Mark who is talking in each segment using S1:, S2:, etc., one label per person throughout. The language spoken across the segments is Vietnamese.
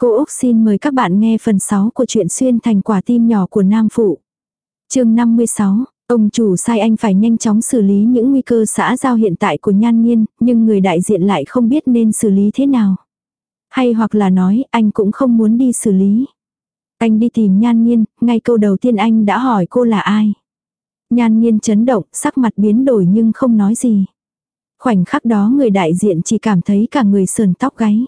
S1: Cô Úc xin mời các bạn nghe phần 6 của truyện xuyên thành quả tim nhỏ của Nam Phụ. chương 56, ông chủ sai anh phải nhanh chóng xử lý những nguy cơ xã giao hiện tại của Nhan Nhiên, nhưng người đại diện lại không biết nên xử lý thế nào. Hay hoặc là nói anh cũng không muốn đi xử lý. Anh đi tìm Nhan Nhiên, ngay câu đầu tiên anh đã hỏi cô là ai. Nhan Nhiên chấn động, sắc mặt biến đổi nhưng không nói gì. Khoảnh khắc đó người đại diện chỉ cảm thấy cả người sườn tóc gáy.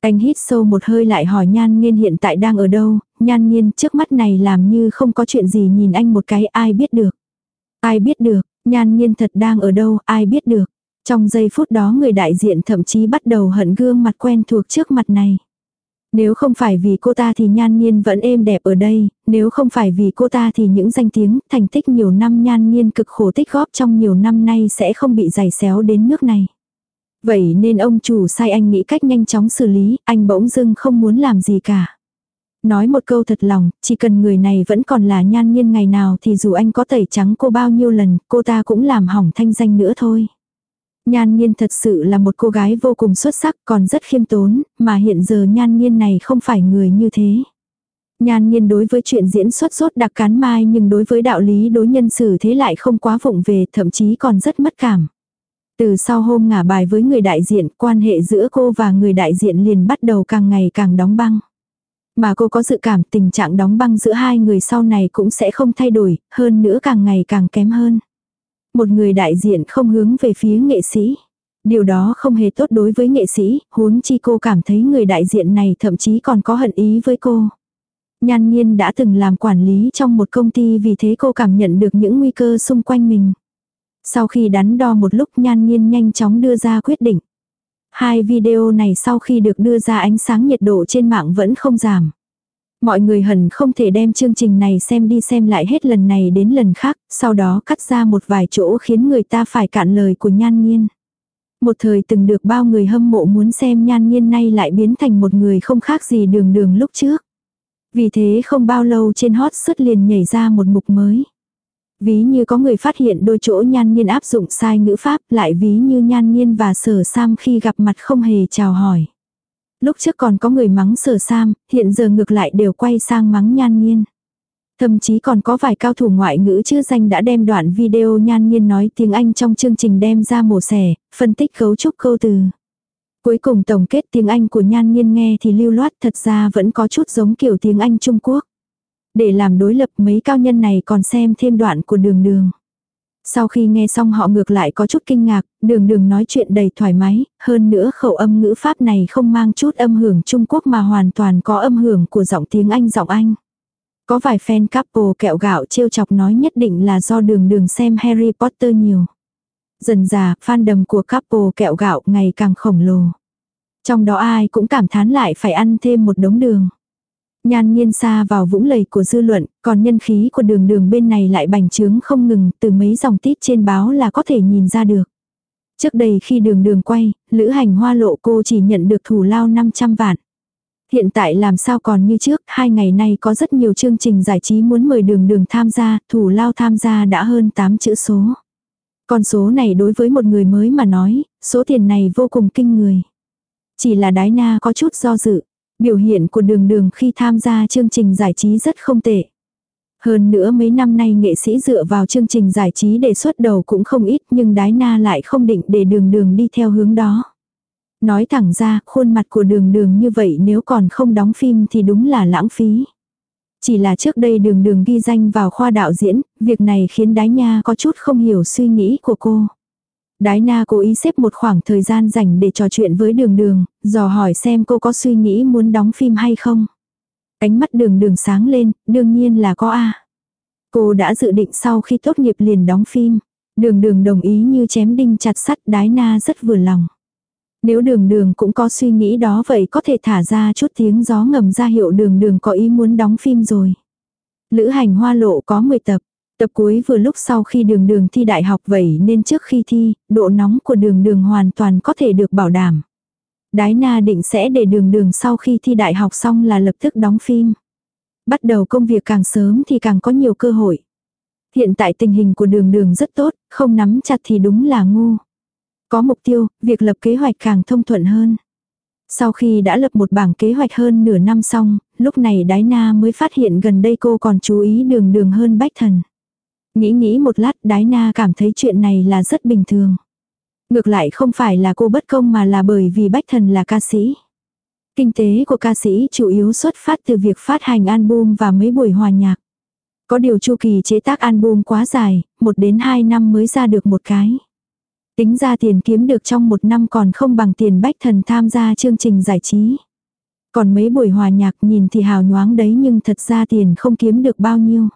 S1: Anh hít sâu một hơi lại hỏi Nhan Nghiên hiện tại đang ở đâu, Nhan Nghiên trước mắt này làm như không có chuyện gì nhìn anh một cái ai biết được. Ai biết được, Nhan Nghiên thật đang ở đâu, ai biết được. Trong giây phút đó người đại diện thậm chí bắt đầu hận gương mặt quen thuộc trước mặt này. Nếu không phải vì cô ta thì nhan nhiên vẫn êm đẹp ở đây, nếu không phải vì cô ta thì những danh tiếng, thành tích nhiều năm nhan nhiên cực khổ tích góp trong nhiều năm nay sẽ không bị giày xéo đến nước này. Vậy nên ông chủ sai anh nghĩ cách nhanh chóng xử lý, anh bỗng dưng không muốn làm gì cả. Nói một câu thật lòng, chỉ cần người này vẫn còn là nhan nhiên ngày nào thì dù anh có tẩy trắng cô bao nhiêu lần, cô ta cũng làm hỏng thanh danh nữa thôi. Nhan Nhiên thật sự là một cô gái vô cùng xuất sắc còn rất khiêm tốn, mà hiện giờ Nhan Nhiên này không phải người như thế. Nhan Nhiên đối với chuyện diễn xuất sốt đặc cán mai nhưng đối với đạo lý đối nhân xử thế lại không quá vụng về thậm chí còn rất mất cảm. Từ sau hôm ngả bài với người đại diện, quan hệ giữa cô và người đại diện liền bắt đầu càng ngày càng đóng băng. Mà cô có dự cảm tình trạng đóng băng giữa hai người sau này cũng sẽ không thay đổi, hơn nữa càng ngày càng kém hơn. Một người đại diện không hướng về phía nghệ sĩ. Điều đó không hề tốt đối với nghệ sĩ, huống chi cô cảm thấy người đại diện này thậm chí còn có hận ý với cô. Nhan nhiên đã từng làm quản lý trong một công ty vì thế cô cảm nhận được những nguy cơ xung quanh mình. Sau khi đắn đo một lúc nhan nhiên nhanh chóng đưa ra quyết định. Hai video này sau khi được đưa ra ánh sáng nhiệt độ trên mạng vẫn không giảm. Mọi người hẳn không thể đem chương trình này xem đi xem lại hết lần này đến lần khác, sau đó cắt ra một vài chỗ khiến người ta phải cạn lời của nhan nhiên. Một thời từng được bao người hâm mộ muốn xem nhan nhiên nay lại biến thành một người không khác gì đường đường lúc trước. Vì thế không bao lâu trên hot xuất liền nhảy ra một mục mới. Ví như có người phát hiện đôi chỗ nhan nhiên áp dụng sai ngữ pháp lại ví như nhan nhiên và sở sam khi gặp mặt không hề chào hỏi. Lúc trước còn có người mắng sở sam, hiện giờ ngược lại đều quay sang mắng nhan nhiên. Thậm chí còn có vài cao thủ ngoại ngữ chưa danh đã đem đoạn video nhan nhiên nói tiếng Anh trong chương trình đem ra mổ xẻ, phân tích cấu trúc câu từ. Cuối cùng tổng kết tiếng Anh của nhan nhiên nghe thì lưu loát thật ra vẫn có chút giống kiểu tiếng Anh Trung Quốc. Để làm đối lập mấy cao nhân này còn xem thêm đoạn của đường đường. Sau khi nghe xong họ ngược lại có chút kinh ngạc, đường đường nói chuyện đầy thoải mái, hơn nữa khẩu âm ngữ pháp này không mang chút âm hưởng Trung Quốc mà hoàn toàn có âm hưởng của giọng tiếng Anh giọng Anh. Có vài fan couple kẹo gạo trêu chọc nói nhất định là do đường đường xem Harry Potter nhiều. Dần già, fandom của couple kẹo gạo ngày càng khổng lồ. Trong đó ai cũng cảm thán lại phải ăn thêm một đống đường. Nhan nhiên xa vào vũng lầy của dư luận, còn nhân khí của đường đường bên này lại bành trướng không ngừng, từ mấy dòng tít trên báo là có thể nhìn ra được. Trước đây khi đường đường quay, lữ hành hoa lộ cô chỉ nhận được thủ lao 500 vạn. Hiện tại làm sao còn như trước, hai ngày nay có rất nhiều chương trình giải trí muốn mời đường đường tham gia, thủ lao tham gia đã hơn 8 chữ số. Con số này đối với một người mới mà nói, số tiền này vô cùng kinh người. Chỉ là đái na có chút do dự. Biểu hiện của đường đường khi tham gia chương trình giải trí rất không tệ. Hơn nữa mấy năm nay nghệ sĩ dựa vào chương trình giải trí để xuất đầu cũng không ít nhưng đái na lại không định để đường đường đi theo hướng đó. Nói thẳng ra, khuôn mặt của đường đường như vậy nếu còn không đóng phim thì đúng là lãng phí. Chỉ là trước đây đường đường ghi danh vào khoa đạo diễn, việc này khiến đái nha có chút không hiểu suy nghĩ của cô. Đái na cố ý xếp một khoảng thời gian dành để trò chuyện với đường đường, dò hỏi xem cô có suy nghĩ muốn đóng phim hay không. Ánh mắt đường đường sáng lên, đương nhiên là có a. Cô đã dự định sau khi tốt nghiệp liền đóng phim. Đường đường đồng ý như chém đinh chặt sắt đái na rất vừa lòng. Nếu đường đường cũng có suy nghĩ đó vậy có thể thả ra chút tiếng gió ngầm ra hiệu đường đường có ý muốn đóng phim rồi. Lữ hành hoa lộ có 10 tập. Tập cuối vừa lúc sau khi đường đường thi đại học vậy nên trước khi thi, độ nóng của đường đường hoàn toàn có thể được bảo đảm. Đái na định sẽ để đường đường sau khi thi đại học xong là lập tức đóng phim. Bắt đầu công việc càng sớm thì càng có nhiều cơ hội. Hiện tại tình hình của đường đường rất tốt, không nắm chặt thì đúng là ngu. Có mục tiêu, việc lập kế hoạch càng thông thuận hơn. Sau khi đã lập một bảng kế hoạch hơn nửa năm xong, lúc này Đái Na mới phát hiện gần đây cô còn chú ý đường đường hơn Bách Thần. Nghĩ nghĩ một lát Đái Na cảm thấy chuyện này là rất bình thường. Ngược lại không phải là cô bất công mà là bởi vì Bách Thần là ca sĩ. Kinh tế của ca sĩ chủ yếu xuất phát từ việc phát hành album và mấy buổi hòa nhạc. Có điều chu kỳ chế tác album quá dài, một đến hai năm mới ra được một cái. Tính ra tiền kiếm được trong một năm còn không bằng tiền bách thần tham gia chương trình giải trí. Còn mấy buổi hòa nhạc nhìn thì hào nhoáng đấy nhưng thật ra tiền không kiếm được bao nhiêu.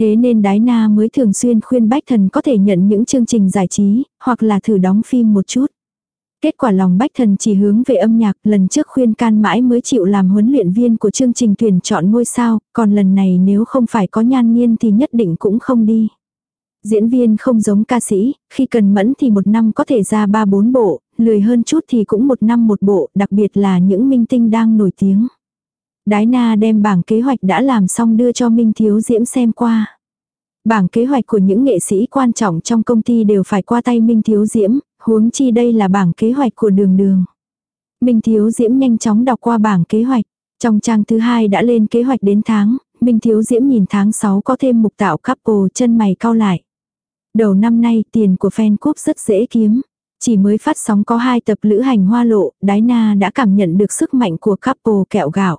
S1: Thế nên Đái Na mới thường xuyên khuyên Bách Thần có thể nhận những chương trình giải trí, hoặc là thử đóng phim một chút. Kết quả lòng Bách Thần chỉ hướng về âm nhạc, lần trước khuyên can mãi mới chịu làm huấn luyện viên của chương trình tuyển chọn ngôi sao, còn lần này nếu không phải có nhan nghiên thì nhất định cũng không đi. Diễn viên không giống ca sĩ, khi cần mẫn thì một năm có thể ra ba bốn bộ, lười hơn chút thì cũng một năm một bộ, đặc biệt là những minh tinh đang nổi tiếng. Đái na đem bảng kế hoạch đã làm xong đưa cho Minh Thiếu Diễm xem qua. Bảng kế hoạch của những nghệ sĩ quan trọng trong công ty đều phải qua tay Minh Thiếu Diễm, huống chi đây là bảng kế hoạch của đường đường. Minh Thiếu Diễm nhanh chóng đọc qua bảng kế hoạch. Trong trang thứ hai đã lên kế hoạch đến tháng, Minh Thiếu Diễm nhìn tháng 6 có thêm mục tạo couple chân mày cau lại. Đầu năm nay tiền của fan cúp rất dễ kiếm. Chỉ mới phát sóng có hai tập lữ hành hoa lộ, Đái Na đã cảm nhận được sức mạnh của couple kẹo gạo.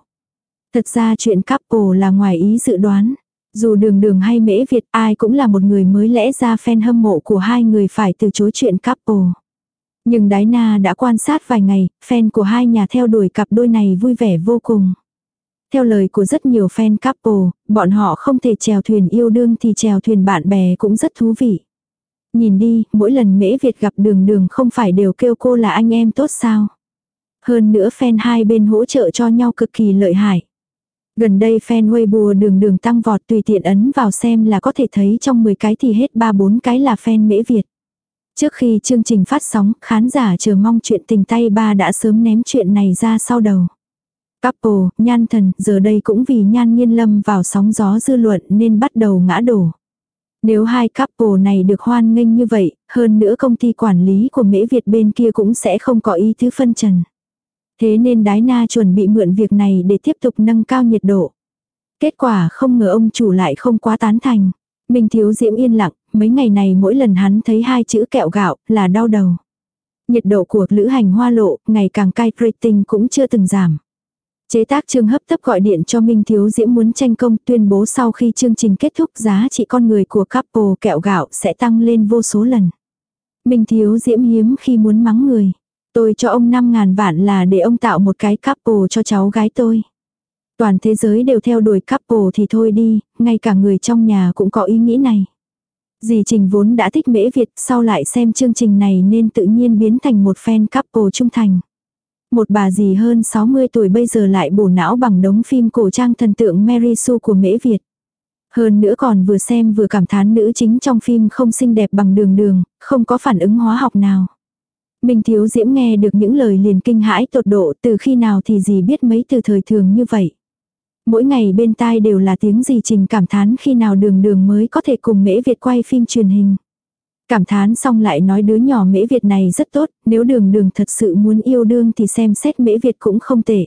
S1: Thật ra chuyện couple là ngoài ý dự đoán. Dù đường đường hay mễ Việt ai cũng là một người mới lẽ ra fan hâm mộ của hai người phải từ chối chuyện couple. Nhưng Đái Na đã quan sát vài ngày, fan của hai nhà theo đuổi cặp đôi này vui vẻ vô cùng. Theo lời của rất nhiều fan couple, bọn họ không thể chèo thuyền yêu đương thì chèo thuyền bạn bè cũng rất thú vị. Nhìn đi, mỗi lần mễ Việt gặp đường đường không phải đều kêu cô là anh em tốt sao. Hơn nữa fan hai bên hỗ trợ cho nhau cực kỳ lợi hại. Gần đây fan Weibo đường đường tăng vọt tùy tiện ấn vào xem là có thể thấy trong 10 cái thì hết 3-4 cái là fan mễ Việt. Trước khi chương trình phát sóng, khán giả chờ mong chuyện tình tay ba đã sớm ném chuyện này ra sau đầu. Couple, nhan thần, giờ đây cũng vì nhan nghiên lâm vào sóng gió dư luận nên bắt đầu ngã đổ. Nếu hai couple này được hoan nghênh như vậy, hơn nữa công ty quản lý của Mễ Việt bên kia cũng sẽ không có ý thứ phân trần. Thế nên đái na chuẩn bị mượn việc này để tiếp tục nâng cao nhiệt độ. Kết quả không ngờ ông chủ lại không quá tán thành. Minh thiếu diễm yên lặng, mấy ngày này mỗi lần hắn thấy hai chữ kẹo gạo là đau đầu. Nhiệt độ của lữ hành hoa lộ ngày càng cay rating cũng chưa từng giảm. Chế tác trương hấp tấp gọi điện cho Minh Thiếu Diễm muốn tranh công tuyên bố sau khi chương trình kết thúc giá trị con người của couple kẹo gạo sẽ tăng lên vô số lần. Minh Thiếu Diễm hiếm khi muốn mắng người. Tôi cho ông 5 ngàn vạn là để ông tạo một cái couple cho cháu gái tôi. Toàn thế giới đều theo đuổi couple thì thôi đi, ngay cả người trong nhà cũng có ý nghĩ này. Dì Trình vốn đã thích mễ Việt sau lại xem chương trình này nên tự nhiên biến thành một fan couple trung thành. Một bà dì hơn 60 tuổi bây giờ lại bổ não bằng đống phim cổ trang thần tượng Mary Sue của mễ Việt. Hơn nữa còn vừa xem vừa cảm thán nữ chính trong phim không xinh đẹp bằng đường đường, không có phản ứng hóa học nào. Minh Thiếu Diễm nghe được những lời liền kinh hãi tột độ từ khi nào thì gì biết mấy từ thời thường như vậy. Mỗi ngày bên tai đều là tiếng gì trình cảm thán khi nào đường đường mới có thể cùng mễ Việt quay phim truyền hình. Cảm thán xong lại nói đứa nhỏ mễ Việt này rất tốt, nếu đường đường thật sự muốn yêu đương thì xem xét mễ Việt cũng không tệ.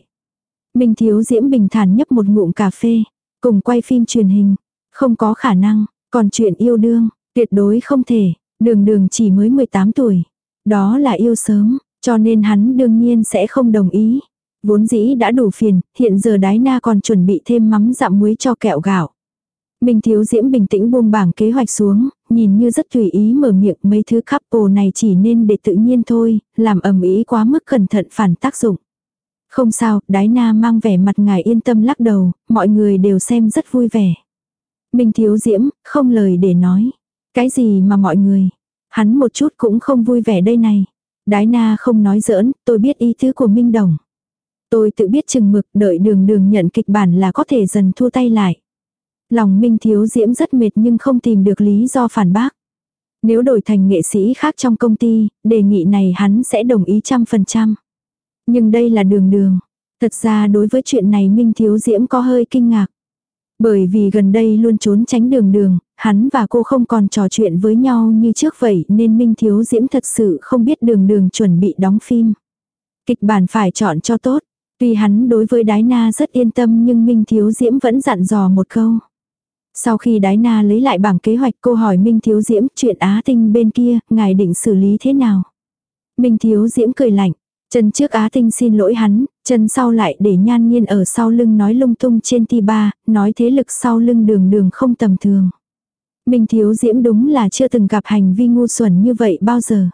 S1: Minh Thiếu Diễm bình thản nhấp một ngụm cà phê, cùng quay phim truyền hình. Không có khả năng, còn chuyện yêu đương, tuyệt đối không thể, đường đường chỉ mới 18 tuổi. Đó là yêu sớm, cho nên hắn đương nhiên sẽ không đồng ý. Vốn dĩ đã đủ phiền, hiện giờ đái na còn chuẩn bị thêm mắm dặm muối cho kẹo gạo. Minh Thiếu Diễm bình tĩnh buông bảng kế hoạch xuống, nhìn như rất tùy ý mở miệng mấy thứ couple này chỉ nên để tự nhiên thôi, làm ẩm ý quá mức cẩn thận phản tác dụng. Không sao, đái na mang vẻ mặt ngài yên tâm lắc đầu, mọi người đều xem rất vui vẻ. Minh Thiếu Diễm, không lời để nói. Cái gì mà mọi người, hắn một chút cũng không vui vẻ đây này. Đái na không nói giỡn, tôi biết ý tứ của Minh Đồng. Tôi tự biết chừng mực đợi đường đường nhận kịch bản là có thể dần thua tay lại. Lòng Minh Thiếu Diễm rất mệt nhưng không tìm được lý do phản bác. Nếu đổi thành nghệ sĩ khác trong công ty, đề nghị này hắn sẽ đồng ý trăm phần trăm. Nhưng đây là đường đường. Thật ra đối với chuyện này Minh Thiếu Diễm có hơi kinh ngạc. Bởi vì gần đây luôn trốn tránh đường đường, hắn và cô không còn trò chuyện với nhau như trước vậy nên Minh Thiếu Diễm thật sự không biết đường đường chuẩn bị đóng phim. Kịch bản phải chọn cho tốt. Tuy hắn đối với Đái Na rất yên tâm nhưng Minh Thiếu Diễm vẫn dặn dò một câu. Sau khi Đái Na lấy lại bảng kế hoạch cô hỏi Minh Thiếu Diễm chuyện Á Tinh bên kia, ngài định xử lý thế nào? Minh Thiếu Diễm cười lạnh, chân trước Á Tinh xin lỗi hắn, chân sau lại để nhan nhiên ở sau lưng nói lung tung trên ti ba, nói thế lực sau lưng đường đường không tầm thường. Minh Thiếu Diễm đúng là chưa từng gặp hành vi ngu xuẩn như vậy bao giờ.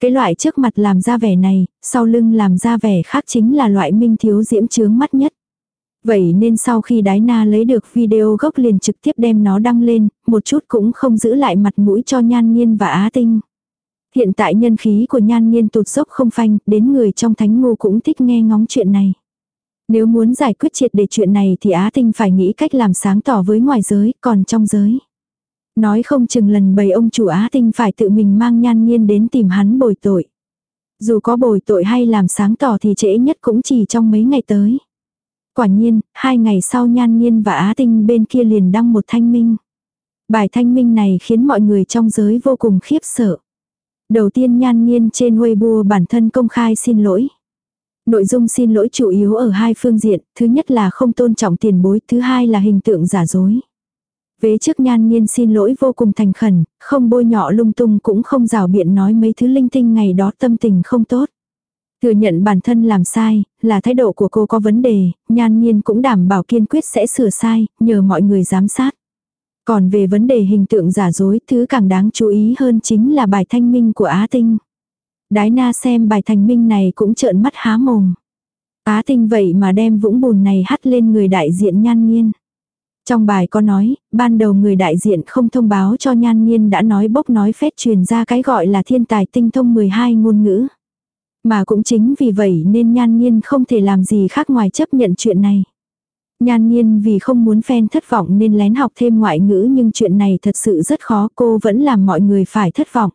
S1: Cái loại trước mặt làm ra vẻ này, sau lưng làm ra vẻ khác chính là loại Minh Thiếu Diễm chướng mắt nhất. Vậy nên sau khi đái na lấy được video gốc liền trực tiếp đem nó đăng lên, một chút cũng không giữ lại mặt mũi cho nhan nhiên và á tinh. Hiện tại nhân khí của nhan nhiên tụt dốc không phanh, đến người trong thánh ngu cũng thích nghe ngóng chuyện này. Nếu muốn giải quyết triệt để chuyện này thì Á Tinh phải nghĩ cách làm sáng tỏ với ngoài giới, còn trong giới. Nói không chừng lần bầy ông chủ Á Tinh phải tự mình mang nhan nhiên đến tìm hắn bồi tội. Dù có bồi tội hay làm sáng tỏ thì trễ nhất cũng chỉ trong mấy ngày tới. Quả nhiên, hai ngày sau nhan nhiên và Á Tinh bên kia liền đăng một thanh minh. Bài thanh minh này khiến mọi người trong giới vô cùng khiếp sợ. Đầu tiên nhan nhiên trên Weibo bản thân công khai xin lỗi. Nội dung xin lỗi chủ yếu ở hai phương diện, thứ nhất là không tôn trọng tiền bối, thứ hai là hình tượng giả dối. Vế trước nhan nhiên xin lỗi vô cùng thành khẩn, không bôi nhọ lung tung cũng không rào biện nói mấy thứ linh tinh ngày đó tâm tình không tốt. Thừa nhận bản thân làm sai, là thái độ của cô có vấn đề, nhan nhiên cũng đảm bảo kiên quyết sẽ sửa sai, nhờ mọi người giám sát. Còn về vấn đề hình tượng giả dối, thứ càng đáng chú ý hơn chính là bài thanh minh của Á Tinh. Đái na xem bài thanh minh này cũng trợn mắt há mồm. Á Tinh vậy mà đem vũng bùn này hắt lên người đại diện nhan nhiên. Trong bài có nói, ban đầu người đại diện không thông báo cho nhan nhiên đã nói bốc nói phét truyền ra cái gọi là thiên tài tinh thông 12 ngôn ngữ. Mà cũng chính vì vậy nên nhan nhiên không thể làm gì khác ngoài chấp nhận chuyện này. Nhan nhiên vì không muốn fan thất vọng nên lén học thêm ngoại ngữ nhưng chuyện này thật sự rất khó cô vẫn làm mọi người phải thất vọng.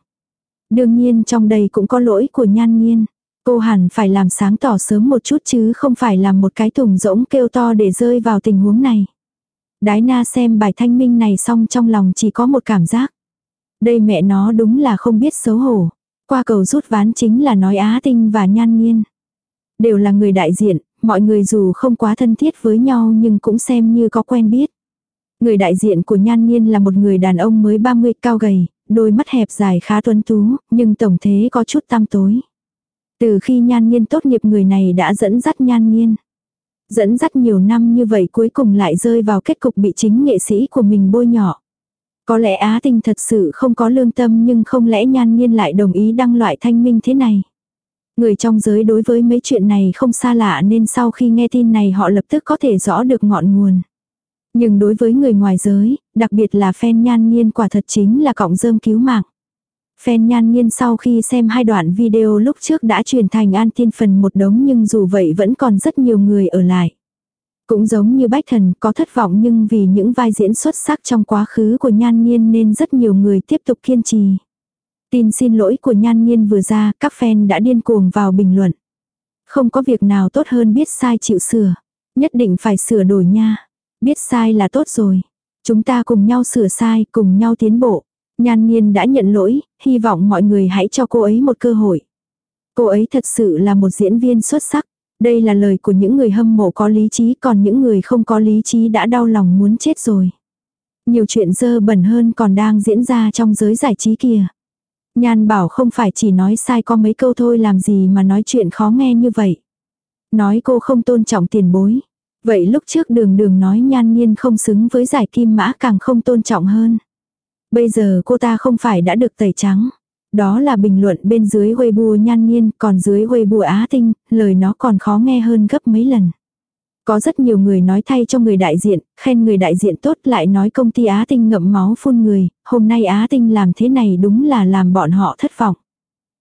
S1: Đương nhiên trong đây cũng có lỗi của nhan nhiên. Cô hẳn phải làm sáng tỏ sớm một chút chứ không phải làm một cái thùng rỗng kêu to để rơi vào tình huống này. Đái na xem bài thanh minh này xong trong lòng chỉ có một cảm giác. Đây mẹ nó đúng là không biết xấu hổ. Qua cầu rút ván chính là nói Á Tinh và Nhan Nhiên. Đều là người đại diện, mọi người dù không quá thân thiết với nhau nhưng cũng xem như có quen biết. Người đại diện của Nhan Nhiên là một người đàn ông mới 30 cao gầy, đôi mắt hẹp dài khá tuấn tú, nhưng tổng thế có chút tam tối. Từ khi Nhan Nhiên tốt nghiệp người này đã dẫn dắt Nhan Nhiên. Dẫn dắt nhiều năm như vậy cuối cùng lại rơi vào kết cục bị chính nghệ sĩ của mình bôi nhỏ. Có lẽ Á Tinh thật sự không có lương tâm nhưng không lẽ nhan nhiên lại đồng ý đăng loại thanh minh thế này. Người trong giới đối với mấy chuyện này không xa lạ nên sau khi nghe tin này họ lập tức có thể rõ được ngọn nguồn. Nhưng đối với người ngoài giới, đặc biệt là fan nhan nhiên quả thật chính là cọng rơm cứu mạng. Fan nhan nhiên sau khi xem hai đoạn video lúc trước đã truyền thành an tiên phần một đống nhưng dù vậy vẫn còn rất nhiều người ở lại. Cũng giống như Bách Thần có thất vọng nhưng vì những vai diễn xuất sắc trong quá khứ của Nhan Nhiên nên rất nhiều người tiếp tục kiên trì. Tin xin lỗi của Nhan Nhiên vừa ra, các fan đã điên cuồng vào bình luận. Không có việc nào tốt hơn biết sai chịu sửa. Nhất định phải sửa đổi nha. Biết sai là tốt rồi. Chúng ta cùng nhau sửa sai, cùng nhau tiến bộ. Nhan Nhiên đã nhận lỗi, hy vọng mọi người hãy cho cô ấy một cơ hội. Cô ấy thật sự là một diễn viên xuất sắc. Đây là lời của những người hâm mộ có lý trí còn những người không có lý trí đã đau lòng muốn chết rồi. Nhiều chuyện dơ bẩn hơn còn đang diễn ra trong giới giải trí kìa. Nhan bảo không phải chỉ nói sai có mấy câu thôi làm gì mà nói chuyện khó nghe như vậy. Nói cô không tôn trọng tiền bối. Vậy lúc trước đường đường nói nhan nhiên không xứng với giải kim mã càng không tôn trọng hơn. Bây giờ cô ta không phải đã được tẩy trắng. Đó là bình luận bên dưới Weibo nhan nhiên, còn dưới Weibo Á Tinh, lời nó còn khó nghe hơn gấp mấy lần. Có rất nhiều người nói thay cho người đại diện, khen người đại diện tốt lại nói công ty Á Tinh ngậm máu phun người, hôm nay Á Tinh làm thế này đúng là làm bọn họ thất vọng.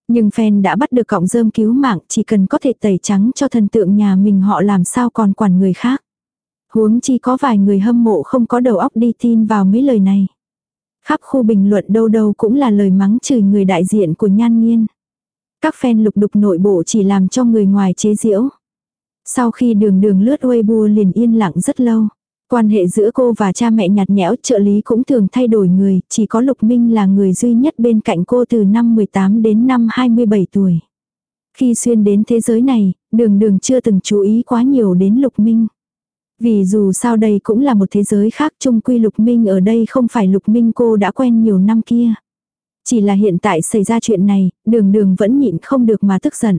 S1: Nhưng fan đã bắt được cọng rơm cứu mạng chỉ cần có thể tẩy trắng cho thần tượng nhà mình họ làm sao còn quản người khác. Huống chi có vài người hâm mộ không có đầu óc đi tin vào mấy lời này. Khắp khu bình luận đâu đâu cũng là lời mắng chửi người đại diện của nhan nghiên. Các fan lục đục nội bộ chỉ làm cho người ngoài chế giễu. Sau khi đường đường lướt Weibo liền yên lặng rất lâu. Quan hệ giữa cô và cha mẹ nhạt nhẽo trợ lý cũng thường thay đổi người, chỉ có Lục Minh là người duy nhất bên cạnh cô từ năm 18 đến năm 27 tuổi. Khi xuyên đến thế giới này, đường đường chưa từng chú ý quá nhiều đến lục minh. Vì dù sao đây cũng là một thế giới khác chung quy lục minh ở đây không phải lục minh cô đã quen nhiều năm kia. Chỉ là hiện tại xảy ra chuyện này, đường đường vẫn nhịn không được mà tức giận.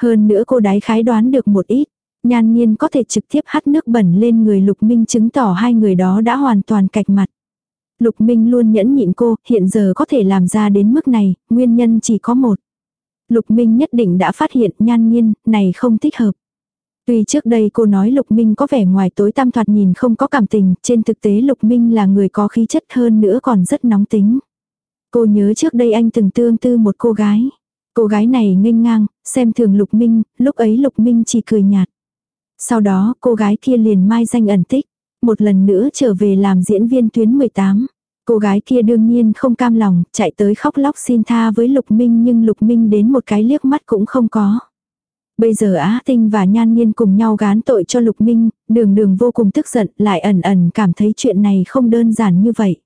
S1: Hơn nữa cô đái khái đoán được một ít, nhan nhiên có thể trực tiếp hắt nước bẩn lên người lục minh chứng tỏ hai người đó đã hoàn toàn cạch mặt. Lục minh luôn nhẫn nhịn cô, hiện giờ có thể làm ra đến mức này, nguyên nhân chỉ có một. Lục minh nhất định đã phát hiện nhan nhiên, này không thích hợp. Tuy trước đây cô nói Lục Minh có vẻ ngoài tối tăm thoạt nhìn không có cảm tình, trên thực tế Lục Minh là người có khí chất hơn nữa còn rất nóng tính. Cô nhớ trước đây anh từng tương tư một cô gái. Cô gái này nghênh ngang, xem thường Lục Minh, lúc ấy Lục Minh chỉ cười nhạt. Sau đó cô gái kia liền mai danh ẩn tích, một lần nữa trở về làm diễn viên tuyến 18. Cô gái kia đương nhiên không cam lòng, chạy tới khóc lóc xin tha với Lục Minh nhưng Lục Minh đến một cái liếc mắt cũng không có. Bây giờ Á Tinh và Nhan Nhiên cùng nhau gán tội cho Lục Minh, đường đường vô cùng tức giận, lại ẩn ẩn cảm thấy chuyện này không đơn giản như vậy.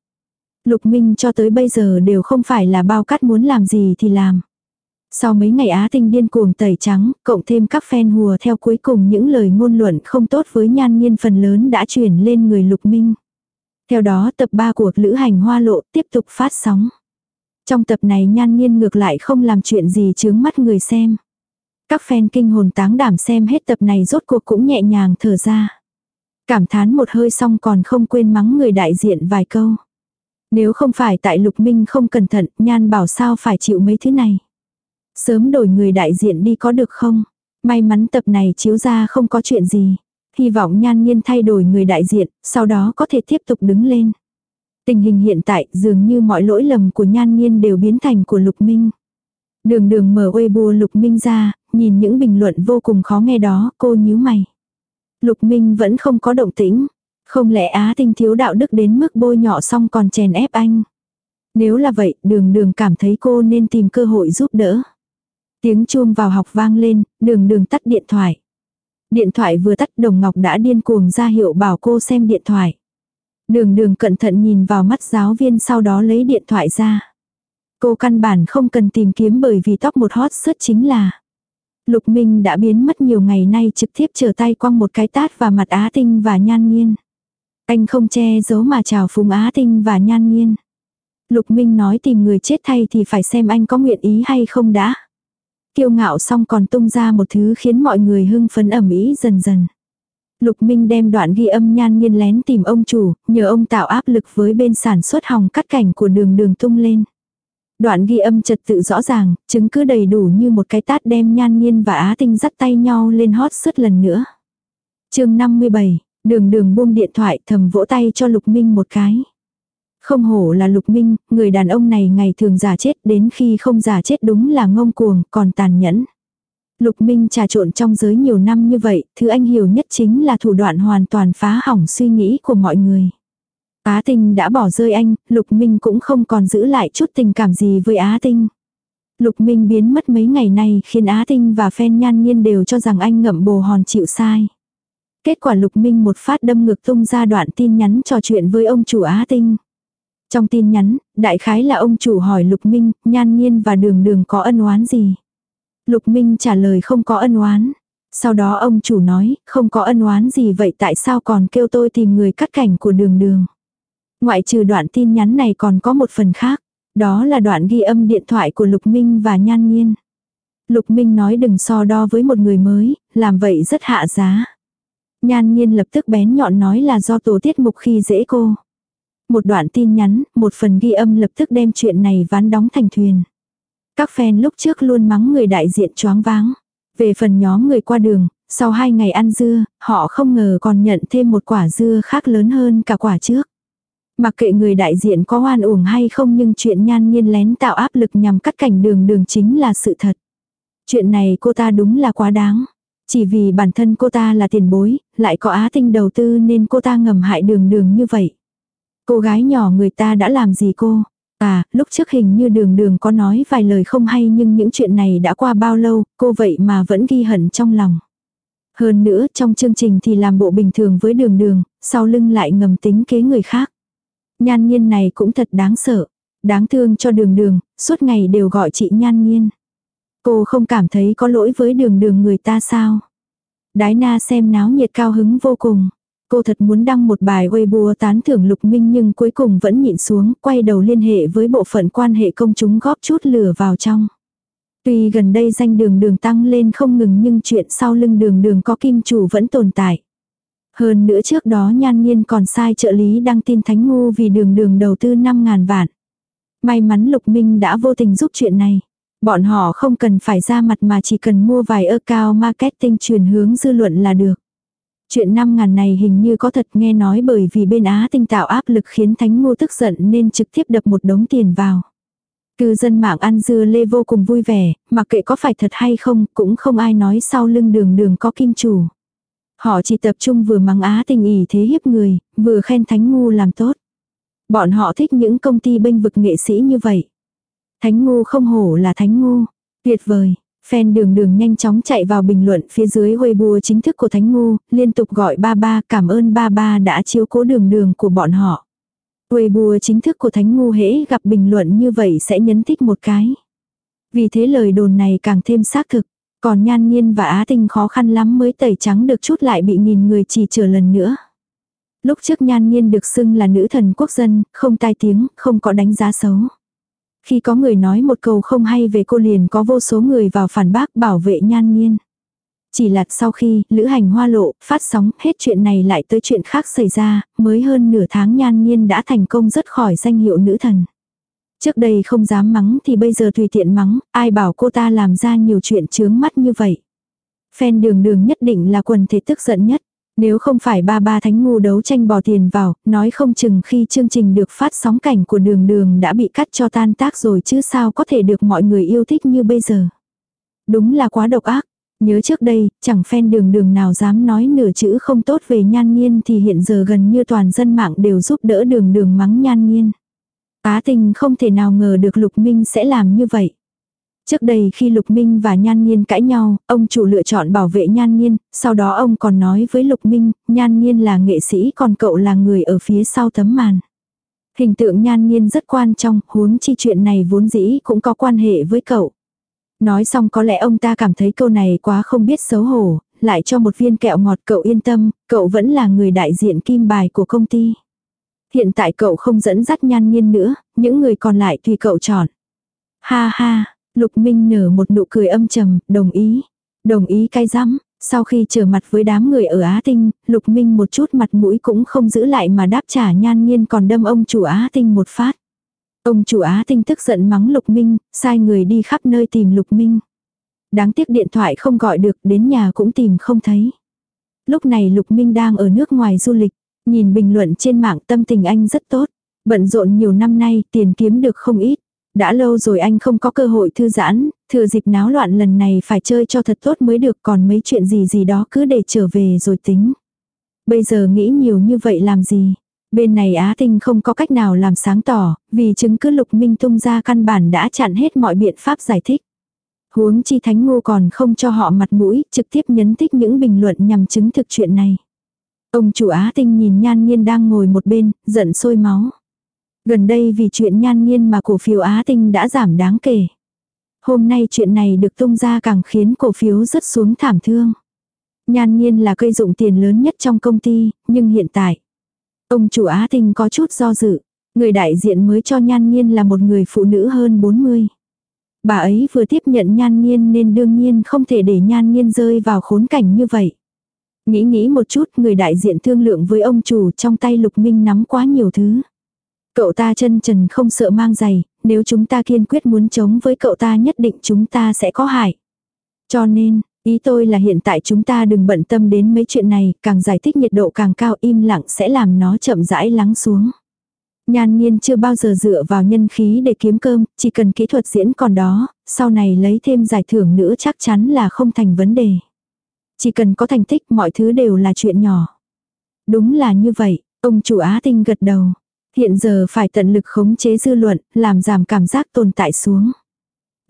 S1: Lục Minh cho tới bây giờ đều không phải là bao cát muốn làm gì thì làm. Sau mấy ngày Á Tinh điên cuồng tẩy trắng, cộng thêm các fan hùa theo cuối cùng những lời ngôn luận không tốt với nhan nhiên phần lớn đã chuyển lên người Lục Minh. Theo đó tập 3 của Lữ Hành Hoa Lộ tiếp tục phát sóng. Trong tập này nhan nhiên ngược lại không làm chuyện gì chướng mắt người xem. Các fan kinh hồn táng đảm xem hết tập này rốt cuộc cũng nhẹ nhàng thở ra. Cảm thán một hơi xong còn không quên mắng người đại diện vài câu. Nếu không phải tại Lục Minh không cẩn thận, Nhan bảo sao phải chịu mấy thứ này. Sớm đổi người đại diện đi có được không? May mắn tập này chiếu ra không có chuyện gì. Hy vọng Nhan Nhiên thay đổi người đại diện, sau đó có thể tiếp tục đứng lên. Tình hình hiện tại dường như mọi lỗi lầm của Nhan Nhiên đều biến thành của Lục Minh. Đường đường mở Weibo Lục Minh ra, nhìn những bình luận vô cùng khó nghe đó, cô nhíu mày. Lục Minh vẫn không có động tĩnh. Không lẽ Á Tinh thiếu đạo đức đến mức bôi nhọ xong còn chèn ép anh. Nếu là vậy, đường đường cảm thấy cô nên tìm cơ hội giúp đỡ. Tiếng chuông vào học vang lên, đường đường tắt điện thoại. Điện thoại vừa tắt đồng ngọc đã điên cuồng ra hiệu bảo cô xem điện thoại. Đường đường cẩn thận nhìn vào mắt giáo viên sau đó lấy điện thoại ra. Cô căn bản không cần tìm kiếm bởi vì tóc một hot search chính là. Lục Minh đã biến mất nhiều ngày nay trực tiếp trở tay quăng một cái tát vào mặt Á Tinh và Nhan Nhiên. Anh không che giấu mà chào phúng Á Tinh và Nhan Nhiên. Lục Minh nói tìm người chết thay thì phải xem anh có nguyện ý hay không đã. Kiêu ngạo xong còn tung ra một thứ khiến mọi người hưng phấn ẩm ý dần dần. Lục Minh đem đoạn ghi âm nhan nhiên lén tìm ông chủ, nhờ ông tạo áp lực với bên sản xuất hòng cắt cảnh của đường đường tung lên. Đoạn ghi âm trật tự rõ ràng, chứng cứ đầy đủ như một cái tát đem nhan nhiên và á tinh dắt tay nhau lên hót suốt lần nữa. chương 57, đường đường buông điện thoại thầm vỗ tay cho Lục Minh một cái. Không hổ là Lục Minh, người đàn ông này ngày thường giả chết đến khi không giả chết đúng là ngông cuồng, còn tàn nhẫn. Lục Minh trà trộn trong giới nhiều năm như vậy, thứ anh hiểu nhất chính là thủ đoạn hoàn toàn phá hỏng suy nghĩ của mọi người. Á Tinh đã bỏ rơi anh, Lục Minh cũng không còn giữ lại chút tình cảm gì với Á Tinh. Lục Minh biến mất mấy ngày nay khiến Á Tinh và phen nhan nhiên đều cho rằng anh ngậm bồ hòn chịu sai. Kết quả Lục Minh một phát đâm ngược tung ra đoạn tin nhắn trò chuyện với ông chủ Á Tinh. Trong tin nhắn, đại khái là ông chủ hỏi Lục Minh, nhan nhiên và đường đường có ân oán gì. Lục Minh trả lời không có ân oán. Sau đó ông chủ nói, không có ân oán gì vậy tại sao còn kêu tôi tìm người cắt cảnh của đường đường. Ngoại trừ đoạn tin nhắn này còn có một phần khác. Đó là đoạn ghi âm điện thoại của Lục Minh và Nhan Nhiên. Lục Minh nói đừng so đo với một người mới, làm vậy rất hạ giá. Nhan Nhiên lập tức bén nhọn nói là do tổ tiết mục khi dễ cô. Một đoạn tin nhắn, một phần ghi âm lập tức đem chuyện này ván đóng thành thuyền. Các fan lúc trước luôn mắng người đại diện choáng váng. Về phần nhóm người qua đường, sau hai ngày ăn dưa, họ không ngờ còn nhận thêm một quả dưa khác lớn hơn cả quả trước. Mặc kệ người đại diện có hoan uổng hay không nhưng chuyện nhan nhiên lén tạo áp lực nhằm cắt cảnh đường đường chính là sự thật. Chuyện này cô ta đúng là quá đáng. Chỉ vì bản thân cô ta là tiền bối, lại có á tinh đầu tư nên cô ta ngầm hại đường đường như vậy. Cô gái nhỏ người ta đã làm gì cô? À, lúc trước hình như đường đường có nói vài lời không hay nhưng những chuyện này đã qua bao lâu, cô vậy mà vẫn ghi hận trong lòng. Hơn nữa, trong chương trình thì làm bộ bình thường với đường đường, sau lưng lại ngầm tính kế người khác. Nhan nhiên này cũng thật đáng sợ. Đáng thương cho đường đường, suốt ngày đều gọi chị nhan nhiên. Cô không cảm thấy có lỗi với đường đường người ta sao? Đái na xem náo nhiệt cao hứng vô cùng. Cô thật muốn đăng một bài Weibo tán thưởng Lục Minh nhưng cuối cùng vẫn nhịn xuống, quay đầu liên hệ với bộ phận quan hệ công chúng góp chút lửa vào trong. Tuy gần đây danh đường đường tăng lên không ngừng nhưng chuyện sau lưng đường đường có kim chủ vẫn tồn tại. Hơn nữa trước đó nhan nhiên còn sai trợ lý đăng tin thánh ngu vì đường đường đầu tư 5.000 vạn. May mắn Lục Minh đã vô tình giúp chuyện này. Bọn họ không cần phải ra mặt mà chỉ cần mua vài ơ cao marketing truyền hướng dư luận là được. Chuyện năm ngàn này hình như có thật nghe nói bởi vì bên Á tinh tạo áp lực khiến Thánh Ngô tức giận nên trực tiếp đập một đống tiền vào. Cư dân mạng ăn dưa lê vô cùng vui vẻ, mặc kệ có phải thật hay không, cũng không ai nói sau lưng đường đường có kim chủ. Họ chỉ tập trung vừa mắng Á tình ỉ thế hiếp người, vừa khen Thánh Ngu làm tốt. Bọn họ thích những công ty bênh vực nghệ sĩ như vậy. Thánh Ngu không hổ là Thánh Ngu. Tuyệt vời, Fan đường đường nhanh chóng chạy vào bình luận phía dưới Weibo chính thức của Thánh Ngu, liên tục gọi ba ba cảm ơn ba ba đã chiếu cố đường đường của bọn họ. Weibo chính thức của Thánh Ngu hễ gặp bình luận như vậy sẽ nhấn thích một cái. Vì thế lời đồn này càng thêm xác thực. Còn nhan nhiên và á tinh khó khăn lắm mới tẩy trắng được chút lại bị nghìn người chỉ trở lần nữa. Lúc trước nhan nhiên được xưng là nữ thần quốc dân, không tai tiếng, không có đánh giá xấu. Khi có người nói một câu không hay về cô liền có vô số người vào phản bác bảo vệ nhan nhiên. Chỉ là sau khi lữ hành hoa lộ phát sóng hết chuyện này lại tới chuyện khác xảy ra, mới hơn nửa tháng nhan nhiên đã thành công rất khỏi danh hiệu nữ thần. Trước đây không dám mắng thì bây giờ tùy tiện mắng, ai bảo cô ta làm ra nhiều chuyện chướng mắt như vậy. Fan đường đường nhất định là quần thể tức giận nhất. Nếu không phải ba ba thánh ngu đấu tranh bỏ tiền vào, nói không chừng khi chương trình được phát sóng cảnh của đường đường đã bị cắt cho tan tác rồi chứ sao có thể được mọi người yêu thích như bây giờ. Đúng là quá độc ác. Nhớ trước đây, chẳng phen đường đường nào dám nói nửa chữ không tốt về nhan nhiên thì hiện giờ gần như toàn dân mạng đều giúp đỡ đường đường mắng nhan nhiên. Á tình không thể nào ngờ được Lục Minh sẽ làm như vậy. Trước đây khi Lục Minh và Nhan Nhiên cãi nhau, ông chủ lựa chọn bảo vệ Nhan Nhiên, sau đó ông còn nói với Lục Minh, Nhan Nhiên là nghệ sĩ còn cậu là người ở phía sau tấm màn. Hình tượng Nhan Nhiên rất quan trọng, huống chi chuyện này vốn dĩ cũng có quan hệ với cậu. Nói xong có lẽ ông ta cảm thấy câu này quá không biết xấu hổ, lại cho một viên kẹo ngọt cậu yên tâm, cậu vẫn là người đại diện kim bài của công ty. Hiện tại cậu không dẫn dắt nhan nhiên nữa, những người còn lại tùy cậu chọn. Ha ha, Lục Minh nở một nụ cười âm trầm, đồng ý. Đồng ý cay rắm. Sau khi trở mặt với đám người ở Á Tinh, Lục Minh một chút mặt mũi cũng không giữ lại mà đáp trả nhan nhiên còn đâm ông chủ Á Tinh một phát. Ông chủ Á Tinh tức giận mắng Lục Minh, sai người đi khắp nơi tìm Lục Minh. Đáng tiếc điện thoại không gọi được, đến nhà cũng tìm không thấy. Lúc này Lục Minh đang ở nước ngoài du lịch, nhìn bình luận trên mạng tâm tình anh rất tốt. Bận rộn nhiều năm nay, tiền kiếm được không ít. Đã lâu rồi anh không có cơ hội thư giãn, thừa dịp náo loạn lần này phải chơi cho thật tốt mới được còn mấy chuyện gì gì đó cứ để trở về rồi tính. Bây giờ nghĩ nhiều như vậy làm gì? Bên này Á Tinh không có cách nào làm sáng tỏ, vì chứng cứ lục minh tung ra căn bản đã chặn hết mọi biện pháp giải thích. Huống chi thánh ngô còn không cho họ mặt mũi, trực tiếp nhấn tích những bình luận nhằm chứng thực chuyện này. Ông chủ Á Tinh nhìn nhan nhiên đang ngồi một bên, giận sôi máu. Gần đây vì chuyện nhan nhiên mà cổ phiếu Á Tinh đã giảm đáng kể. Hôm nay chuyện này được tung ra càng khiến cổ phiếu rất xuống thảm thương. Nhan nhiên là cây dụng tiền lớn nhất trong công ty, nhưng hiện tại, ông chủ Á Tinh có chút do dự. Người đại diện mới cho nhan nhiên là một người phụ nữ hơn 40. Bà ấy vừa tiếp nhận nhan nhiên nên đương nhiên không thể để nhan nhiên rơi vào khốn cảnh như vậy. Nghĩ nghĩ một chút người đại diện thương lượng với ông chủ trong tay lục minh nắm quá nhiều thứ. Cậu ta chân trần không sợ mang giày, nếu chúng ta kiên quyết muốn chống với cậu ta nhất định chúng ta sẽ có hại. Cho nên, ý tôi là hiện tại chúng ta đừng bận tâm đến mấy chuyện này, càng giải thích nhiệt độ càng cao im lặng sẽ làm nó chậm rãi lắng xuống. Nhan nhiên chưa bao giờ dựa vào nhân khí để kiếm cơm, chỉ cần kỹ thuật diễn còn đó, sau này lấy thêm giải thưởng nữa chắc chắn là không thành vấn đề. Chỉ cần có thành tích mọi thứ đều là chuyện nhỏ. Đúng là như vậy, ông chủ Á Tinh gật đầu. Hiện giờ phải tận lực khống chế dư luận, làm giảm cảm giác tồn tại xuống.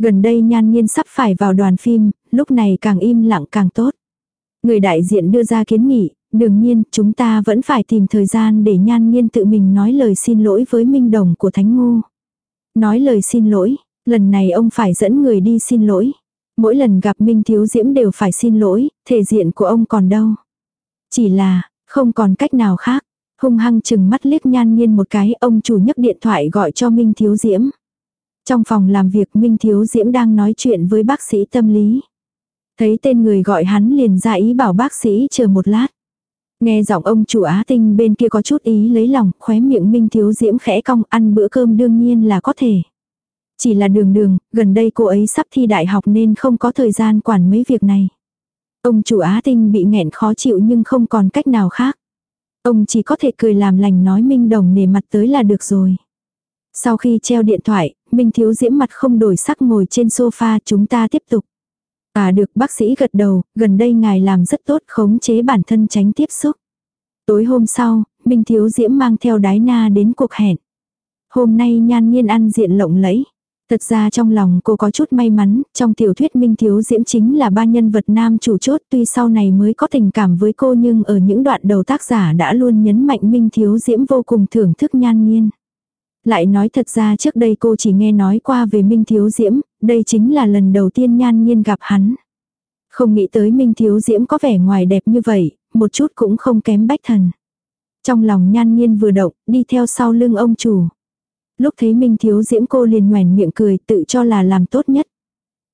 S1: Gần đây nhan nhiên sắp phải vào đoàn phim, lúc này càng im lặng càng tốt. Người đại diện đưa ra kiến nghị, đương nhiên chúng ta vẫn phải tìm thời gian để nhan nhiên tự mình nói lời xin lỗi với minh đồng của Thánh Ngu. Nói lời xin lỗi, lần này ông phải dẫn người đi xin lỗi. Mỗi lần gặp Minh Thiếu Diễm đều phải xin lỗi, thể diện của ông còn đâu. Chỉ là, không còn cách nào khác. Hung hăng chừng mắt liếc nhan nhiên một cái, ông chủ nhấc điện thoại gọi cho Minh Thiếu Diễm. Trong phòng làm việc Minh Thiếu Diễm đang nói chuyện với bác sĩ tâm lý. Thấy tên người gọi hắn liền ra ý bảo bác sĩ chờ một lát. Nghe giọng ông chủ Á Tinh bên kia có chút ý lấy lòng, khóe miệng Minh Thiếu Diễm khẽ cong ăn bữa cơm đương nhiên là có thể. Chỉ là đường đường, gần đây cô ấy sắp thi đại học nên không có thời gian quản mấy việc này. Ông chủ Á Tinh bị nghẹn khó chịu nhưng không còn cách nào khác. Ông chỉ có thể cười làm lành nói Minh Đồng nề mặt tới là được rồi. Sau khi treo điện thoại, Minh Thiếu Diễm mặt không đổi sắc ngồi trên sofa chúng ta tiếp tục. À được bác sĩ gật đầu, gần đây ngài làm rất tốt khống chế bản thân tránh tiếp xúc. Tối hôm sau, Minh Thiếu Diễm mang theo đái na đến cuộc hẹn. Hôm nay nhan nhiên ăn diện lộng lẫy. Thật ra trong lòng cô có chút may mắn, trong tiểu thuyết Minh Thiếu Diễm chính là ba nhân vật nam chủ chốt tuy sau này mới có tình cảm với cô nhưng ở những đoạn đầu tác giả đã luôn nhấn mạnh Minh Thiếu Diễm vô cùng thưởng thức nhan Nghiên Lại nói thật ra trước đây cô chỉ nghe nói qua về Minh Thiếu Diễm, đây chính là lần đầu tiên nhan Nghiên gặp hắn. Không nghĩ tới Minh Thiếu Diễm có vẻ ngoài đẹp như vậy, một chút cũng không kém bách thần. Trong lòng nhan Nghiên vừa động, đi theo sau lưng ông chủ. Lúc thấy Minh Thiếu Diễm cô liền nhoèn miệng cười tự cho là làm tốt nhất.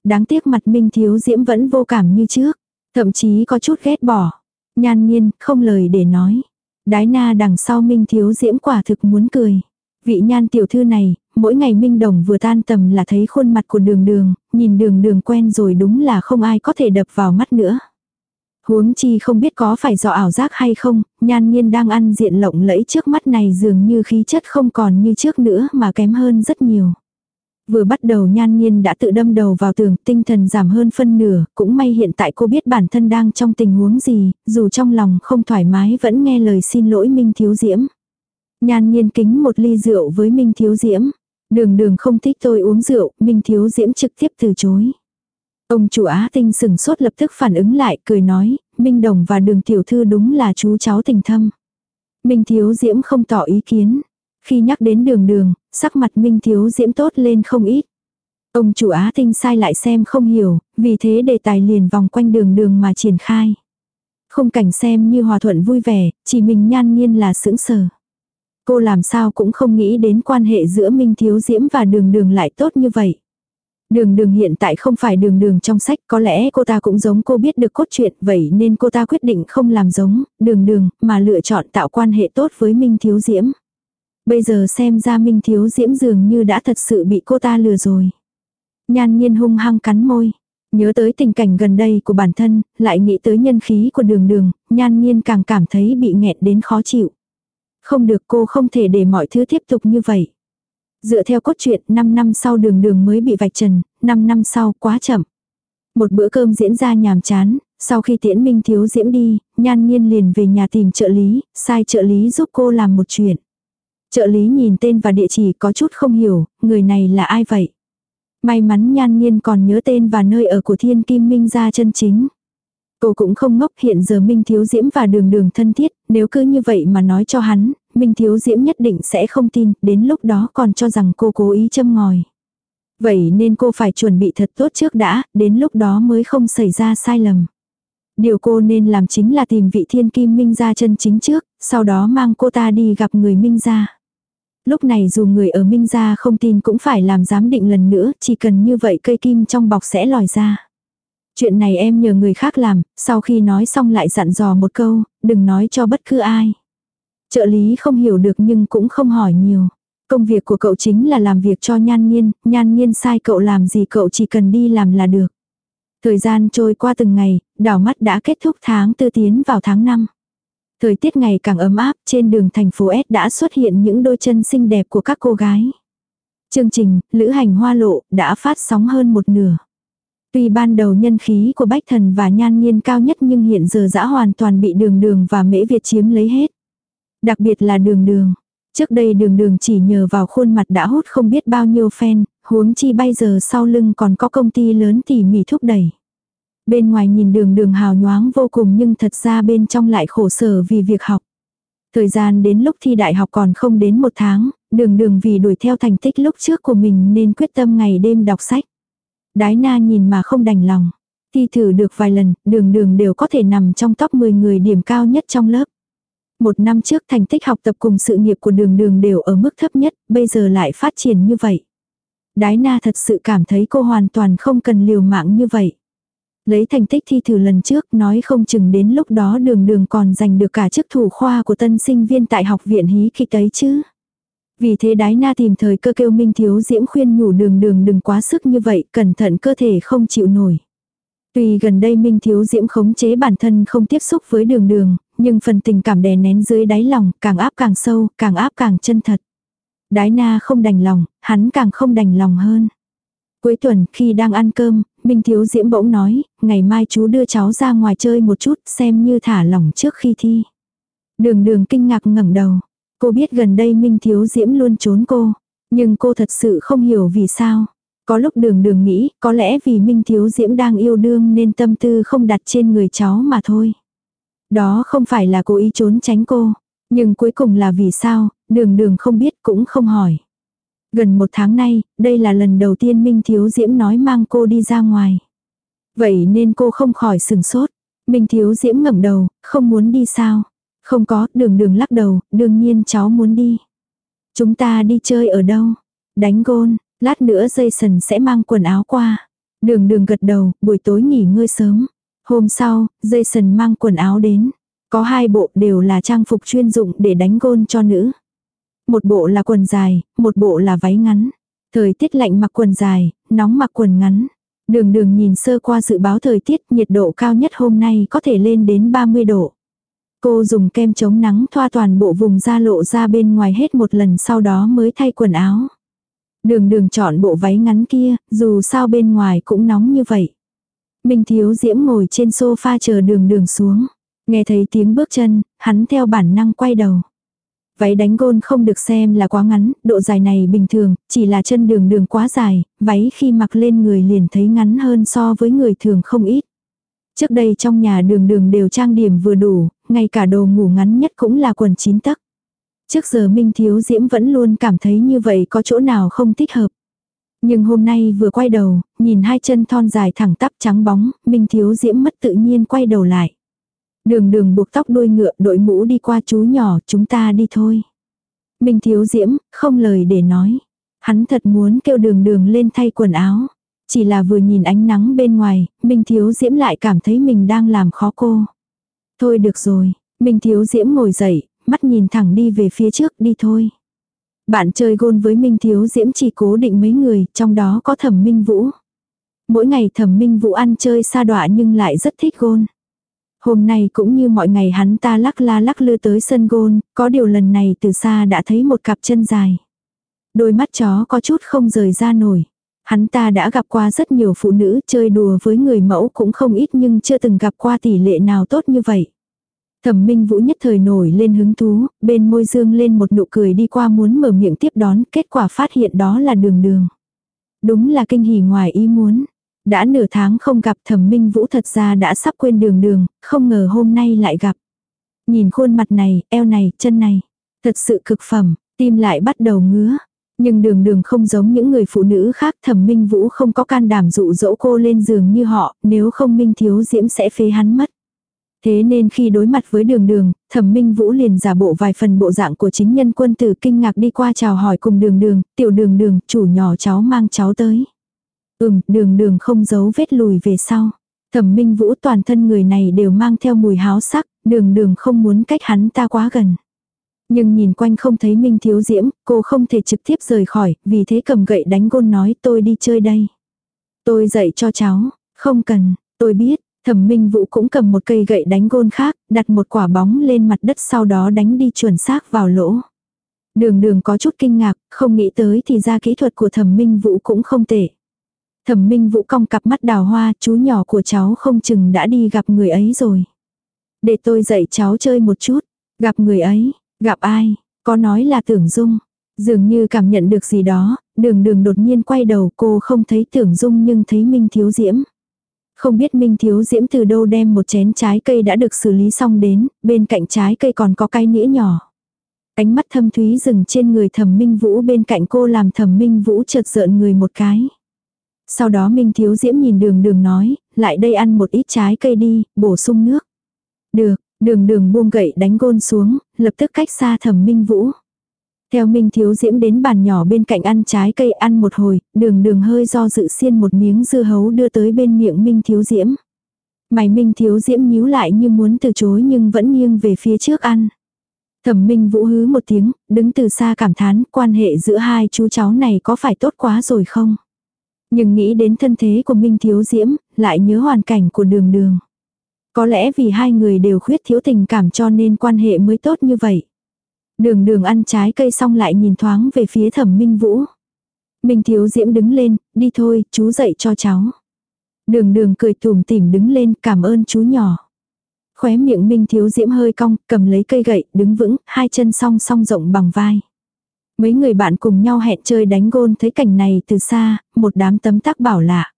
S1: Đáng tiếc mặt Minh Thiếu Diễm vẫn vô cảm như trước. Thậm chí có chút ghét bỏ. Nhan nhiên, không lời để nói. Đái na đằng sau Minh Thiếu Diễm quả thực muốn cười. Vị nhan tiểu thư này, mỗi ngày Minh Đồng vừa tan tầm là thấy khuôn mặt của đường đường, nhìn đường đường quen rồi đúng là không ai có thể đập vào mắt nữa. Huống chi không biết có phải do ảo giác hay không, nhan nhiên đang ăn diện lộng lẫy trước mắt này dường như khí chất không còn như trước nữa mà kém hơn rất nhiều. Vừa bắt đầu nhan nhiên đã tự đâm đầu vào tường, tinh thần giảm hơn phân nửa, cũng may hiện tại cô biết bản thân đang trong tình huống gì, dù trong lòng không thoải mái vẫn nghe lời xin lỗi Minh Thiếu Diễm. Nhan nhiên kính một ly rượu với Minh Thiếu Diễm. Đường đường không thích tôi uống rượu, Minh Thiếu Diễm trực tiếp từ chối. Ông chủ Á Tinh sừng sốt lập tức phản ứng lại, cười nói, Minh Đồng và đường tiểu thư đúng là chú cháu tình thâm. Minh Thiếu Diễm không tỏ ý kiến. Khi nhắc đến đường đường, sắc mặt Minh Thiếu Diễm tốt lên không ít. Ông chủ Á Tinh sai lại xem không hiểu, vì thế đề tài liền vòng quanh đường đường mà triển khai. Không cảnh xem như hòa thuận vui vẻ, chỉ mình nhan nhiên là sững sờ. Cô làm sao cũng không nghĩ đến quan hệ giữa Minh Thiếu Diễm và đường đường lại tốt như vậy. Đường đường hiện tại không phải đường đường trong sách, có lẽ cô ta cũng giống cô biết được cốt truyện, vậy nên cô ta quyết định không làm giống đường đường, mà lựa chọn tạo quan hệ tốt với Minh Thiếu Diễm. Bây giờ xem ra Minh Thiếu Diễm dường như đã thật sự bị cô ta lừa rồi. Nhan nhiên hung hăng cắn môi. Nhớ tới tình cảnh gần đây của bản thân, lại nghĩ tới nhân khí của đường đường, nhan nhiên càng cảm thấy bị nghẹn đến khó chịu. Không được cô không thể để mọi thứ tiếp tục như vậy. Dựa theo cốt truyện 5 năm sau đường đường mới bị vạch trần, 5 năm sau quá chậm. Một bữa cơm diễn ra nhàm chán, sau khi tiễn minh thiếu diễm đi, nhan nhiên liền về nhà tìm trợ lý, sai trợ lý giúp cô làm một chuyện. Trợ lý nhìn tên và địa chỉ có chút không hiểu, người này là ai vậy? May mắn nhan nhiên còn nhớ tên và nơi ở của thiên kim minh gia chân chính. Cô cũng không ngốc hiện giờ Minh Thiếu Diễm và đường đường thân thiết, nếu cứ như vậy mà nói cho hắn, Minh Thiếu Diễm nhất định sẽ không tin, đến lúc đó còn cho rằng cô cố ý châm ngòi. Vậy nên cô phải chuẩn bị thật tốt trước đã, đến lúc đó mới không xảy ra sai lầm. Điều cô nên làm chính là tìm vị thiên kim Minh gia chân chính trước, sau đó mang cô ta đi gặp người Minh gia. Lúc này dù người ở Minh gia không tin cũng phải làm giám định lần nữa, chỉ cần như vậy cây kim trong bọc sẽ lòi ra. Chuyện này em nhờ người khác làm, sau khi nói xong lại dặn dò một câu, đừng nói cho bất cứ ai. Trợ lý không hiểu được nhưng cũng không hỏi nhiều. Công việc của cậu chính là làm việc cho nhan nhiên, nhan nhiên sai cậu làm gì cậu chỉ cần đi làm là được. Thời gian trôi qua từng ngày, đảo mắt đã kết thúc tháng tư tiến vào tháng 5. Thời tiết ngày càng ấm áp, trên đường thành phố S đã xuất hiện những đôi chân xinh đẹp của các cô gái. Chương trình, Lữ hành hoa lộ, đã phát sóng hơn một nửa. Tuy ban đầu nhân khí của Bách Thần và Nhan Nhiên cao nhất nhưng hiện giờ dã hoàn toàn bị đường đường và mễ Việt chiếm lấy hết. Đặc biệt là đường đường. Trước đây đường đường chỉ nhờ vào khuôn mặt đã hút không biết bao nhiêu fan, huống chi bây giờ sau lưng còn có công ty lớn tỉ mỉ thúc đẩy. Bên ngoài nhìn đường đường hào nhoáng vô cùng nhưng thật ra bên trong lại khổ sở vì việc học. Thời gian đến lúc thi đại học còn không đến một tháng, đường đường vì đuổi theo thành tích lúc trước của mình nên quyết tâm ngày đêm đọc sách. Đái na nhìn mà không đành lòng. Thi thử được vài lần, đường đường đều có thể nằm trong top 10 người điểm cao nhất trong lớp. Một năm trước thành tích học tập cùng sự nghiệp của đường đường đều ở mức thấp nhất, bây giờ lại phát triển như vậy. Đái na thật sự cảm thấy cô hoàn toàn không cần liều mạng như vậy. Lấy thành tích thi thử lần trước nói không chừng đến lúc đó đường đường còn giành được cả chức thủ khoa của tân sinh viên tại học viện hí khi tới chứ. Vì thế đái na tìm thời cơ kêu Minh Thiếu Diễm khuyên nhủ đường đường đừng quá sức như vậy, cẩn thận cơ thể không chịu nổi. Tuy gần đây Minh Thiếu Diễm khống chế bản thân không tiếp xúc với đường đường, nhưng phần tình cảm đè nén dưới đáy lòng, càng áp càng sâu, càng áp càng chân thật. Đái na không đành lòng, hắn càng không đành lòng hơn. Cuối tuần, khi đang ăn cơm, Minh Thiếu Diễm bỗng nói, ngày mai chú đưa cháu ra ngoài chơi một chút, xem như thả lỏng trước khi thi. Đường đường kinh ngạc ngẩng đầu. Cô biết gần đây Minh Thiếu Diễm luôn trốn cô. Nhưng cô thật sự không hiểu vì sao. Có lúc đường đường nghĩ, có lẽ vì Minh Thiếu Diễm đang yêu đương nên tâm tư không đặt trên người cháu mà thôi. Đó không phải là cố ý trốn tránh cô. Nhưng cuối cùng là vì sao, đường đường không biết cũng không hỏi. Gần một tháng nay, đây là lần đầu tiên Minh Thiếu Diễm nói mang cô đi ra ngoài. Vậy nên cô không khỏi sừng sốt. Minh Thiếu Diễm ngẩng đầu, không muốn đi sao? Không có, đường đường lắc đầu, đương nhiên cháu muốn đi. Chúng ta đi chơi ở đâu? Đánh gôn, lát nữa Jason sẽ mang quần áo qua. Đường đường gật đầu, buổi tối nghỉ ngơi sớm. Hôm sau, Jason mang quần áo đến. Có hai bộ đều là trang phục chuyên dụng để đánh gôn cho nữ. Một bộ là quần dài, một bộ là váy ngắn. Thời tiết lạnh mặc quần dài, nóng mặc quần ngắn. Đường đường nhìn sơ qua dự báo thời tiết nhiệt độ cao nhất hôm nay có thể lên đến 30 độ. Cô dùng kem chống nắng thoa toàn bộ vùng da lộ ra bên ngoài hết một lần sau đó mới thay quần áo. Đường đường chọn bộ váy ngắn kia, dù sao bên ngoài cũng nóng như vậy. Minh Thiếu Diễm ngồi trên sofa chờ đường đường xuống. Nghe thấy tiếng bước chân, hắn theo bản năng quay đầu. Váy đánh gôn không được xem là quá ngắn, độ dài này bình thường, chỉ là chân đường đường quá dài, váy khi mặc lên người liền thấy ngắn hơn so với người thường không ít. Trước đây trong nhà đường đường đều trang điểm vừa đủ, ngay cả đồ ngủ ngắn nhất cũng là quần chín tấc. Trước giờ Minh Thiếu Diễm vẫn luôn cảm thấy như vậy có chỗ nào không thích hợp. Nhưng hôm nay vừa quay đầu, nhìn hai chân thon dài thẳng tắp trắng bóng, Minh Thiếu Diễm mất tự nhiên quay đầu lại. Đường đường buộc tóc đuôi ngựa đội mũ đi qua chú nhỏ chúng ta đi thôi. Minh Thiếu Diễm, không lời để nói. Hắn thật muốn kêu đường đường lên thay quần áo. Chỉ là vừa nhìn ánh nắng bên ngoài, Minh Thiếu Diễm lại cảm thấy mình đang làm khó cô. Thôi được rồi, Minh Thiếu Diễm ngồi dậy, mắt nhìn thẳng đi về phía trước đi thôi. Bạn chơi gôn với Minh Thiếu Diễm chỉ cố định mấy người, trong đó có thẩm Minh Vũ. Mỗi ngày thẩm Minh Vũ ăn chơi xa đọa nhưng lại rất thích gôn. Hôm nay cũng như mọi ngày hắn ta lắc la lắc lư tới sân gôn, có điều lần này từ xa đã thấy một cặp chân dài. Đôi mắt chó có chút không rời ra nổi. Hắn ta đã gặp qua rất nhiều phụ nữ chơi đùa với người mẫu cũng không ít nhưng chưa từng gặp qua tỷ lệ nào tốt như vậy. Thẩm Minh Vũ nhất thời nổi lên hứng thú, bên môi dương lên một nụ cười đi qua muốn mở miệng tiếp đón, kết quả phát hiện đó là đường đường. Đúng là kinh hỉ ngoài ý muốn. Đã nửa tháng không gặp thẩm minh vũ thật ra đã sắp quên đường đường, không ngờ hôm nay lại gặp. Nhìn khuôn mặt này, eo này, chân này. Thật sự cực phẩm, tim lại bắt đầu ngứa. Nhưng đường đường không giống những người phụ nữ khác thẩm minh vũ không có can đảm dụ dỗ cô lên giường như họ, nếu không minh thiếu diễm sẽ phế hắn mất. Thế nên khi đối mặt với đường đường, thẩm minh vũ liền giả bộ vài phần bộ dạng của chính nhân quân tử kinh ngạc đi qua chào hỏi cùng đường đường, tiểu đường đường, chủ nhỏ cháu mang cháu tới. Ừm, đường đường không giấu vết lùi về sau. Thẩm minh vũ toàn thân người này đều mang theo mùi háo sắc, đường đường không muốn cách hắn ta quá gần. Nhưng nhìn quanh không thấy Minh Thiếu Diễm, cô không thể trực tiếp rời khỏi, vì thế cầm gậy đánh gôn nói tôi đi chơi đây. Tôi dạy cho cháu, không cần, tôi biết, thẩm minh vũ cũng cầm một cây gậy đánh gôn khác, đặt một quả bóng lên mặt đất sau đó đánh đi chuẩn xác vào lỗ. Đường đường có chút kinh ngạc, không nghĩ tới thì ra kỹ thuật của thẩm minh vũ cũng không tệ. Thẩm minh vũ cong cặp mắt đào hoa, chú nhỏ của cháu không chừng đã đi gặp người ấy rồi. Để tôi dạy cháu chơi một chút. Gặp người ấy, gặp ai, có nói là tưởng dung. Dường như cảm nhận được gì đó, đường đường đột nhiên quay đầu cô không thấy tưởng dung nhưng thấy Minh Thiếu Diễm. Không biết Minh Thiếu Diễm từ đâu đem một chén trái cây đã được xử lý xong đến, bên cạnh trái cây còn có cái nĩa nhỏ. Ánh mắt thâm thúy dừng trên người thẩm minh vũ bên cạnh cô làm thẩm minh vũ chợt giận người một cái. Sau đó Minh Thiếu Diễm nhìn đường đường nói, lại đây ăn một ít trái cây đi, bổ sung nước. Được, đường đường buông gậy đánh gôn xuống, lập tức cách xa thẩm Minh Vũ. Theo Minh Thiếu Diễm đến bàn nhỏ bên cạnh ăn trái cây ăn một hồi, đường đường hơi do dự xiên một miếng dưa hấu đưa tới bên miệng Minh Thiếu Diễm. Mày Minh Thiếu Diễm nhíu lại như muốn từ chối nhưng vẫn nghiêng về phía trước ăn. Thẩm Minh Vũ hứ một tiếng, đứng từ xa cảm thán quan hệ giữa hai chú cháu này có phải tốt quá rồi không? Nhưng nghĩ đến thân thế của Minh Thiếu Diễm, lại nhớ hoàn cảnh của đường đường. Có lẽ vì hai người đều khuyết thiếu tình cảm cho nên quan hệ mới tốt như vậy. Đường đường ăn trái cây xong lại nhìn thoáng về phía thẩm Minh Vũ. Minh Thiếu Diễm đứng lên, đi thôi, chú dạy cho cháu. Đường đường cười tùm tìm đứng lên, cảm ơn chú nhỏ. Khóe miệng Minh Thiếu Diễm hơi cong, cầm lấy cây gậy, đứng vững, hai chân song song rộng bằng vai. Mấy người bạn cùng nhau hẹn chơi đánh gôn thấy cảnh này từ xa, một đám tấm tắc bảo lạ.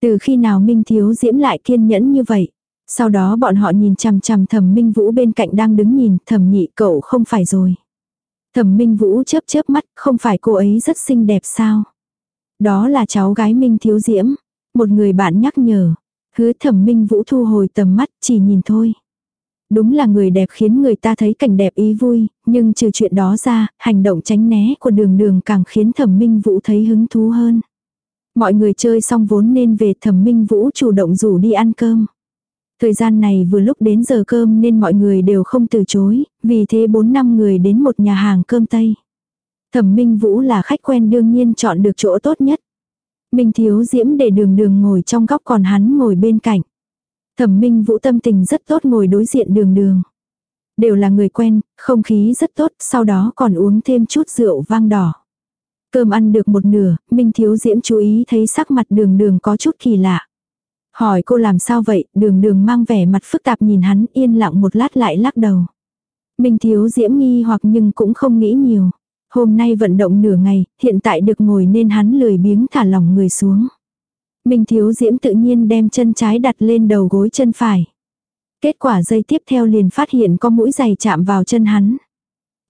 S1: Từ khi nào Minh Thiếu Diễm lại kiên nhẫn như vậy? Sau đó bọn họ nhìn chằm chằm thẩm Minh Vũ bên cạnh đang đứng nhìn, thẩm nhị cậu không phải rồi. Thẩm Minh Vũ chớp chớp mắt, không phải cô ấy rất xinh đẹp sao? Đó là cháu gái Minh Thiếu Diễm. Một người bạn nhắc nhở. Hứa thẩm Minh Vũ thu hồi tầm mắt, chỉ nhìn thôi. Đúng là người đẹp khiến người ta thấy cảnh đẹp ý vui, nhưng trừ chuyện đó ra, hành động tránh né của đường đường càng khiến thẩm Minh Vũ thấy hứng thú hơn. Mọi người chơi xong vốn nên về thẩm Minh Vũ chủ động rủ đi ăn cơm. Thời gian này vừa lúc đến giờ cơm nên mọi người đều không từ chối, vì thế 4 năm người đến một nhà hàng cơm Tây. Thẩm Minh Vũ là khách quen đương nhiên chọn được chỗ tốt nhất. Minh Thiếu Diễm để đường đường ngồi trong góc còn hắn ngồi bên cạnh. Thẩm Minh Vũ tâm tình rất tốt ngồi đối diện đường đường. Đều là người quen, không khí rất tốt, sau đó còn uống thêm chút rượu vang đỏ. Cơm ăn được một nửa, Minh Thiếu Diễm chú ý thấy sắc mặt đường đường có chút kỳ lạ. Hỏi cô làm sao vậy, đường đường mang vẻ mặt phức tạp nhìn hắn yên lặng một lát lại lắc đầu. Minh Thiếu Diễm nghi hoặc nhưng cũng không nghĩ nhiều. Hôm nay vận động nửa ngày, hiện tại được ngồi nên hắn lười biếng thả lỏng người xuống. Minh Thiếu Diễm tự nhiên đem chân trái đặt lên đầu gối chân phải. Kết quả dây tiếp theo liền phát hiện có mũi giày chạm vào chân hắn.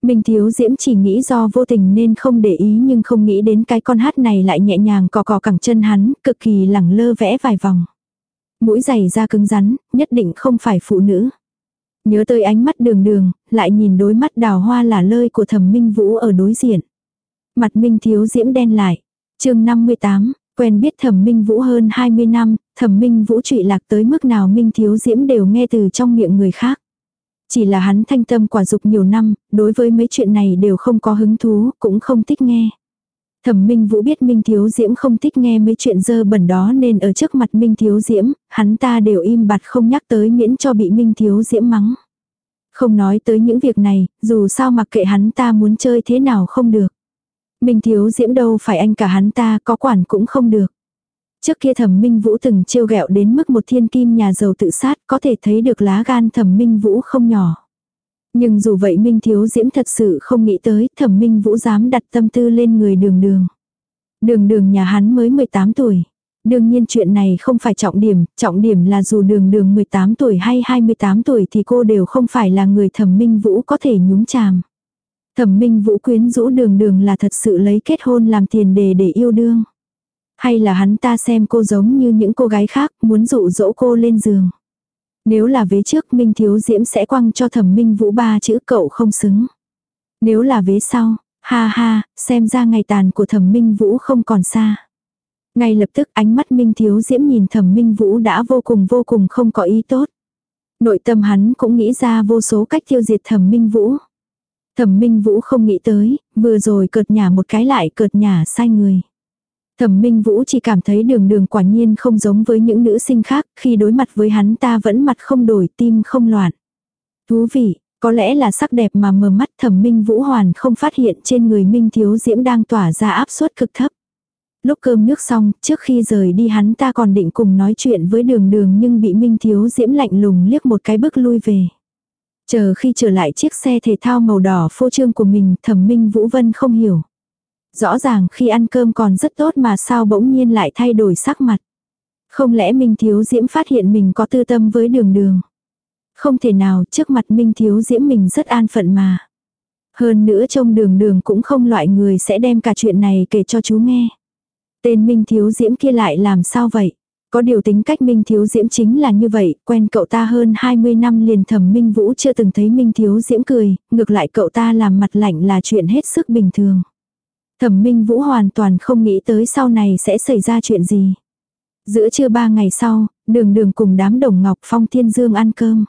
S1: Minh Thiếu Diễm chỉ nghĩ do vô tình nên không để ý nhưng không nghĩ đến cái con hát này lại nhẹ nhàng cò cò cẳng chân hắn, cực kỳ lẳng lơ vẽ vài vòng. Mũi giày da cứng rắn, nhất định không phải phụ nữ. Nhớ tới ánh mắt đường đường, lại nhìn đôi mắt đào hoa là lơi của thẩm minh vũ ở đối diện. Mặt minh thiếu diễm đen lại. chương 58, quen biết thẩm minh vũ hơn 20 năm, thẩm minh vũ trụy lạc tới mức nào minh thiếu diễm đều nghe từ trong miệng người khác. Chỉ là hắn thanh tâm quả dục nhiều năm, đối với mấy chuyện này đều không có hứng thú, cũng không thích nghe. Thẩm Minh Vũ biết Minh Thiếu Diễm không thích nghe mấy chuyện dơ bẩn đó nên ở trước mặt Minh Thiếu Diễm, hắn ta đều im bặt không nhắc tới miễn cho bị Minh Thiếu Diễm mắng. Không nói tới những việc này, dù sao mặc kệ hắn ta muốn chơi thế nào không được. Minh Thiếu Diễm đâu phải anh cả hắn ta có quản cũng không được. Trước kia thẩm minh vũ từng trêu ghẹo đến mức một thiên kim nhà giàu tự sát có thể thấy được lá gan thẩm minh vũ không nhỏ. Nhưng dù vậy Minh Thiếu Diễm thật sự không nghĩ tới thẩm minh vũ dám đặt tâm tư lên người đường đường. Đường đường nhà hắn mới 18 tuổi. Đương nhiên chuyện này không phải trọng điểm, trọng điểm là dù đường đường 18 tuổi hay 28 tuổi thì cô đều không phải là người thẩm minh vũ có thể nhúng chàm. Thẩm minh vũ quyến rũ đường đường là thật sự lấy kết hôn làm tiền đề để yêu đương. Hay là hắn ta xem cô giống như những cô gái khác muốn dụ dỗ cô lên giường. Nếu là vế trước Minh Thiếu Diễm sẽ quăng cho thẩm minh vũ ba chữ cậu không xứng. Nếu là vế sau, ha ha, xem ra ngày tàn của thẩm minh vũ không còn xa. Ngay lập tức ánh mắt Minh Thiếu Diễm nhìn thẩm minh vũ đã vô cùng vô cùng không có ý tốt. Nội tâm hắn cũng nghĩ ra vô số cách tiêu diệt thẩm minh vũ. Thẩm minh vũ không nghĩ tới, vừa rồi cợt nhả một cái lại cợt nhả sai người. Thẩm Minh Vũ chỉ cảm thấy đường đường quả nhiên không giống với những nữ sinh khác, khi đối mặt với hắn ta vẫn mặt không đổi, tim không loạn. Thú vị, có lẽ là sắc đẹp mà mờ mắt Thẩm Minh Vũ hoàn không phát hiện trên người Minh Thiếu Diễm đang tỏa ra áp suất cực thấp. Lúc cơm nước xong, trước khi rời đi hắn ta còn định cùng nói chuyện với đường đường nhưng bị Minh Thiếu Diễm lạnh lùng liếc một cái bước lui về. Chờ khi trở lại chiếc xe thể thao màu đỏ phô trương của mình, thẩm Minh Vũ Vân không hiểu. Rõ ràng khi ăn cơm còn rất tốt mà sao bỗng nhiên lại thay đổi sắc mặt. Không lẽ Minh Thiếu Diễm phát hiện mình có tư tâm với đường đường. Không thể nào trước mặt Minh Thiếu Diễm mình rất an phận mà. Hơn nữa trông đường đường cũng không loại người sẽ đem cả chuyện này kể cho chú nghe. Tên Minh Thiếu Diễm kia lại làm sao vậy? Có điều tính cách Minh Thiếu Diễm chính là như vậy, quen cậu ta hơn 20 năm liền thẩm Minh Vũ chưa từng thấy Minh Thiếu Diễm cười, ngược lại cậu ta làm mặt lạnh là chuyện hết sức bình thường. Thẩm Minh Vũ hoàn toàn không nghĩ tới sau này sẽ xảy ra chuyện gì. Giữa trưa ba ngày sau, đường đường cùng đám đồng ngọc Phong Thiên Dương ăn cơm.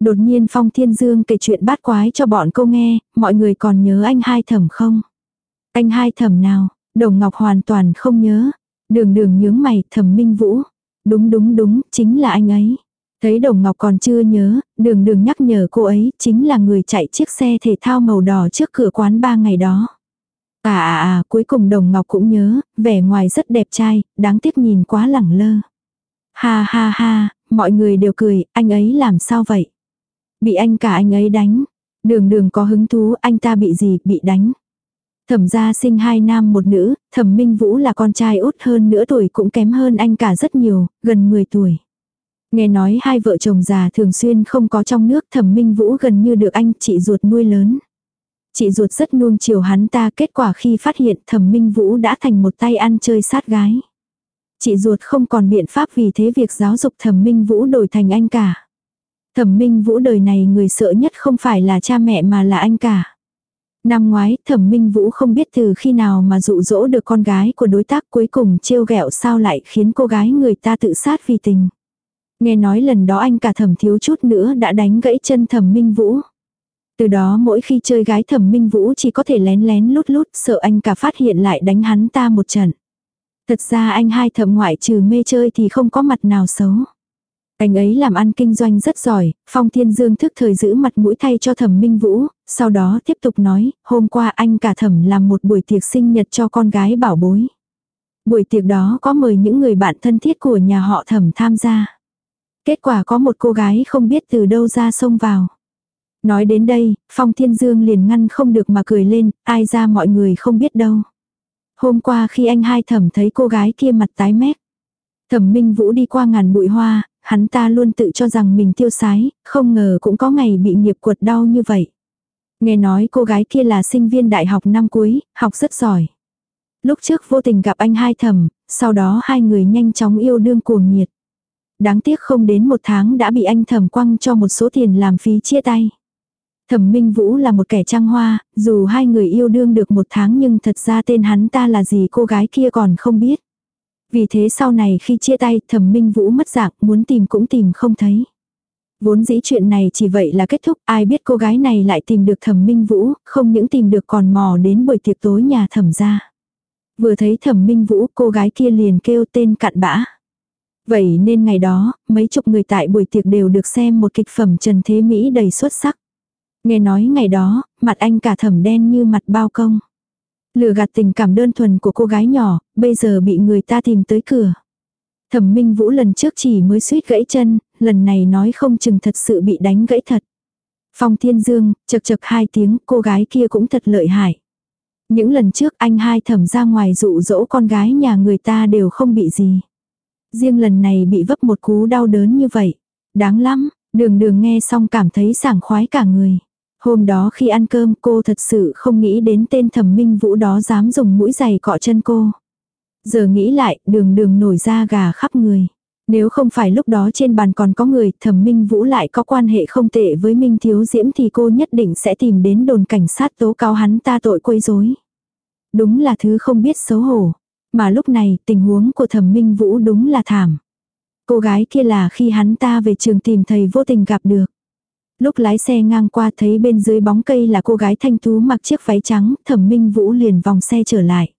S1: Đột nhiên Phong Thiên Dương kể chuyện bát quái cho bọn cô nghe, mọi người còn nhớ anh hai thẩm không? Anh hai thẩm nào? Đồng Ngọc hoàn toàn không nhớ. Đường đường nhướng mày thẩm Minh Vũ. Đúng đúng đúng, chính là anh ấy. Thấy Đồng Ngọc còn chưa nhớ, đường đường nhắc nhở cô ấy chính là người chạy chiếc xe thể thao màu đỏ trước cửa quán ba ngày đó. À à à, cuối cùng Đồng Ngọc cũng nhớ, vẻ ngoài rất đẹp trai, đáng tiếc nhìn quá lẳng lơ. Ha ha ha, mọi người đều cười, anh ấy làm sao vậy? Bị anh cả anh ấy đánh. Đường đường có hứng thú, anh ta bị gì, bị đánh. Thẩm gia sinh hai nam một nữ, thẩm minh vũ là con trai út hơn nửa tuổi cũng kém hơn anh cả rất nhiều, gần 10 tuổi. Nghe nói hai vợ chồng già thường xuyên không có trong nước thẩm minh vũ gần như được anh chị ruột nuôi lớn. Chị ruột rất nuông chiều hắn ta kết quả khi phát hiện thẩm minh vũ đã thành một tay ăn chơi sát gái. Chị ruột không còn biện pháp vì thế việc giáo dục thẩm minh vũ đổi thành anh cả. Thẩm minh vũ đời này người sợ nhất không phải là cha mẹ mà là anh cả. Năm ngoái, thẩm minh vũ không biết từ khi nào mà dụ dỗ được con gái của đối tác cuối cùng trêu ghẹo sao lại khiến cô gái người ta tự sát vì tình. Nghe nói lần đó anh cả thẩm thiếu chút nữa đã đánh gãy chân thẩm minh vũ. Từ đó mỗi khi chơi gái thẩm minh vũ chỉ có thể lén lén lút lút sợ anh cả phát hiện lại đánh hắn ta một trận. Thật ra anh hai thẩm ngoại trừ mê chơi thì không có mặt nào xấu. Anh ấy làm ăn kinh doanh rất giỏi, Phong Thiên Dương thức thời giữ mặt mũi thay cho thẩm Minh Vũ, sau đó tiếp tục nói, hôm qua anh cả thẩm làm một buổi tiệc sinh nhật cho con gái bảo bối. Buổi tiệc đó có mời những người bạn thân thiết của nhà họ thẩm tham gia. Kết quả có một cô gái không biết từ đâu ra xông vào. Nói đến đây, Phong Thiên Dương liền ngăn không được mà cười lên, ai ra mọi người không biết đâu. Hôm qua khi anh hai thẩm thấy cô gái kia mặt tái mét. Thẩm Minh Vũ đi qua ngàn bụi hoa, hắn ta luôn tự cho rằng mình tiêu sái, không ngờ cũng có ngày bị nghiệp quật đau như vậy. Nghe nói cô gái kia là sinh viên đại học năm cuối, học rất giỏi. Lúc trước vô tình gặp anh hai thẩm, sau đó hai người nhanh chóng yêu đương cuồng nhiệt. Đáng tiếc không đến một tháng đã bị anh thẩm quăng cho một số tiền làm phí chia tay. Thẩm Minh Vũ là một kẻ trăng hoa, dù hai người yêu đương được một tháng nhưng thật ra tên hắn ta là gì cô gái kia còn không biết. Vì thế sau này khi chia tay thẩm minh vũ mất dạng muốn tìm cũng tìm không thấy. Vốn dĩ chuyện này chỉ vậy là kết thúc ai biết cô gái này lại tìm được thẩm minh vũ, không những tìm được còn mò đến buổi tiệc tối nhà thẩm ra. Vừa thấy thẩm minh vũ cô gái kia liền kêu tên cặn bã. Vậy nên ngày đó, mấy chục người tại buổi tiệc đều được xem một kịch phẩm Trần Thế Mỹ đầy xuất sắc. Nghe nói ngày đó, mặt anh cả thẩm đen như mặt bao công. Lừa gạt tình cảm đơn thuần của cô gái nhỏ, bây giờ bị người ta tìm tới cửa. Thẩm Minh Vũ lần trước chỉ mới suýt gãy chân, lần này nói không chừng thật sự bị đánh gãy thật. Phong Thiên Dương, chật chật hai tiếng, cô gái kia cũng thật lợi hại. Những lần trước anh hai thẩm ra ngoài dụ dỗ con gái nhà người ta đều không bị gì. Riêng lần này bị vấp một cú đau đớn như vậy. Đáng lắm, đường đường nghe xong cảm thấy sảng khoái cả người. Hôm đó khi ăn cơm cô thật sự không nghĩ đến tên thẩm minh vũ đó dám dùng mũi giày cọ chân cô. Giờ nghĩ lại, đường đường nổi ra gà khắp người. Nếu không phải lúc đó trên bàn còn có người, thẩm minh vũ lại có quan hệ không tệ với Minh Thiếu Diễm thì cô nhất định sẽ tìm đến đồn cảnh sát tố cáo hắn ta tội quấy rối. Đúng là thứ không biết xấu hổ. Mà lúc này, tình huống của thẩm minh vũ đúng là thảm. Cô gái kia là khi hắn ta về trường tìm thầy vô tình gặp được. Lúc lái xe ngang qua thấy bên dưới bóng cây là cô gái thanh tú mặc chiếc váy trắng, thẩm minh vũ liền vòng xe trở lại.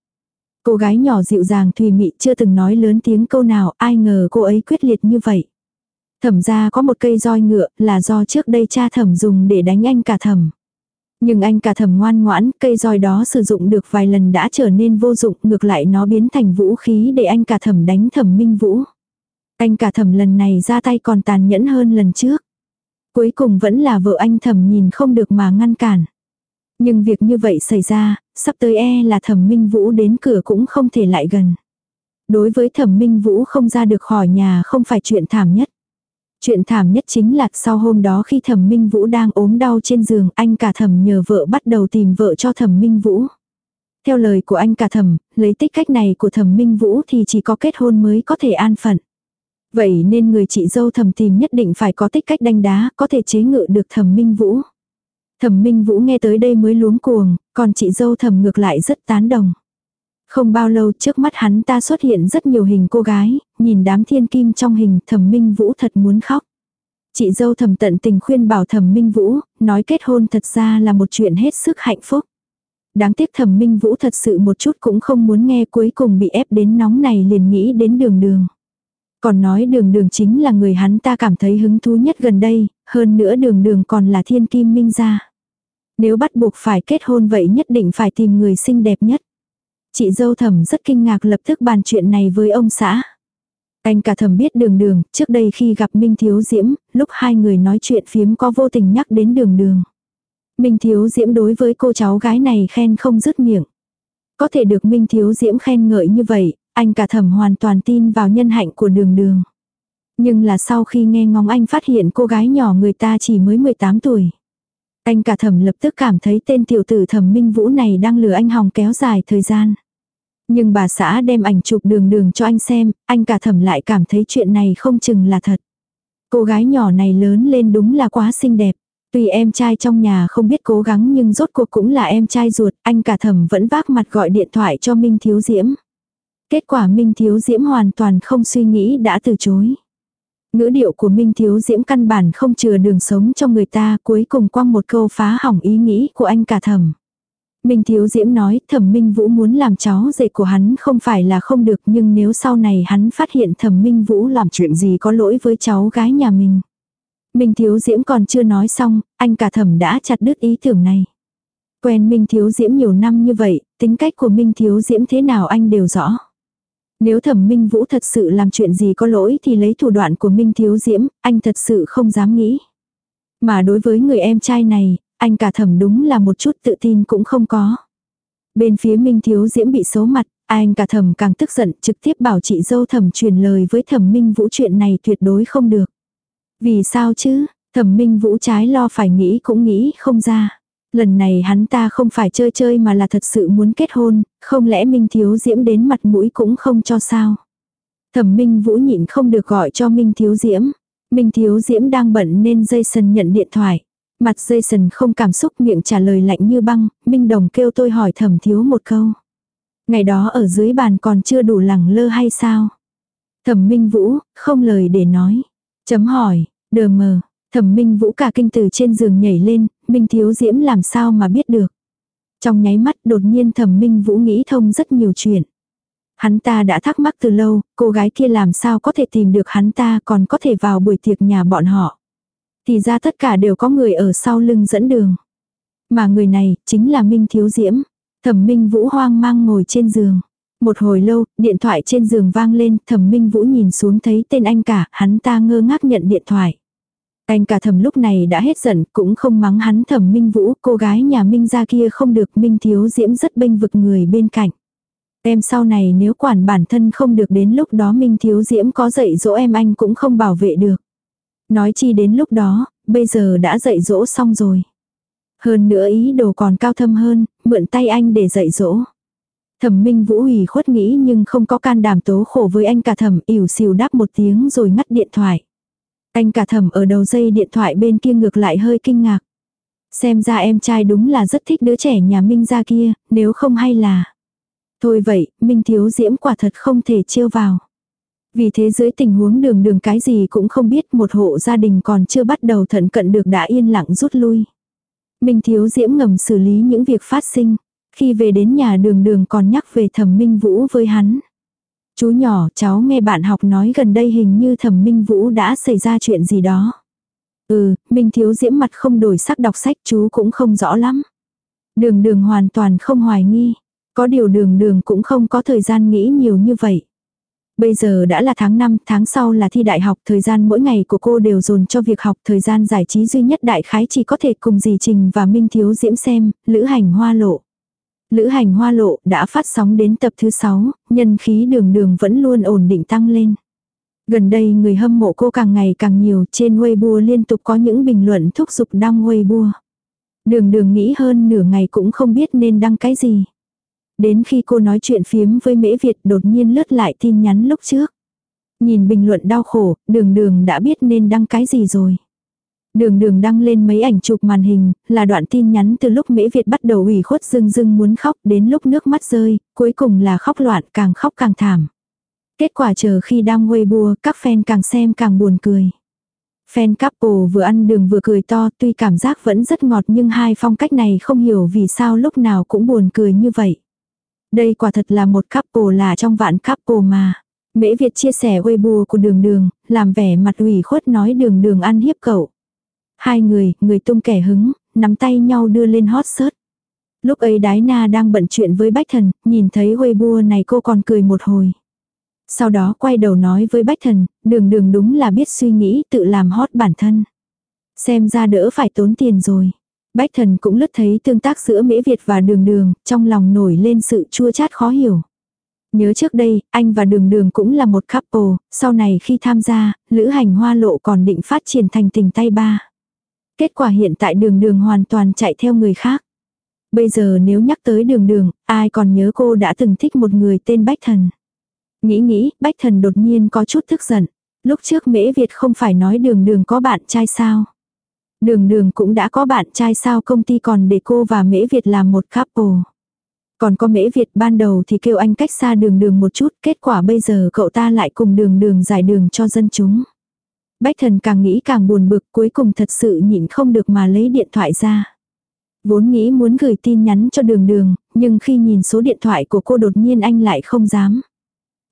S1: Cô gái nhỏ dịu dàng thùy mị chưa từng nói lớn tiếng câu nào, ai ngờ cô ấy quyết liệt như vậy. Thẩm ra có một cây roi ngựa là do trước đây cha thẩm dùng để đánh anh cả thẩm. Nhưng anh cả thẩm ngoan ngoãn, cây roi đó sử dụng được vài lần đã trở nên vô dụng, ngược lại nó biến thành vũ khí để anh cả thẩm đánh thẩm minh vũ. Anh cả thẩm lần này ra tay còn tàn nhẫn hơn lần trước. Cuối cùng vẫn là vợ anh thẩm nhìn không được mà ngăn cản. Nhưng việc như vậy xảy ra, sắp tới e là thẩm minh vũ đến cửa cũng không thể lại gần. Đối với thẩm minh vũ không ra được khỏi nhà không phải chuyện thảm nhất. Chuyện thảm nhất chính là sau hôm đó khi thẩm minh vũ đang ốm đau trên giường anh cả thẩm nhờ vợ bắt đầu tìm vợ cho thẩm minh vũ. Theo lời của anh cả thẩm, lấy tích cách này của thẩm minh vũ thì chỉ có kết hôn mới có thể an phận. Vậy nên người chị dâu thầm tìm nhất định phải có tích cách đanh đá, có thể chế ngự được thẩm minh vũ. Thẩm minh vũ nghe tới đây mới luống cuồng, còn chị dâu thầm ngược lại rất tán đồng. Không bao lâu trước mắt hắn ta xuất hiện rất nhiều hình cô gái, nhìn đám thiên kim trong hình thẩm minh vũ thật muốn khóc. Chị dâu thầm tận tình khuyên bảo thẩm minh vũ, nói kết hôn thật ra là một chuyện hết sức hạnh phúc. Đáng tiếc thẩm minh vũ thật sự một chút cũng không muốn nghe cuối cùng bị ép đến nóng này liền nghĩ đến đường đường. Còn nói đường đường chính là người hắn ta cảm thấy hứng thú nhất gần đây, hơn nữa đường đường còn là thiên kim minh gia. Nếu bắt buộc phải kết hôn vậy nhất định phải tìm người xinh đẹp nhất. Chị dâu thẩm rất kinh ngạc lập tức bàn chuyện này với ông xã. Anh cả thầm biết đường đường, trước đây khi gặp Minh Thiếu Diễm, lúc hai người nói chuyện phiếm có vô tình nhắc đến đường đường. Minh Thiếu Diễm đối với cô cháu gái này khen không dứt miệng. Có thể được Minh Thiếu Diễm khen ngợi như vậy, anh cả thẩm hoàn toàn tin vào nhân hạnh của đường đường. Nhưng là sau khi nghe ngóng anh phát hiện cô gái nhỏ người ta chỉ mới 18 tuổi. Anh cả thẩm lập tức cảm thấy tên tiểu tử thẩm minh vũ này đang lừa anh hòng kéo dài thời gian. Nhưng bà xã đem ảnh chụp đường đường cho anh xem, anh cả thẩm lại cảm thấy chuyện này không chừng là thật. Cô gái nhỏ này lớn lên đúng là quá xinh đẹp. Tuy em trai trong nhà không biết cố gắng nhưng rốt cuộc cũng là em trai ruột, anh cả thẩm vẫn vác mặt gọi điện thoại cho Minh Thiếu Diễm. Kết quả Minh Thiếu Diễm hoàn toàn không suy nghĩ đã từ chối. Ngữ điệu của Minh Thiếu Diễm căn bản không chừa đường sống cho người ta cuối cùng quăng một câu phá hỏng ý nghĩ của anh cả thẩm. Minh Thiếu Diễm nói thẩm Minh Vũ muốn làm cháu rể của hắn không phải là không được nhưng nếu sau này hắn phát hiện thẩm Minh Vũ làm chuyện gì có lỗi với cháu gái nhà mình. Minh Thiếu Diễm còn chưa nói xong, anh cả thẩm đã chặt đứt ý tưởng này. Quen Minh Thiếu Diễm nhiều năm như vậy, tính cách của Minh Thiếu Diễm thế nào anh đều rõ. Nếu thẩm Minh Vũ thật sự làm chuyện gì có lỗi thì lấy thủ đoạn của Minh Thiếu Diễm, anh thật sự không dám nghĩ. Mà đối với người em trai này, anh cả thẩm đúng là một chút tự tin cũng không có. Bên phía Minh Thiếu Diễm bị xấu mặt, anh cả thẩm càng tức giận trực tiếp bảo chị dâu thẩm truyền lời với thẩm Minh Vũ chuyện này tuyệt đối không được. Vì sao chứ, thẩm Minh Vũ trái lo phải nghĩ cũng nghĩ không ra. Lần này hắn ta không phải chơi chơi mà là thật sự muốn kết hôn, không lẽ Minh Thiếu Diễm đến mặt mũi cũng không cho sao. Thẩm Minh Vũ nhịn không được gọi cho Minh Thiếu Diễm. Minh Thiếu Diễm đang bận nên dây sần nhận điện thoại. Mặt dây sần không cảm xúc miệng trả lời lạnh như băng, Minh Đồng kêu tôi hỏi thẩm thiếu một câu. Ngày đó ở dưới bàn còn chưa đủ lẳng lơ hay sao? Thẩm Minh Vũ, không lời để nói. Chấm hỏi, đờ mờ, Thẩm Minh Vũ cả kinh từ trên giường nhảy lên, Minh Thiếu Diễm làm sao mà biết được. Trong nháy mắt đột nhiên Thẩm Minh Vũ nghĩ thông rất nhiều chuyện. Hắn ta đã thắc mắc từ lâu, cô gái kia làm sao có thể tìm được hắn ta còn có thể vào buổi tiệc nhà bọn họ. Thì ra tất cả đều có người ở sau lưng dẫn đường. Mà người này chính là Minh Thiếu Diễm. Thẩm Minh Vũ hoang mang ngồi trên giường. Một hồi lâu, điện thoại trên giường vang lên, Thẩm Minh Vũ nhìn xuống thấy tên anh cả, hắn ta ngơ ngác nhận điện thoại. Anh cả thầm lúc này đã hết giận, cũng không mắng hắn thầm Minh Vũ, cô gái nhà Minh ra kia không được Minh Thiếu Diễm rất bênh vực người bên cạnh. Em sau này nếu quản bản thân không được đến lúc đó Minh Thiếu Diễm có dạy dỗ em anh cũng không bảo vệ được. Nói chi đến lúc đó, bây giờ đã dạy dỗ xong rồi. Hơn nữa ý đồ còn cao thâm hơn, mượn tay anh để dạy dỗ. Thẩm Minh Vũ ủy khuất nghĩ nhưng không có can đảm tố khổ với anh cả thẩm ỉu xìu đáp một tiếng rồi ngắt điện thoại. Anh cả thẩm ở đầu dây điện thoại bên kia ngược lại hơi kinh ngạc. Xem ra em trai đúng là rất thích đứa trẻ nhà Minh ra kia, nếu không hay là. Thôi vậy, Minh thiếu diễm quả thật không thể chiêu vào. Vì thế dưới tình huống đường đường cái gì cũng không biết một hộ gia đình còn chưa bắt đầu thận cận được đã yên lặng rút lui. Minh thiếu diễm ngầm xử lý những việc phát sinh. Khi về đến nhà đường đường còn nhắc về thẩm minh vũ với hắn. Chú nhỏ, cháu nghe bạn học nói gần đây hình như thẩm minh vũ đã xảy ra chuyện gì đó. Ừ, Minh Thiếu Diễm mặt không đổi sắc đọc sách chú cũng không rõ lắm. Đường đường hoàn toàn không hoài nghi. Có điều đường đường cũng không có thời gian nghĩ nhiều như vậy. Bây giờ đã là tháng 5, tháng sau là thi đại học, thời gian mỗi ngày của cô đều dồn cho việc học, thời gian giải trí duy nhất đại khái chỉ có thể cùng dì Trình và Minh Thiếu Diễm xem, lữ hành hoa lộ. Lữ hành hoa lộ đã phát sóng đến tập thứ 6, nhân khí đường đường vẫn luôn ổn định tăng lên. Gần đây người hâm mộ cô càng ngày càng nhiều trên Weibo liên tục có những bình luận thúc giục đăng Weibo. Đường đường nghĩ hơn nửa ngày cũng không biết nên đăng cái gì. Đến khi cô nói chuyện phiếm với Mễ Việt đột nhiên lướt lại tin nhắn lúc trước. Nhìn bình luận đau khổ, đường đường đã biết nên đăng cái gì rồi. Đường đường đăng lên mấy ảnh chụp màn hình, là đoạn tin nhắn từ lúc Mễ Việt bắt đầu ủy khuất dưng dưng muốn khóc đến lúc nước mắt rơi, cuối cùng là khóc loạn càng khóc càng thảm. Kết quả chờ khi đang Weibo, các fan càng xem càng buồn cười. Fan couple vừa ăn đường vừa cười to tuy cảm giác vẫn rất ngọt nhưng hai phong cách này không hiểu vì sao lúc nào cũng buồn cười như vậy. Đây quả thật là một couple là trong vạn couple mà. Mễ Việt chia sẻ Weibo của đường đường, làm vẻ mặt ủy khuất nói đường đường ăn hiếp cậu. Hai người, người tung kẻ hứng, nắm tay nhau đưa lên hot search. Lúc ấy Đái Na đang bận chuyện với Bách Thần, nhìn thấy Weibo này cô còn cười một hồi. Sau đó quay đầu nói với Bách Thần, đường đường đúng là biết suy nghĩ tự làm hot bản thân. Xem ra đỡ phải tốn tiền rồi. Bách Thần cũng lướt thấy tương tác giữa Mễ Việt và đường đường, trong lòng nổi lên sự chua chát khó hiểu. Nhớ trước đây, anh và đường đường cũng là một couple, sau này khi tham gia, lữ hành hoa lộ còn định phát triển thành tình tay ba. Kết quả hiện tại đường đường hoàn toàn chạy theo người khác. Bây giờ nếu nhắc tới đường đường, ai còn nhớ cô đã từng thích một người tên Bách Thần. Nghĩ nghĩ, Bách Thần đột nhiên có chút tức giận. Lúc trước Mễ Việt không phải nói đường đường có bạn trai sao. Đường đường cũng đã có bạn trai sao công ty còn để cô và Mễ Việt làm một couple. Còn có Mễ Việt ban đầu thì kêu anh cách xa đường đường một chút, kết quả bây giờ cậu ta lại cùng đường đường giải đường cho dân chúng. Bách thần càng nghĩ càng buồn bực cuối cùng thật sự nhịn không được mà lấy điện thoại ra. Vốn nghĩ muốn gửi tin nhắn cho đường đường, nhưng khi nhìn số điện thoại của cô đột nhiên anh lại không dám.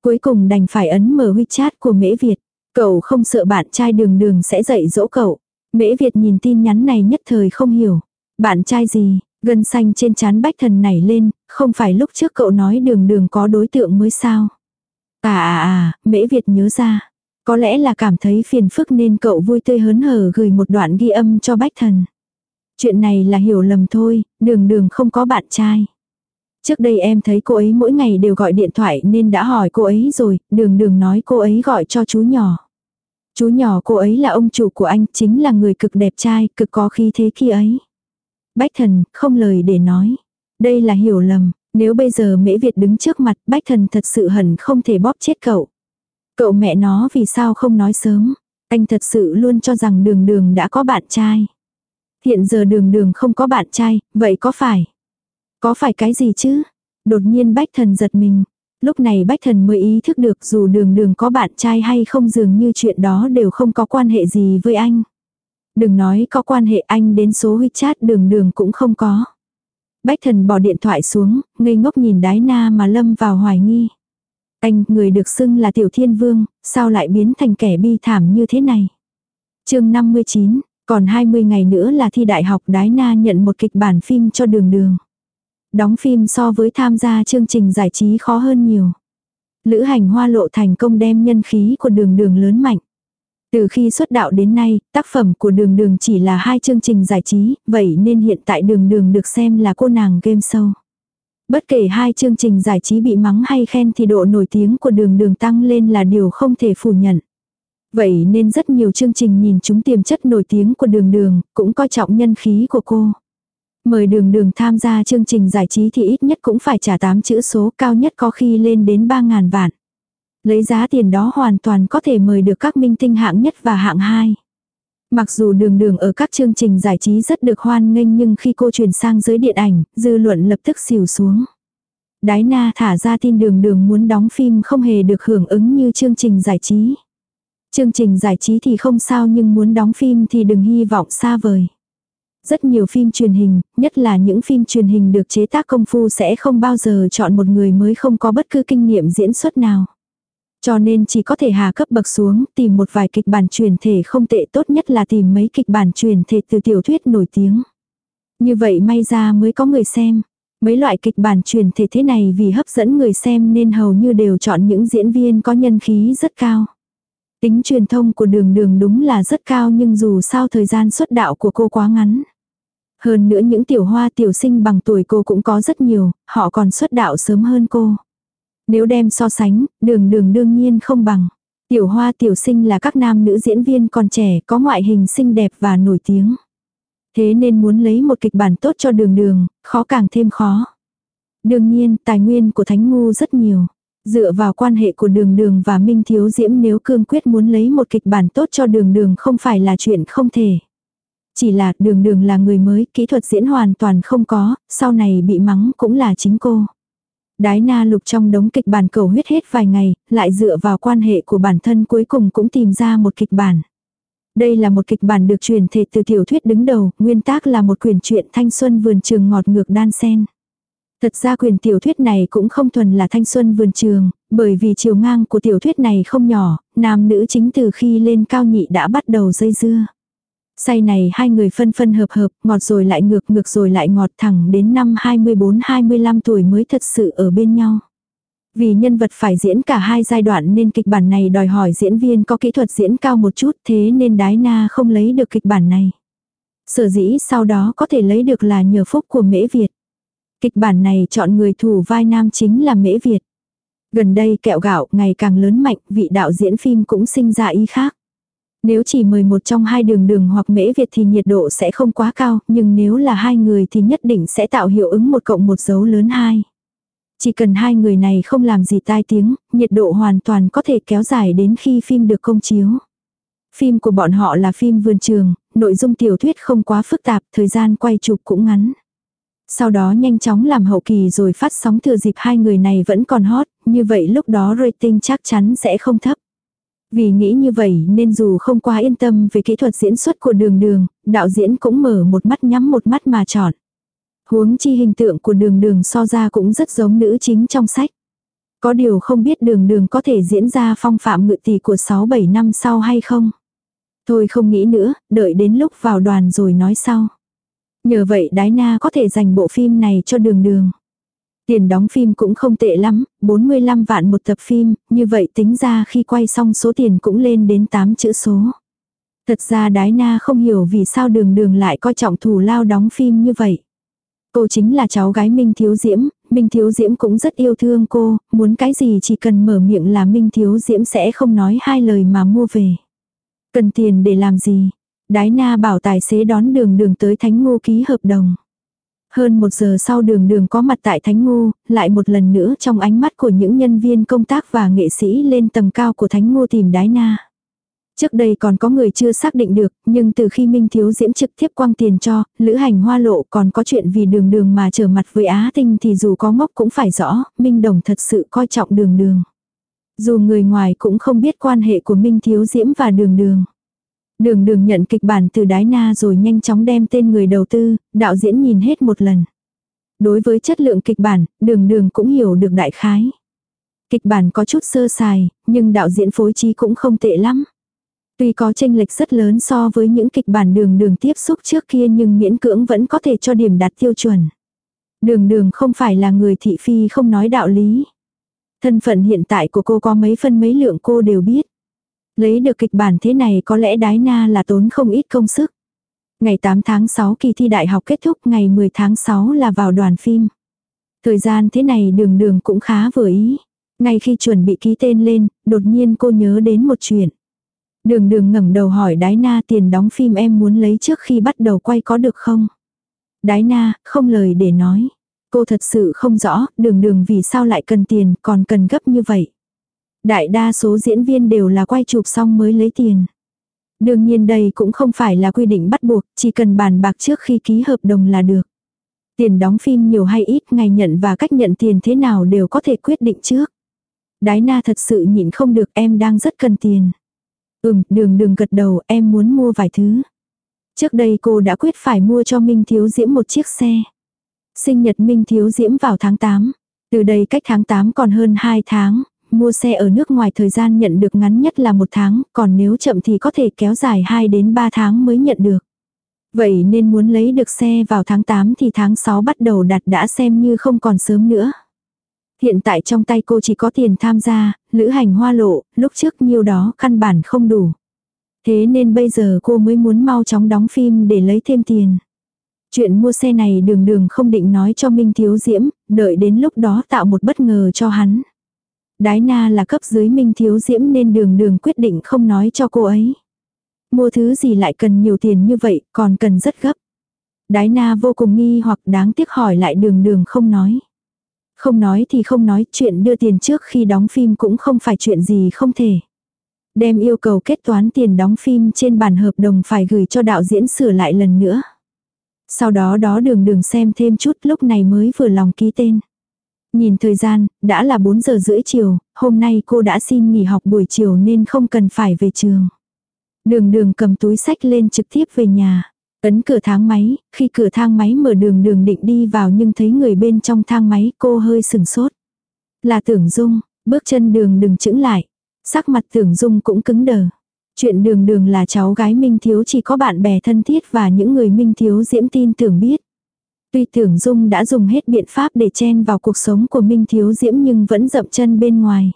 S1: Cuối cùng đành phải ấn mở WeChat của Mễ Việt. Cậu không sợ bạn trai đường đường sẽ dạy dỗ cậu. Mễ Việt nhìn tin nhắn này nhất thời không hiểu. Bạn trai gì, gân xanh trên chán bách thần này lên, không phải lúc trước cậu nói đường đường có đối tượng mới sao. À à à, Mễ Việt nhớ ra. Có lẽ là cảm thấy phiền phức nên cậu vui tươi hớn hở gửi một đoạn ghi âm cho bách thần. Chuyện này là hiểu lầm thôi, đường đường không có bạn trai. Trước đây em thấy cô ấy mỗi ngày đều gọi điện thoại nên đã hỏi cô ấy rồi, đường đường nói cô ấy gọi cho chú nhỏ. Chú nhỏ cô ấy là ông chủ của anh, chính là người cực đẹp trai, cực có khí thế kia ấy. Bách thần, không lời để nói. Đây là hiểu lầm, nếu bây giờ mễ Việt đứng trước mặt, bách thần thật sự hẳn không thể bóp chết cậu. Cậu mẹ nó vì sao không nói sớm. Anh thật sự luôn cho rằng đường đường đã có bạn trai. Hiện giờ đường đường không có bạn trai, vậy có phải? Có phải cái gì chứ? Đột nhiên bách thần giật mình. Lúc này bách thần mới ý thức được dù đường đường có bạn trai hay không dường như chuyện đó đều không có quan hệ gì với anh. Đừng nói có quan hệ anh đến số WeChat đường đường cũng không có. Bách thần bỏ điện thoại xuống, ngây ngốc nhìn đái na mà lâm vào hoài nghi. Anh, người được xưng là tiểu thiên vương, sao lại biến thành kẻ bi thảm như thế này? chương 59, còn 20 ngày nữa là thi đại học đái na nhận một kịch bản phim cho đường đường. Đóng phim so với tham gia chương trình giải trí khó hơn nhiều. Lữ hành hoa lộ thành công đem nhân khí của đường đường lớn mạnh. Từ khi xuất đạo đến nay, tác phẩm của đường đường chỉ là hai chương trình giải trí, vậy nên hiện tại đường đường được xem là cô nàng game show. Bất kể hai chương trình giải trí bị mắng hay khen thì độ nổi tiếng của đường đường tăng lên là điều không thể phủ nhận. Vậy nên rất nhiều chương trình nhìn chúng tiềm chất nổi tiếng của đường đường, cũng coi trọng nhân khí của cô. Mời đường đường tham gia chương trình giải trí thì ít nhất cũng phải trả 8 chữ số cao nhất có khi lên đến 3.000 vạn. Lấy giá tiền đó hoàn toàn có thể mời được các minh tinh hạng nhất và hạng 2. Mặc dù đường đường ở các chương trình giải trí rất được hoan nghênh nhưng khi cô chuyển sang giới điện ảnh, dư luận lập tức xỉu xuống. Đái na thả ra tin đường đường muốn đóng phim không hề được hưởng ứng như chương trình giải trí. Chương trình giải trí thì không sao nhưng muốn đóng phim thì đừng hy vọng xa vời. Rất nhiều phim truyền hình, nhất là những phim truyền hình được chế tác công phu sẽ không bao giờ chọn một người mới không có bất cứ kinh nghiệm diễn xuất nào. Cho nên chỉ có thể hạ cấp bậc xuống, tìm một vài kịch bản truyền thể không tệ tốt nhất là tìm mấy kịch bản truyền thể từ tiểu thuyết nổi tiếng. Như vậy may ra mới có người xem. Mấy loại kịch bản truyền thể thế này vì hấp dẫn người xem nên hầu như đều chọn những diễn viên có nhân khí rất cao. Tính truyền thông của đường đường đúng là rất cao nhưng dù sao thời gian xuất đạo của cô quá ngắn. Hơn nữa những tiểu hoa tiểu sinh bằng tuổi cô cũng có rất nhiều, họ còn xuất đạo sớm hơn cô. Nếu đem so sánh, đường đường đương nhiên không bằng. Tiểu hoa tiểu sinh là các nam nữ diễn viên còn trẻ có ngoại hình xinh đẹp và nổi tiếng. Thế nên muốn lấy một kịch bản tốt cho đường đường, khó càng thêm khó. Đương nhiên, tài nguyên của Thánh Ngu rất nhiều. Dựa vào quan hệ của đường đường và Minh Thiếu Diễm nếu cương quyết muốn lấy một kịch bản tốt cho đường đường không phải là chuyện không thể. Chỉ là đường đường là người mới, kỹ thuật diễn hoàn toàn không có, sau này bị mắng cũng là chính cô. Đái na lục trong đống kịch bản cầu huyết hết vài ngày, lại dựa vào quan hệ của bản thân cuối cùng cũng tìm ra một kịch bản. Đây là một kịch bản được truyền thể từ tiểu thuyết đứng đầu, nguyên tác là một quyển truyện thanh xuân vườn trường ngọt ngược đan sen. Thật ra quyền tiểu thuyết này cũng không thuần là thanh xuân vườn trường, bởi vì chiều ngang của tiểu thuyết này không nhỏ, nam nữ chính từ khi lên cao nhị đã bắt đầu dây dưa. Say này hai người phân phân hợp hợp, ngọt rồi lại ngược ngược rồi lại ngọt thẳng đến năm 24-25 tuổi mới thật sự ở bên nhau. Vì nhân vật phải diễn cả hai giai đoạn nên kịch bản này đòi hỏi diễn viên có kỹ thuật diễn cao một chút thế nên đái na không lấy được kịch bản này. Sở dĩ sau đó có thể lấy được là nhờ phúc của Mễ Việt. Kịch bản này chọn người thủ vai nam chính là Mễ Việt. Gần đây kẹo gạo ngày càng lớn mạnh, vị đạo diễn phim cũng sinh ra ý khác. Nếu chỉ mời một trong hai đường đường hoặc mễ Việt thì nhiệt độ sẽ không quá cao, nhưng nếu là hai người thì nhất định sẽ tạo hiệu ứng một cộng một dấu lớn hai. Chỉ cần hai người này không làm gì tai tiếng, nhiệt độ hoàn toàn có thể kéo dài đến khi phim được công chiếu. Phim của bọn họ là phim vườn trường, nội dung tiểu thuyết không quá phức tạp, thời gian quay chụp cũng ngắn. Sau đó nhanh chóng làm hậu kỳ rồi phát sóng thừa dịp hai người này vẫn còn hot, như vậy lúc đó rating chắc chắn sẽ không thấp. Vì nghĩ như vậy nên dù không quá yên tâm về kỹ thuật diễn xuất của đường đường, đạo diễn cũng mở một mắt nhắm một mắt mà chọn. Huống chi hình tượng của đường đường so ra cũng rất giống nữ chính trong sách. Có điều không biết đường đường có thể diễn ra phong phạm ngự tỷ của 6-7 năm sau hay không. Thôi không nghĩ nữa, đợi đến lúc vào đoàn rồi nói sau. Nhờ vậy Đái Na có thể dành bộ phim này cho đường đường. Tiền đóng phim cũng không tệ lắm, 45 vạn một tập phim, như vậy tính ra khi quay xong số tiền cũng lên đến 8 chữ số. Thật ra Đái Na không hiểu vì sao đường đường lại coi trọng thủ lao đóng phim như vậy. Cô chính là cháu gái Minh Thiếu Diễm, Minh Thiếu Diễm cũng rất yêu thương cô, muốn cái gì chỉ cần mở miệng là Minh Thiếu Diễm sẽ không nói hai lời mà mua về. Cần tiền để làm gì? Đái na bảo tài xế đón đường đường tới Thánh Ngô ký hợp đồng. Hơn một giờ sau đường đường có mặt tại Thánh Ngô, lại một lần nữa trong ánh mắt của những nhân viên công tác và nghệ sĩ lên tầm cao của Thánh Ngô tìm Đái Na. Trước đây còn có người chưa xác định được, nhưng từ khi Minh Thiếu Diễm trực tiếp quăng tiền cho, lữ hành hoa lộ còn có chuyện vì đường đường mà trở mặt với Á Tinh thì dù có ngốc cũng phải rõ, Minh Đồng thật sự coi trọng đường đường. Dù người ngoài cũng không biết quan hệ của Minh Thiếu Diễm và đường đường. Đường đường nhận kịch bản từ đái na rồi nhanh chóng đem tên người đầu tư, đạo diễn nhìn hết một lần. Đối với chất lượng kịch bản, đường đường cũng hiểu được đại khái. Kịch bản có chút sơ sài, nhưng đạo diễn phối trí cũng không tệ lắm. Tuy có tranh lệch rất lớn so với những kịch bản đường đường tiếp xúc trước kia nhưng miễn cưỡng vẫn có thể cho điểm đạt tiêu chuẩn. Đường đường không phải là người thị phi không nói đạo lý. Thân phận hiện tại của cô có mấy phân mấy lượng cô đều biết. Lấy được kịch bản thế này có lẽ đái na là tốn không ít công sức. Ngày 8 tháng 6 kỳ thi đại học kết thúc, ngày 10 tháng 6 là vào đoàn phim. Thời gian thế này đường đường cũng khá vừa ý. Ngay khi chuẩn bị ký tên lên, đột nhiên cô nhớ đến một chuyện. Đường đường ngẩng đầu hỏi đái na tiền đóng phim em muốn lấy trước khi bắt đầu quay có được không? Đái na, không lời để nói. Cô thật sự không rõ, đường đường vì sao lại cần tiền, còn cần gấp như vậy. Đại đa số diễn viên đều là quay chụp xong mới lấy tiền. Đương nhiên đây cũng không phải là quy định bắt buộc, chỉ cần bàn bạc trước khi ký hợp đồng là được. Tiền đóng phim nhiều hay ít, ngày nhận và cách nhận tiền thế nào đều có thể quyết định trước. Đái na thật sự nhịn không được em đang rất cần tiền. Ừm, đường đường gật đầu, em muốn mua vài thứ. Trước đây cô đã quyết phải mua cho Minh Thiếu Diễm một chiếc xe. Sinh nhật Minh Thiếu Diễm vào tháng 8. Từ đây cách tháng 8 còn hơn 2 tháng, mua xe ở nước ngoài thời gian nhận được ngắn nhất là một tháng, còn nếu chậm thì có thể kéo dài 2 đến 3 tháng mới nhận được. Vậy nên muốn lấy được xe vào tháng 8 thì tháng 6 bắt đầu đặt đã xem như không còn sớm nữa. Hiện tại trong tay cô chỉ có tiền tham gia, lữ hành hoa lộ, lúc trước nhiêu đó căn bản không đủ. Thế nên bây giờ cô mới muốn mau chóng đóng phim để lấy thêm tiền. Chuyện mua xe này đường đường không định nói cho Minh Thiếu Diễm, đợi đến lúc đó tạo một bất ngờ cho hắn. Đái na là cấp dưới Minh Thiếu Diễm nên đường đường quyết định không nói cho cô ấy. Mua thứ gì lại cần nhiều tiền như vậy, còn cần rất gấp. Đái na vô cùng nghi hoặc đáng tiếc hỏi lại đường đường không nói. Không nói thì không nói, chuyện đưa tiền trước khi đóng phim cũng không phải chuyện gì không thể. Đem yêu cầu kết toán tiền đóng phim trên bản hợp đồng phải gửi cho đạo diễn sửa lại lần nữa. Sau đó đó đường đường xem thêm chút lúc này mới vừa lòng ký tên. Nhìn thời gian, đã là 4 giờ rưỡi chiều, hôm nay cô đã xin nghỉ học buổi chiều nên không cần phải về trường. Đường đường cầm túi sách lên trực tiếp về nhà. Ấn cửa thang máy, khi cửa thang máy mở đường đường định đi vào nhưng thấy người bên trong thang máy cô hơi sừng sốt. Là tưởng dung, bước chân đường đừng chững lại. Sắc mặt tưởng dung cũng cứng đờ. Chuyện đường đường là cháu gái Minh Thiếu chỉ có bạn bè thân thiết và những người Minh Thiếu diễm tin tưởng biết. Tuy tưởng dung đã dùng hết biện pháp để chen vào cuộc sống của Minh Thiếu diễm nhưng vẫn dậm chân bên ngoài.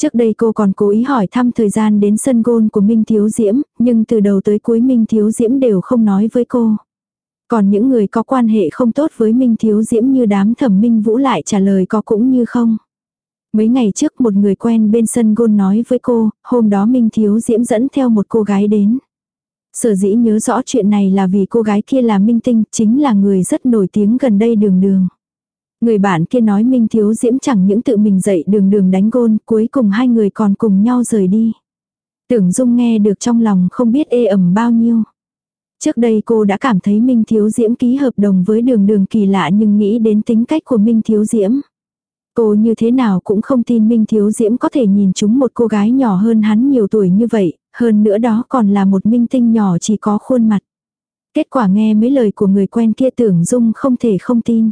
S1: Trước đây cô còn cố ý hỏi thăm thời gian đến sân gôn của Minh Thiếu Diễm, nhưng từ đầu tới cuối Minh Thiếu Diễm đều không nói với cô. Còn những người có quan hệ không tốt với Minh Thiếu Diễm như đám thẩm Minh Vũ lại trả lời có cũng như không. Mấy ngày trước một người quen bên sân gôn nói với cô, hôm đó Minh Thiếu Diễm dẫn theo một cô gái đến. Sở dĩ nhớ rõ chuyện này là vì cô gái kia là Minh Tinh, chính là người rất nổi tiếng gần đây đường đường. Người bạn kia nói Minh Thiếu Diễm chẳng những tự mình dậy đường đường đánh gôn, cuối cùng hai người còn cùng nhau rời đi. Tưởng Dung nghe được trong lòng không biết ê ẩm bao nhiêu. Trước đây cô đã cảm thấy Minh Thiếu Diễm ký hợp đồng với đường đường kỳ lạ nhưng nghĩ đến tính cách của Minh Thiếu Diễm. Cô như thế nào cũng không tin Minh Thiếu Diễm có thể nhìn chúng một cô gái nhỏ hơn hắn nhiều tuổi như vậy, hơn nữa đó còn là một minh tinh nhỏ chỉ có khuôn mặt. Kết quả nghe mấy lời của người quen kia tưởng Dung không thể không tin.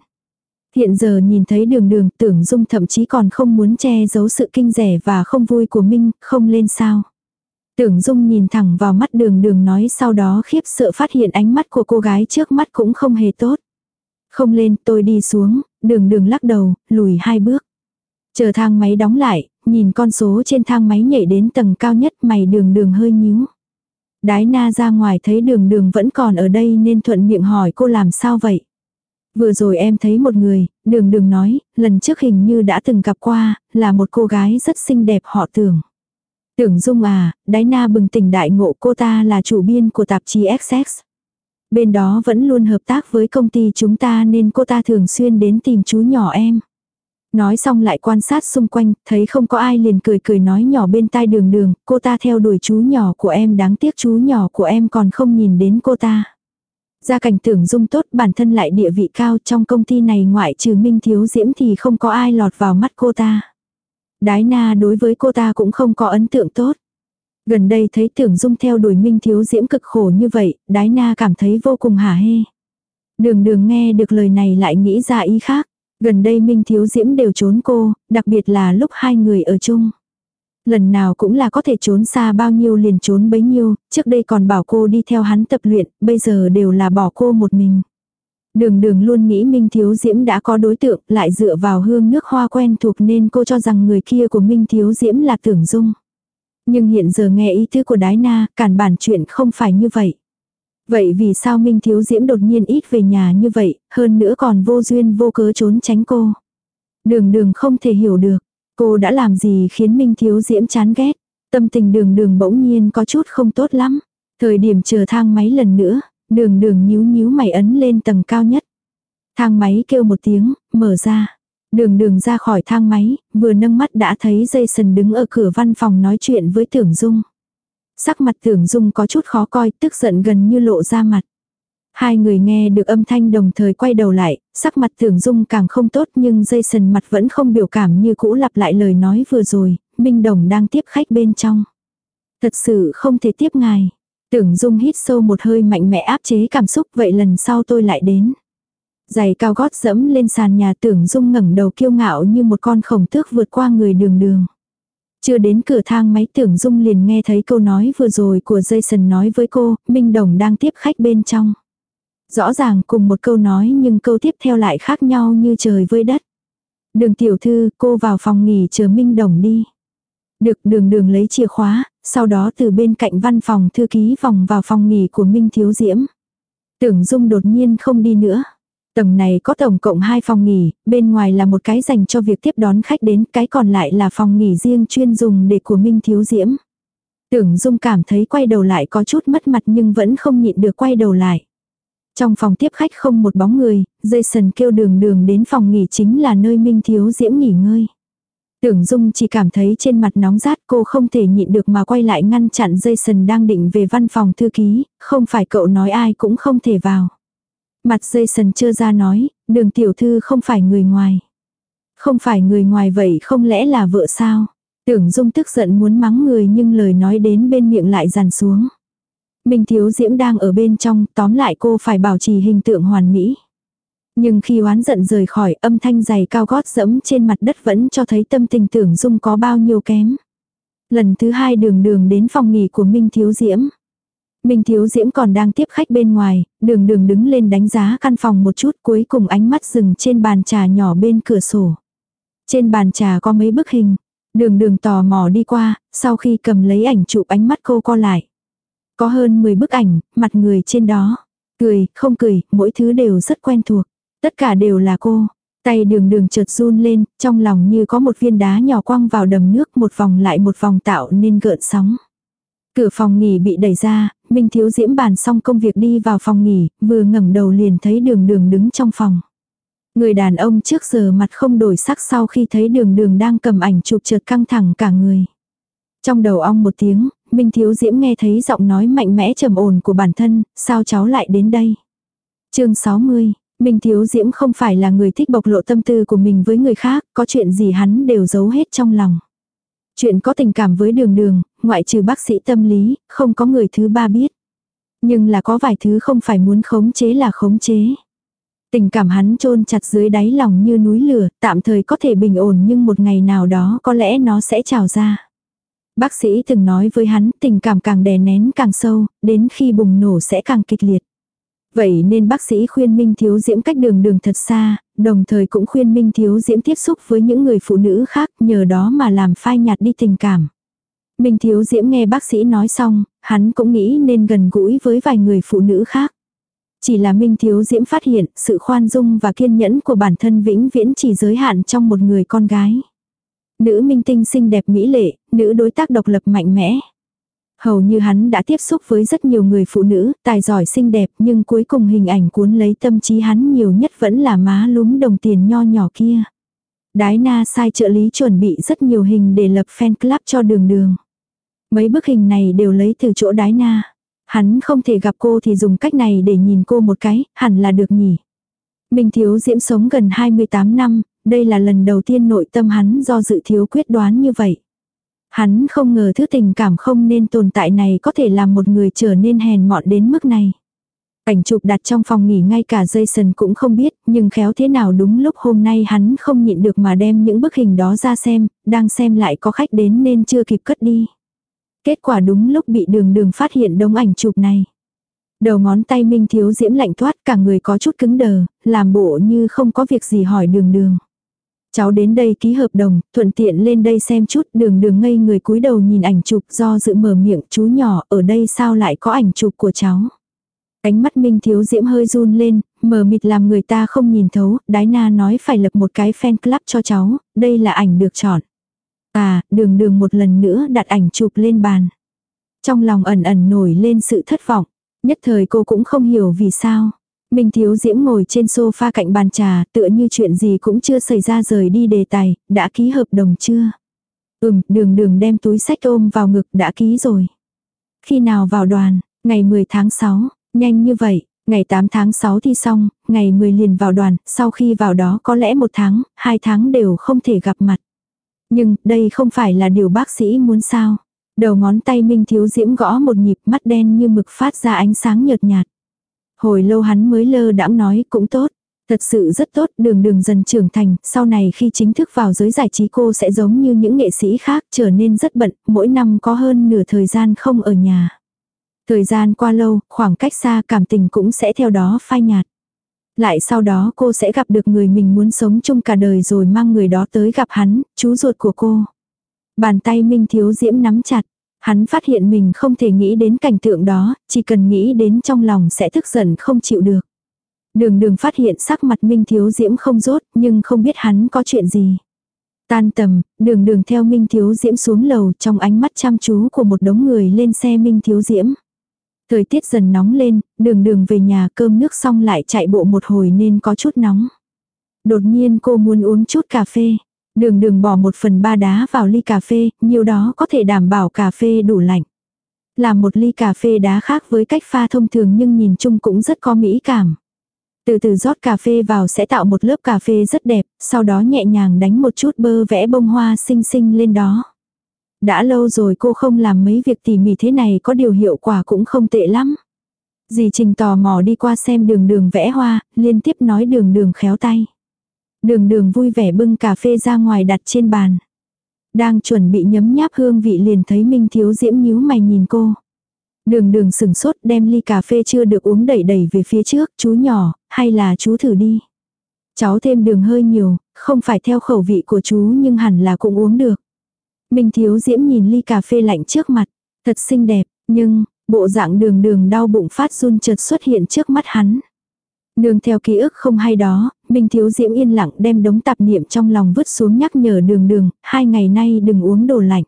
S1: Hiện giờ nhìn thấy đường đường tưởng dung thậm chí còn không muốn che giấu sự kinh rẻ và không vui của Minh, không lên sao. Tưởng dung nhìn thẳng vào mắt đường đường nói sau đó khiếp sợ phát hiện ánh mắt của cô gái trước mắt cũng không hề tốt. Không lên tôi đi xuống, đường đường lắc đầu, lùi hai bước. Chờ thang máy đóng lại, nhìn con số trên thang máy nhảy đến tầng cao nhất mày đường đường hơi nhíu. Đái na ra ngoài thấy đường đường vẫn còn ở đây nên thuận miệng hỏi cô làm sao vậy. Vừa rồi em thấy một người, đường đường nói, lần trước hình như đã từng gặp qua, là một cô gái rất xinh đẹp họ tưởng. Tưởng Dung à, Đái na bừng tỉnh đại ngộ cô ta là chủ biên của tạp chí XX. Bên đó vẫn luôn hợp tác với công ty chúng ta nên cô ta thường xuyên đến tìm chú nhỏ em. Nói xong lại quan sát xung quanh, thấy không có ai liền cười cười nói nhỏ bên tai đường đường, cô ta theo đuổi chú nhỏ của em đáng tiếc chú nhỏ của em còn không nhìn đến cô ta. Gia cảnh tưởng dung tốt bản thân lại địa vị cao trong công ty này ngoại trừ Minh Thiếu Diễm thì không có ai lọt vào mắt cô ta. Đái na đối với cô ta cũng không có ấn tượng tốt. Gần đây thấy tưởng dung theo đuổi Minh Thiếu Diễm cực khổ như vậy, đái na cảm thấy vô cùng hả hê. Đường đường nghe được lời này lại nghĩ ra ý khác. Gần đây Minh Thiếu Diễm đều trốn cô, đặc biệt là lúc hai người ở chung. Lần nào cũng là có thể trốn xa bao nhiêu liền trốn bấy nhiêu, trước đây còn bảo cô đi theo hắn tập luyện, bây giờ đều là bỏ cô một mình. Đường đường luôn nghĩ Minh Thiếu Diễm đã có đối tượng, lại dựa vào hương nước hoa quen thuộc nên cô cho rằng người kia của Minh Thiếu Diễm là tưởng dung. Nhưng hiện giờ nghe ý tứ của Đái Na, cản bản chuyện không phải như vậy. Vậy vì sao Minh Thiếu Diễm đột nhiên ít về nhà như vậy, hơn nữa còn vô duyên vô cớ trốn tránh cô. Đường đường không thể hiểu được. Cô đã làm gì khiến Minh Thiếu Diễm chán ghét. Tâm tình đường đường bỗng nhiên có chút không tốt lắm. Thời điểm chờ thang máy lần nữa, đường đường nhíu nhíu mày ấn lên tầng cao nhất. Thang máy kêu một tiếng, mở ra. Đường đường ra khỏi thang máy, vừa nâng mắt đã thấy Jason đứng ở cửa văn phòng nói chuyện với Tưởng Dung. Sắc mặt Tưởng Dung có chút khó coi, tức giận gần như lộ ra mặt. Hai người nghe được âm thanh đồng thời quay đầu lại, sắc mặt tưởng dung càng không tốt nhưng Jason mặt vẫn không biểu cảm như cũ lặp lại lời nói vừa rồi, Minh Đồng đang tiếp khách bên trong. Thật sự không thể tiếp ngài. Tưởng dung hít sâu một hơi mạnh mẽ áp chế cảm xúc vậy lần sau tôi lại đến. Giày cao gót dẫm lên sàn nhà tưởng dung ngẩng đầu kiêu ngạo như một con khổng tước vượt qua người đường đường. Chưa đến cửa thang máy tưởng dung liền nghe thấy câu nói vừa rồi của Jason nói với cô, Minh Đồng đang tiếp khách bên trong. Rõ ràng cùng một câu nói nhưng câu tiếp theo lại khác nhau như trời với đất. Đường tiểu thư, cô vào phòng nghỉ chờ Minh Đồng đi. Được đường đường lấy chìa khóa, sau đó từ bên cạnh văn phòng thư ký vòng vào phòng nghỉ của Minh Thiếu Diễm. Tưởng Dung đột nhiên không đi nữa. Tầng này có tổng cộng hai phòng nghỉ, bên ngoài là một cái dành cho việc tiếp đón khách đến, cái còn lại là phòng nghỉ riêng chuyên dùng để của Minh Thiếu Diễm. Tưởng Dung cảm thấy quay đầu lại có chút mất mặt nhưng vẫn không nhịn được quay đầu lại. Trong phòng tiếp khách không một bóng người, Jason kêu đường đường đến phòng nghỉ chính là nơi Minh Thiếu Diễm nghỉ ngơi. Tưởng Dung chỉ cảm thấy trên mặt nóng rát cô không thể nhịn được mà quay lại ngăn chặn Jason đang định về văn phòng thư ký, không phải cậu nói ai cũng không thể vào. Mặt Jason chưa ra nói, đường tiểu thư không phải người ngoài. Không phải người ngoài vậy không lẽ là vợ sao? Tưởng Dung tức giận muốn mắng người nhưng lời nói đến bên miệng lại dàn xuống. Minh Thiếu Diễm đang ở bên trong, tóm lại cô phải bảo trì hình tượng hoàn mỹ. Nhưng khi oán giận rời khỏi âm thanh giày cao gót dẫm trên mặt đất vẫn cho thấy tâm tình tưởng dung có bao nhiêu kém. Lần thứ hai đường đường đến phòng nghỉ của Minh Thiếu Diễm. Minh Thiếu Diễm còn đang tiếp khách bên ngoài, đường đường đứng lên đánh giá căn phòng một chút cuối cùng ánh mắt dừng trên bàn trà nhỏ bên cửa sổ. Trên bàn trà có mấy bức hình. Đường đường tò mò đi qua, sau khi cầm lấy ảnh chụp ánh mắt cô co lại. Có hơn 10 bức ảnh, mặt người trên đó. Cười, không cười, mỗi thứ đều rất quen thuộc. Tất cả đều là cô. Tay đường đường chợt run lên, trong lòng như có một viên đá nhỏ quăng vào đầm nước một vòng lại một vòng tạo nên gợn sóng. Cửa phòng nghỉ bị đẩy ra, Minh Thiếu Diễm bàn xong công việc đi vào phòng nghỉ, vừa ngẩng đầu liền thấy đường đường đứng trong phòng. Người đàn ông trước giờ mặt không đổi sắc sau khi thấy đường đường đang cầm ảnh chụp chợt căng thẳng cả người. Trong đầu ong một tiếng, Minh Thiếu Diễm nghe thấy giọng nói mạnh mẽ trầm ổn của bản thân, sao cháu lại đến đây? chương 60, Minh Thiếu Diễm không phải là người thích bộc lộ tâm tư của mình với người khác, có chuyện gì hắn đều giấu hết trong lòng. Chuyện có tình cảm với đường đường, ngoại trừ bác sĩ tâm lý, không có người thứ ba biết. Nhưng là có vài thứ không phải muốn khống chế là khống chế. Tình cảm hắn chôn chặt dưới đáy lòng như núi lửa, tạm thời có thể bình ổn nhưng một ngày nào đó có lẽ nó sẽ trào ra. Bác sĩ từng nói với hắn tình cảm càng đè nén càng sâu, đến khi bùng nổ sẽ càng kịch liệt. Vậy nên bác sĩ khuyên Minh Thiếu Diễm cách đường đường thật xa, đồng thời cũng khuyên Minh Thiếu Diễm tiếp xúc với những người phụ nữ khác nhờ đó mà làm phai nhạt đi tình cảm. Minh Thiếu Diễm nghe bác sĩ nói xong, hắn cũng nghĩ nên gần gũi với vài người phụ nữ khác. Chỉ là Minh Thiếu Diễm phát hiện sự khoan dung và kiên nhẫn của bản thân vĩnh viễn chỉ giới hạn trong một người con gái. Nữ minh tinh xinh đẹp mỹ lệ, nữ đối tác độc lập mạnh mẽ. Hầu như hắn đã tiếp xúc với rất nhiều người phụ nữ, tài giỏi xinh đẹp nhưng cuối cùng hình ảnh cuốn lấy tâm trí hắn nhiều nhất vẫn là má lúm đồng tiền nho nhỏ kia. Đái na sai trợ lý chuẩn bị rất nhiều hình để lập fan club cho đường đường. Mấy bức hình này đều lấy từ chỗ đái na. Hắn không thể gặp cô thì dùng cách này để nhìn cô một cái, hẳn là được nhỉ. Minh Thiếu Diễm sống gần 28 năm, đây là lần đầu tiên nội tâm hắn do dự thiếu quyết đoán như vậy. Hắn không ngờ thứ tình cảm không nên tồn tại này có thể làm một người trở nên hèn mọn đến mức này. cảnh chụp đặt trong phòng nghỉ ngay cả Jason cũng không biết, nhưng khéo thế nào đúng lúc hôm nay hắn không nhịn được mà đem những bức hình đó ra xem, đang xem lại có khách đến nên chưa kịp cất đi. Kết quả đúng lúc bị đường đường phát hiện đống ảnh chụp này. Đầu ngón tay Minh Thiếu Diễm lạnh toát cả người có chút cứng đờ, làm bộ như không có việc gì hỏi đường đường. Cháu đến đây ký hợp đồng, thuận tiện lên đây xem chút đường đường ngây người cúi đầu nhìn ảnh chụp do dự mở miệng chú nhỏ ở đây sao lại có ảnh chụp của cháu. Ánh mắt Minh Thiếu Diễm hơi run lên, mờ mịt làm người ta không nhìn thấu, Đái Na nói phải lập một cái fan club cho cháu, đây là ảnh được chọn tà, đường đường một lần nữa đặt ảnh chụp lên bàn. Trong lòng ẩn ẩn nổi lên sự thất vọng, nhất thời cô cũng không hiểu vì sao. Minh Thiếu Diễm ngồi trên sofa cạnh bàn trà, tựa như chuyện gì cũng chưa xảy ra rời đi đề tài, đã ký hợp đồng chưa? Ừm, đường đường đem túi sách ôm vào ngực đã ký rồi. Khi nào vào đoàn? Ngày 10 tháng 6, nhanh như vậy, ngày 8 tháng 6 thi xong, ngày 10 liền vào đoàn, sau khi vào đó có lẽ một tháng, hai tháng đều không thể gặp mặt. Nhưng, đây không phải là điều bác sĩ muốn sao. Đầu ngón tay Minh Thiếu Diễm gõ một nhịp mắt đen như mực phát ra ánh sáng nhợt nhạt. Hồi lâu hắn mới lơ đãng nói cũng tốt. Thật sự rất tốt, đường đường dần trưởng thành, sau này khi chính thức vào giới giải trí cô sẽ giống như những nghệ sĩ khác trở nên rất bận, mỗi năm có hơn nửa thời gian không ở nhà. Thời gian qua lâu, khoảng cách xa cảm tình cũng sẽ theo đó phai nhạt. Lại sau đó cô sẽ gặp được người mình muốn sống chung cả đời rồi mang người đó tới gặp hắn, chú ruột của cô. Bàn tay Minh Thiếu Diễm nắm chặt. Hắn phát hiện mình không thể nghĩ đến cảnh tượng đó, chỉ cần nghĩ đến trong lòng sẽ tức giận không chịu được. Đường đường phát hiện sắc mặt Minh Thiếu Diễm không rốt, nhưng không biết hắn có chuyện gì. Tan tầm, đường đường theo Minh Thiếu Diễm xuống lầu trong ánh mắt chăm chú của một đống người lên xe Minh Thiếu Diễm. Thời tiết dần nóng lên, đường đường về nhà cơm nước xong lại chạy bộ một hồi nên có chút nóng. Đột nhiên cô muốn uống chút cà phê. Đường đường bỏ một phần ba đá vào ly cà phê, nhiều đó có thể đảm bảo cà phê đủ lạnh. Làm một ly cà phê đá khác với cách pha thông thường nhưng nhìn chung cũng rất có mỹ cảm. Từ từ rót cà phê vào sẽ tạo một lớp cà phê rất đẹp, sau đó nhẹ nhàng đánh một chút bơ vẽ bông hoa xinh xinh lên đó. Đã lâu rồi cô không làm mấy việc tỉ mỉ thế này có điều hiệu quả cũng không tệ lắm. Dì Trình tò mò đi qua xem đường đường vẽ hoa, liên tiếp nói đường đường khéo tay. Đường đường vui vẻ bưng cà phê ra ngoài đặt trên bàn. Đang chuẩn bị nhấm nháp hương vị liền thấy Minh Thiếu Diễm nhíu mày nhìn cô. Đường đường sừng sốt đem ly cà phê chưa được uống đẩy đẩy về phía trước, chú nhỏ, hay là chú thử đi. Cháu thêm đường hơi nhiều, không phải theo khẩu vị của chú nhưng hẳn là cũng uống được. Minh Thiếu Diễm nhìn ly cà phê lạnh trước mặt, thật xinh đẹp, nhưng, bộ dạng đường đường đau bụng phát run chợt xuất hiện trước mắt hắn. Nương theo ký ức không hay đó, Minh Thiếu Diễm yên lặng đem đống tạp niệm trong lòng vứt xuống nhắc nhở đường đường, hai ngày nay đừng uống đồ lạnh.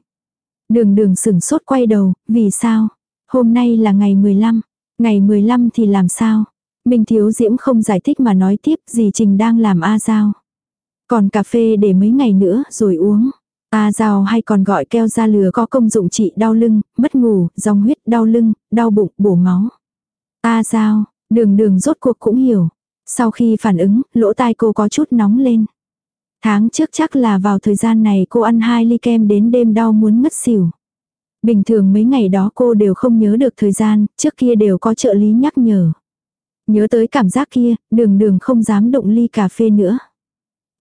S1: Đường đường sửng sốt quay đầu, vì sao? Hôm nay là ngày 15, ngày 15 thì làm sao? Minh Thiếu Diễm không giải thích mà nói tiếp gì Trình đang làm A Giao. Còn cà phê để mấy ngày nữa rồi uống. A dao hay còn gọi keo da lừa có công dụng trị đau lưng, mất ngủ, dòng huyết, đau lưng, đau bụng, bổ máu. A dao đường đường rốt cuộc cũng hiểu. Sau khi phản ứng, lỗ tai cô có chút nóng lên. Tháng trước chắc là vào thời gian này cô ăn hai ly kem đến đêm đau muốn ngất xỉu. Bình thường mấy ngày đó cô đều không nhớ được thời gian, trước kia đều có trợ lý nhắc nhở. Nhớ tới cảm giác kia, đường đường không dám động ly cà phê nữa.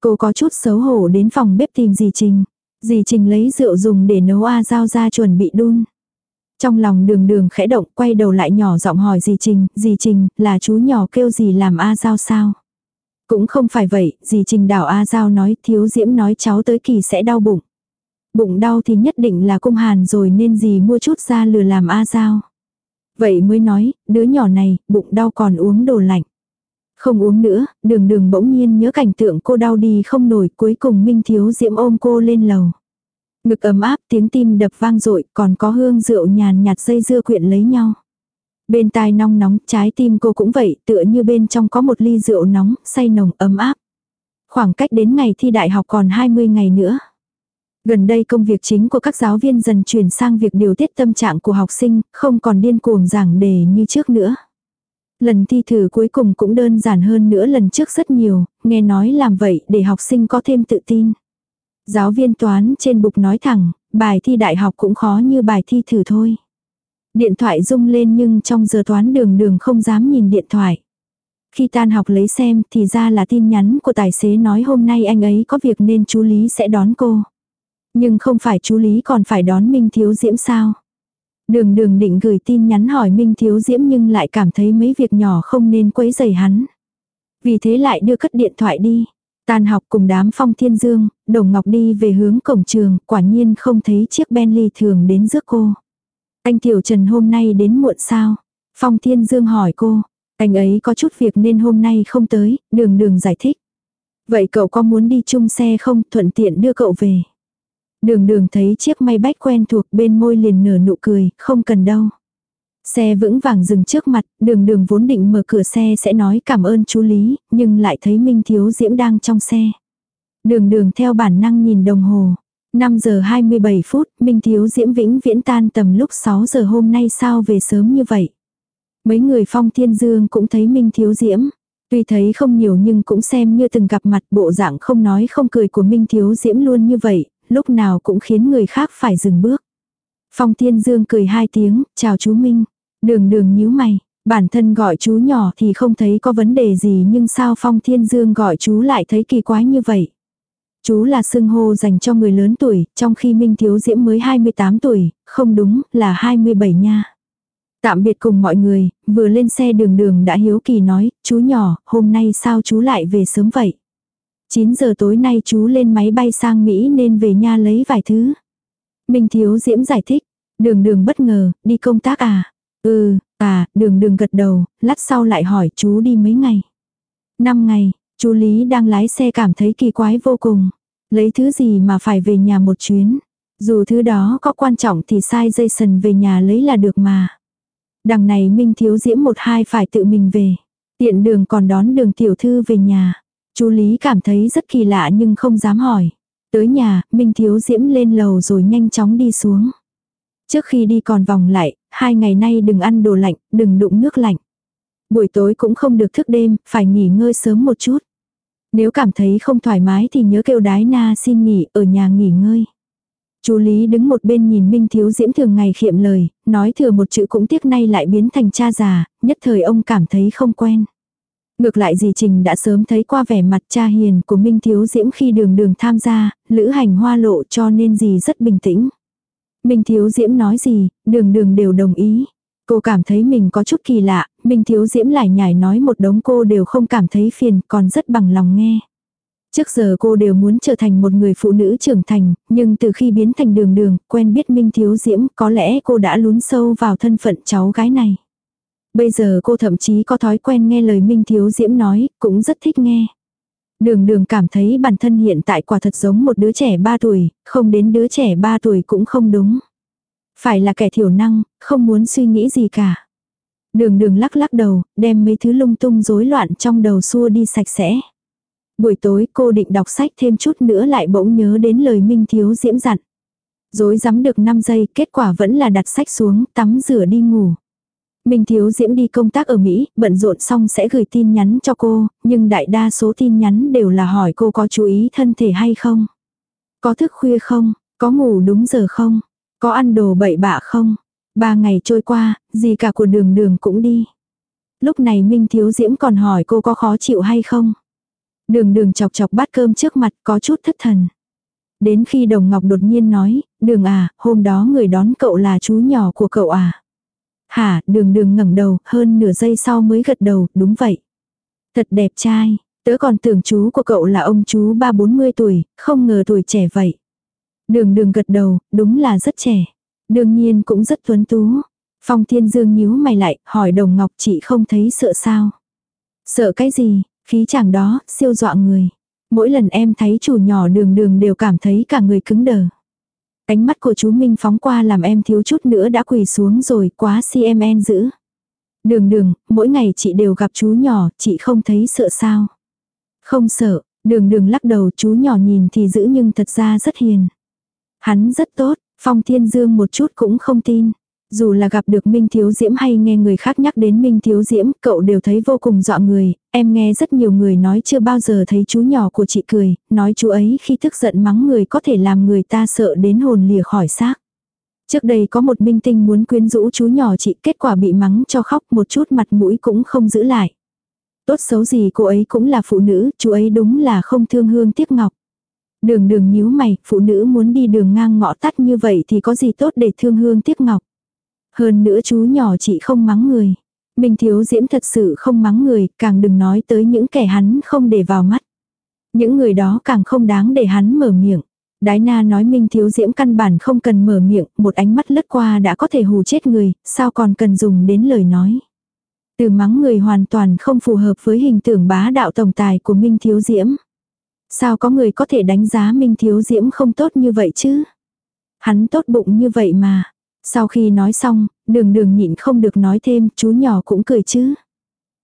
S1: Cô có chút xấu hổ đến phòng bếp tìm gì Trình. Dì Trình lấy rượu dùng để nấu A Giao ra chuẩn bị đun. Trong lòng đường đường khẽ động quay đầu lại nhỏ giọng hỏi dì Trình, dì Trình, là chú nhỏ kêu dì làm A Giao sao? Cũng không phải vậy, dì Trình đảo A Giao nói thiếu diễm nói cháu tới kỳ sẽ đau bụng. Bụng đau thì nhất định là cung hàn rồi nên dì mua chút ra lừa làm A Giao. Vậy mới nói, đứa nhỏ này, bụng đau còn uống đồ lạnh. Không uống nữa, đường đường bỗng nhiên nhớ cảnh tượng cô đau đi không nổi cuối cùng Minh Thiếu Diễm ôm cô lên lầu. Ngực ấm áp tiếng tim đập vang dội còn có hương rượu nhàn nhạt dây dưa quyện lấy nhau. Bên tai nong nóng trái tim cô cũng vậy tựa như bên trong có một ly rượu nóng say nồng ấm áp. Khoảng cách đến ngày thi đại học còn 20 ngày nữa. Gần đây công việc chính của các giáo viên dần chuyển sang việc điều tiết tâm trạng của học sinh, không còn điên cuồng giảng đề như trước nữa. Lần thi thử cuối cùng cũng đơn giản hơn nữa lần trước rất nhiều, nghe nói làm vậy để học sinh có thêm tự tin. Giáo viên toán trên bục nói thẳng, bài thi đại học cũng khó như bài thi thử thôi. Điện thoại rung lên nhưng trong giờ toán đường đường không dám nhìn điện thoại. Khi tan học lấy xem thì ra là tin nhắn của tài xế nói hôm nay anh ấy có việc nên chú Lý sẽ đón cô. Nhưng không phải chú Lý còn phải đón Minh Thiếu Diễm sao? Đường đường định gửi tin nhắn hỏi Minh Thiếu Diễm nhưng lại cảm thấy mấy việc nhỏ không nên quấy rầy hắn. Vì thế lại đưa cất điện thoại đi. Tan học cùng đám phong thiên dương, đồng ngọc đi về hướng cổng trường, quả nhiên không thấy chiếc Bentley thường đến rước cô. Anh Tiểu Trần hôm nay đến muộn sao? Phong thiên dương hỏi cô. Anh ấy có chút việc nên hôm nay không tới, đường đường giải thích. Vậy cậu có muốn đi chung xe không, thuận tiện đưa cậu về. Đường đường thấy chiếc may bách quen thuộc bên môi liền nở nụ cười, không cần đâu. Xe vững vàng dừng trước mặt, đường đường vốn định mở cửa xe sẽ nói cảm ơn chú Lý, nhưng lại thấy Minh Thiếu Diễm đang trong xe. Đường đường theo bản năng nhìn đồng hồ. 5 giờ 27 phút, Minh Thiếu Diễm vĩnh viễn tan tầm lúc 6 giờ hôm nay sao về sớm như vậy. Mấy người phong thiên dương cũng thấy Minh Thiếu Diễm. Tuy thấy không nhiều nhưng cũng xem như từng gặp mặt bộ dạng không nói không cười của Minh Thiếu Diễm luôn như vậy, lúc nào cũng khiến người khác phải dừng bước. Phong Thiên Dương cười hai tiếng, chào chú Minh. Đường đường nhíu mày, bản thân gọi chú nhỏ thì không thấy có vấn đề gì nhưng sao Phong Thiên Dương gọi chú lại thấy kỳ quái như vậy. Chú là xưng hô dành cho người lớn tuổi, trong khi Minh Thiếu Diễm mới 28 tuổi, không đúng, là 27 nha. Tạm biệt cùng mọi người, vừa lên xe đường đường đã hiếu kỳ nói, chú nhỏ, hôm nay sao chú lại về sớm vậy? 9 giờ tối nay chú lên máy bay sang Mỹ nên về nha lấy vài thứ. Minh Thiếu Diễm giải thích, đường đường bất ngờ, đi công tác à? Ừ, à, đường đường gật đầu, lát sau lại hỏi chú đi mấy ngày. Năm ngày, chú Lý đang lái xe cảm thấy kỳ quái vô cùng. Lấy thứ gì mà phải về nhà một chuyến. Dù thứ đó có quan trọng thì sai dây sần về nhà lấy là được mà. Đằng này Minh Thiếu Diễm một hai phải tự mình về. Tiện đường còn đón đường tiểu thư về nhà. Chú Lý cảm thấy rất kỳ lạ nhưng không dám hỏi. Tới nhà, Minh Thiếu Diễm lên lầu rồi nhanh chóng đi xuống. Trước khi đi còn vòng lại, hai ngày nay đừng ăn đồ lạnh, đừng đụng nước lạnh. Buổi tối cũng không được thức đêm, phải nghỉ ngơi sớm một chút. Nếu cảm thấy không thoải mái thì nhớ kêu đái na xin nghỉ ở nhà nghỉ ngơi. Chú Lý đứng một bên nhìn Minh Thiếu Diễm thường ngày khiệm lời, nói thừa một chữ cũng tiếc nay lại biến thành cha già, nhất thời ông cảm thấy không quen. Ngược lại dì Trình đã sớm thấy qua vẻ mặt cha hiền của Minh Thiếu Diễm khi đường đường tham gia, lữ hành hoa lộ cho nên dì rất bình tĩnh. Minh Thiếu Diễm nói gì, đường đường đều đồng ý. Cô cảm thấy mình có chút kỳ lạ, Minh Thiếu Diễm lại nhảy nói một đống cô đều không cảm thấy phiền, còn rất bằng lòng nghe. Trước giờ cô đều muốn trở thành một người phụ nữ trưởng thành, nhưng từ khi biến thành đường đường, quen biết Minh Thiếu Diễm, có lẽ cô đã lún sâu vào thân phận cháu gái này. Bây giờ cô thậm chí có thói quen nghe lời Minh Thiếu Diễm nói, cũng rất thích nghe. Đường đường cảm thấy bản thân hiện tại quả thật giống một đứa trẻ 3 tuổi, không đến đứa trẻ 3 tuổi cũng không đúng. Phải là kẻ thiểu năng, không muốn suy nghĩ gì cả. Đường đường lắc lắc đầu, đem mấy thứ lung tung rối loạn trong đầu xua đi sạch sẽ. Buổi tối cô định đọc sách thêm chút nữa lại bỗng nhớ đến lời Minh Thiếu Diễm dặn. Dối rắm được 5 giây, kết quả vẫn là đặt sách xuống, tắm rửa đi ngủ. Minh Thiếu Diễm đi công tác ở Mỹ, bận rộn xong sẽ gửi tin nhắn cho cô, nhưng đại đa số tin nhắn đều là hỏi cô có chú ý thân thể hay không. Có thức khuya không, có ngủ đúng giờ không, có ăn đồ bậy bạ không. Ba ngày trôi qua, gì cả của đường đường cũng đi. Lúc này Minh Thiếu Diễm còn hỏi cô có khó chịu hay không. Đường đường chọc chọc bát cơm trước mặt có chút thất thần. Đến khi Đồng Ngọc đột nhiên nói, đường à, hôm đó người đón cậu là chú nhỏ của cậu à. Hả, đường đường ngẩng đầu, hơn nửa giây sau mới gật đầu, đúng vậy. Thật đẹp trai, tớ còn tưởng chú của cậu là ông chú ba bốn mươi tuổi, không ngờ tuổi trẻ vậy. Đường đường gật đầu, đúng là rất trẻ. Đương nhiên cũng rất tuấn tú. Phong Thiên Dương nhíu mày lại, hỏi Đồng Ngọc chị không thấy sợ sao. Sợ cái gì, khí chàng đó, siêu dọa người. Mỗi lần em thấy chủ nhỏ đường đường đều cảm thấy cả người cứng đờ. Ánh mắt của chú Minh phóng qua làm em thiếu chút nữa đã quỳ xuống rồi, quá CMN dữ. Đường đường, mỗi ngày chị đều gặp chú nhỏ, chị không thấy sợ sao. Không sợ, đường đường lắc đầu chú nhỏ nhìn thì dữ nhưng thật ra rất hiền. Hắn rất tốt, Phong Thiên Dương một chút cũng không tin. Dù là gặp được Minh Thiếu Diễm hay nghe người khác nhắc đến Minh Thiếu Diễm, cậu đều thấy vô cùng dọa người, em nghe rất nhiều người nói chưa bao giờ thấy chú nhỏ của chị cười, nói chú ấy khi tức giận mắng người có thể làm người ta sợ đến hồn lìa khỏi xác. Trước đây có một minh tinh muốn quyến rũ chú nhỏ chị kết quả bị mắng cho khóc một chút mặt mũi cũng không giữ lại. Tốt xấu gì cô ấy cũng là phụ nữ, chú ấy đúng là không thương hương tiếc ngọc. Đường đường nhíu mày, phụ nữ muốn đi đường ngang ngõ tắt như vậy thì có gì tốt để thương hương tiếc ngọc. Hơn nữa chú nhỏ chị không mắng người. Minh Thiếu Diễm thật sự không mắng người, càng đừng nói tới những kẻ hắn không để vào mắt. Những người đó càng không đáng để hắn mở miệng. Đái na nói Minh Thiếu Diễm căn bản không cần mở miệng, một ánh mắt lướt qua đã có thể hù chết người, sao còn cần dùng đến lời nói. Từ mắng người hoàn toàn không phù hợp với hình tượng bá đạo tổng tài của Minh Thiếu Diễm. Sao có người có thể đánh giá Minh Thiếu Diễm không tốt như vậy chứ? Hắn tốt bụng như vậy mà. Sau khi nói xong, đường đường nhịn không được nói thêm, chú nhỏ cũng cười chứ.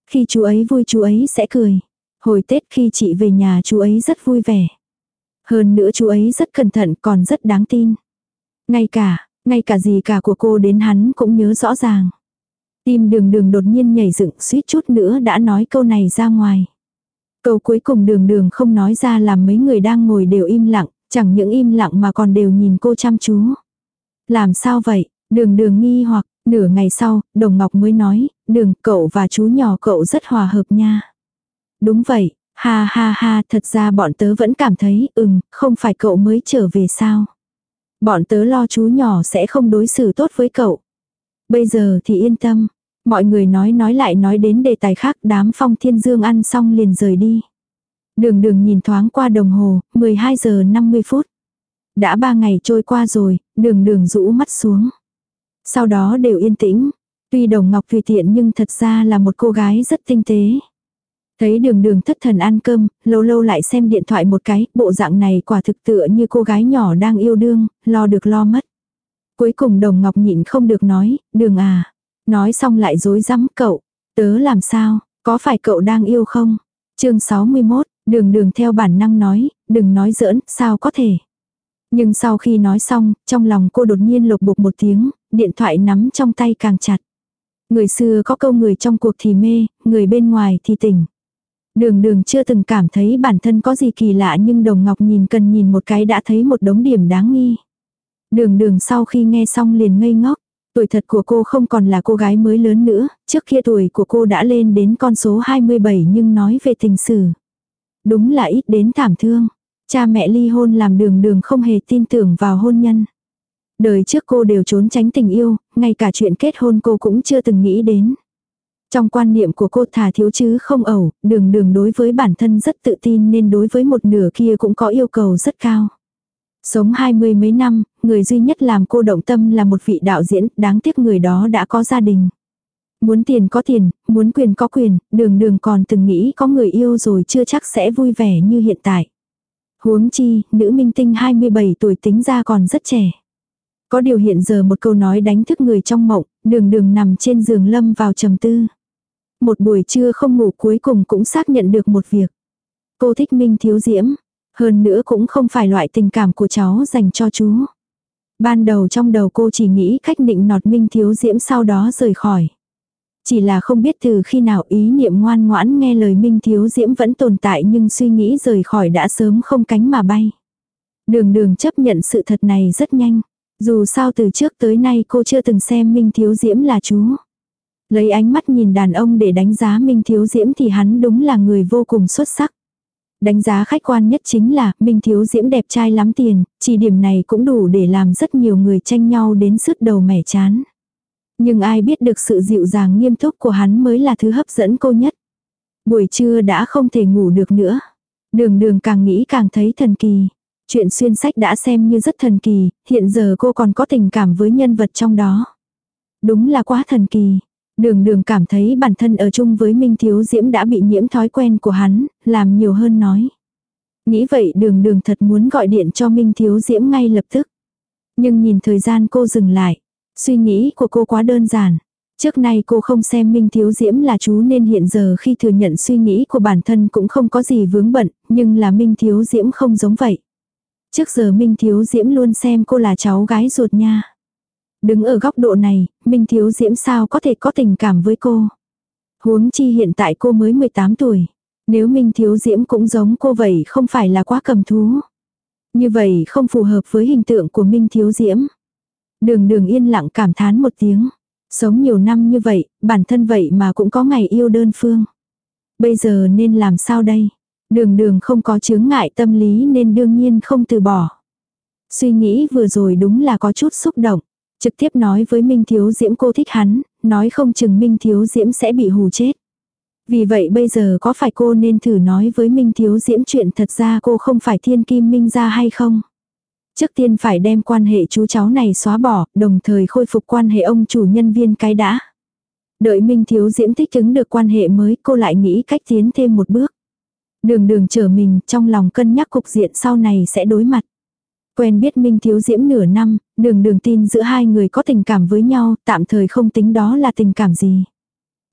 S1: Khi chú ấy vui chú ấy sẽ cười. Hồi Tết khi chị về nhà chú ấy rất vui vẻ. Hơn nữa chú ấy rất cẩn thận còn rất đáng tin. Ngay cả, ngay cả gì cả của cô đến hắn cũng nhớ rõ ràng. Tim đường đường đột nhiên nhảy dựng suýt chút nữa đã nói câu này ra ngoài. Câu cuối cùng đường đường không nói ra làm mấy người đang ngồi đều im lặng, chẳng những im lặng mà còn đều nhìn cô chăm chú. Làm sao vậy? Đường đường nghi hoặc, nửa ngày sau, Đồng Ngọc mới nói, đường cậu và chú nhỏ cậu rất hòa hợp nha. Đúng vậy, ha ha ha, thật ra bọn tớ vẫn cảm thấy, ừm, không phải cậu mới trở về sao. Bọn tớ lo chú nhỏ sẽ không đối xử tốt với cậu. Bây giờ thì yên tâm. Mọi người nói nói lại nói đến đề tài khác đám phong thiên dương ăn xong liền rời đi. Đường đường nhìn thoáng qua đồng hồ, 12 giờ 50 phút. Đã ba ngày trôi qua rồi, đường đường rũ mắt xuống. Sau đó đều yên tĩnh. Tuy đồng ngọc tùy tiện nhưng thật ra là một cô gái rất tinh tế. Thấy đường đường thất thần ăn cơm, lâu lâu lại xem điện thoại một cái, bộ dạng này quả thực tựa như cô gái nhỏ đang yêu đương, lo được lo mất. Cuối cùng đồng ngọc nhịn không được nói, đường à. Nói xong lại dối rắm cậu. Tớ làm sao, có phải cậu đang yêu không? chương 61, đường đường theo bản năng nói, đừng nói giỡn, sao có thể. Nhưng sau khi nói xong, trong lòng cô đột nhiên lục bục một tiếng, điện thoại nắm trong tay càng chặt. Người xưa có câu người trong cuộc thì mê, người bên ngoài thì tỉnh. Đường đường chưa từng cảm thấy bản thân có gì kỳ lạ nhưng đồng ngọc nhìn cần nhìn một cái đã thấy một đống điểm đáng nghi. Đường đường sau khi nghe xong liền ngây ngốc. Tuổi thật của cô không còn là cô gái mới lớn nữa, trước kia tuổi của cô đã lên đến con số 27 nhưng nói về tình sử. Đúng là ít đến thảm thương. Cha mẹ ly hôn làm đường đường không hề tin tưởng vào hôn nhân. Đời trước cô đều trốn tránh tình yêu, ngay cả chuyện kết hôn cô cũng chưa từng nghĩ đến. Trong quan niệm của cô thà thiếu chứ không ẩu, đường đường đối với bản thân rất tự tin nên đối với một nửa kia cũng có yêu cầu rất cao. Sống hai mươi mấy năm, người duy nhất làm cô động tâm là một vị đạo diễn, đáng tiếc người đó đã có gia đình. Muốn tiền có tiền, muốn quyền có quyền, đường đường còn từng nghĩ có người yêu rồi chưa chắc sẽ vui vẻ như hiện tại. Huống chi, nữ minh tinh 27 tuổi tính ra còn rất trẻ. Có điều hiện giờ một câu nói đánh thức người trong mộng, đường đường nằm trên giường lâm vào trầm tư. Một buổi trưa không ngủ cuối cùng cũng xác nhận được một việc. Cô thích Minh Thiếu Diễm. Hơn nữa cũng không phải loại tình cảm của cháu dành cho chú. Ban đầu trong đầu cô chỉ nghĩ cách định nọt Minh Thiếu Diễm sau đó rời khỏi. Chỉ là không biết từ khi nào ý niệm ngoan ngoãn nghe lời Minh Thiếu Diễm vẫn tồn tại nhưng suy nghĩ rời khỏi đã sớm không cánh mà bay. Đường đường chấp nhận sự thật này rất nhanh. Dù sao từ trước tới nay cô chưa từng xem Minh Thiếu Diễm là chú. Lấy ánh mắt nhìn đàn ông để đánh giá Minh Thiếu Diễm thì hắn đúng là người vô cùng xuất sắc. Đánh giá khách quan nhất chính là Minh Thiếu Diễm đẹp trai lắm tiền, chỉ điểm này cũng đủ để làm rất nhiều người tranh nhau đến sứt đầu mẻ chán. Nhưng ai biết được sự dịu dàng nghiêm túc của hắn mới là thứ hấp dẫn cô nhất. Buổi trưa đã không thể ngủ được nữa. Đường đường càng nghĩ càng thấy thần kỳ. Chuyện xuyên sách đã xem như rất thần kỳ, hiện giờ cô còn có tình cảm với nhân vật trong đó. Đúng là quá thần kỳ. Đường đường cảm thấy bản thân ở chung với Minh Thiếu Diễm đã bị nhiễm thói quen của hắn, làm nhiều hơn nói. Nghĩ vậy đường đường thật muốn gọi điện cho Minh Thiếu Diễm ngay lập tức. Nhưng nhìn thời gian cô dừng lại. Suy nghĩ của cô quá đơn giản. Trước nay cô không xem Minh Thiếu Diễm là chú nên hiện giờ khi thừa nhận suy nghĩ của bản thân cũng không có gì vướng bận, nhưng là Minh Thiếu Diễm không giống vậy. Trước giờ Minh Thiếu Diễm luôn xem cô là cháu gái ruột nha. Đứng ở góc độ này, Minh Thiếu Diễm sao có thể có tình cảm với cô. Huống chi hiện tại cô mới 18 tuổi. Nếu Minh Thiếu Diễm cũng giống cô vậy không phải là quá cầm thú. Như vậy không phù hợp với hình tượng của Minh Thiếu Diễm. Đường đường yên lặng cảm thán một tiếng. Sống nhiều năm như vậy, bản thân vậy mà cũng có ngày yêu đơn phương. Bây giờ nên làm sao đây? Đường đường không có chướng ngại tâm lý nên đương nhiên không từ bỏ. Suy nghĩ vừa rồi đúng là có chút xúc động. Trực tiếp nói với Minh Thiếu Diễm cô thích hắn, nói không chừng Minh Thiếu Diễm sẽ bị hù chết. Vì vậy bây giờ có phải cô nên thử nói với Minh Thiếu Diễm chuyện thật ra cô không phải thiên kim Minh ra hay không? Trước tiên phải đem quan hệ chú cháu này xóa bỏ, đồng thời khôi phục quan hệ ông chủ nhân viên cái đã. Đợi Minh Thiếu Diễm thích ứng được quan hệ mới cô lại nghĩ cách tiến thêm một bước. Đường đường chờ mình trong lòng cân nhắc cục diện sau này sẽ đối mặt. Quen biết Minh Thiếu Diễm nửa năm, đường đường tin giữa hai người có tình cảm với nhau, tạm thời không tính đó là tình cảm gì.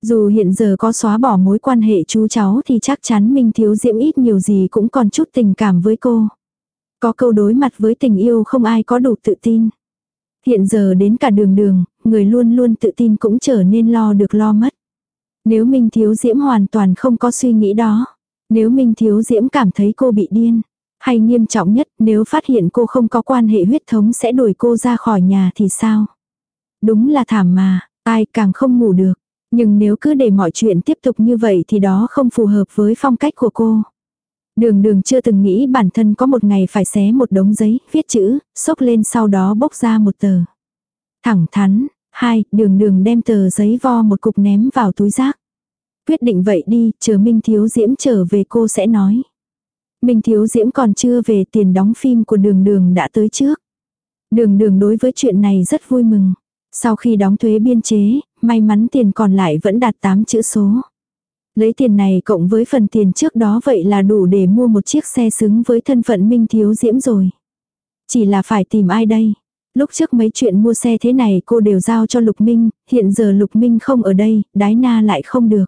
S1: Dù hiện giờ có xóa bỏ mối quan hệ chú cháu thì chắc chắn Minh Thiếu Diễm ít nhiều gì cũng còn chút tình cảm với cô. Có câu đối mặt với tình yêu không ai có đủ tự tin. Hiện giờ đến cả đường đường, người luôn luôn tự tin cũng trở nên lo được lo mất. Nếu Minh Thiếu Diễm hoàn toàn không có suy nghĩ đó. Nếu Minh Thiếu Diễm cảm thấy cô bị điên. Hay nghiêm trọng nhất nếu phát hiện cô không có quan hệ huyết thống sẽ đuổi cô ra khỏi nhà thì sao? Đúng là thảm mà, ai càng không ngủ được. Nhưng nếu cứ để mọi chuyện tiếp tục như vậy thì đó không phù hợp với phong cách của cô. Đường đường chưa từng nghĩ bản thân có một ngày phải xé một đống giấy, viết chữ, xốc lên sau đó bốc ra một tờ. Thẳng thắn, hai, đường đường đem tờ giấy vo một cục ném vào túi rác. Quyết định vậy đi, chờ Minh Thiếu Diễm trở về cô sẽ nói. Minh Thiếu Diễm còn chưa về tiền đóng phim của đường đường đã tới trước. Đường đường đối với chuyện này rất vui mừng. Sau khi đóng thuế biên chế, may mắn tiền còn lại vẫn đạt 8 chữ số. Lấy tiền này cộng với phần tiền trước đó vậy là đủ để mua một chiếc xe xứng với thân phận Minh Thiếu Diễm rồi. Chỉ là phải tìm ai đây? Lúc trước mấy chuyện mua xe thế này cô đều giao cho Lục Minh, hiện giờ Lục Minh không ở đây, đái na lại không được.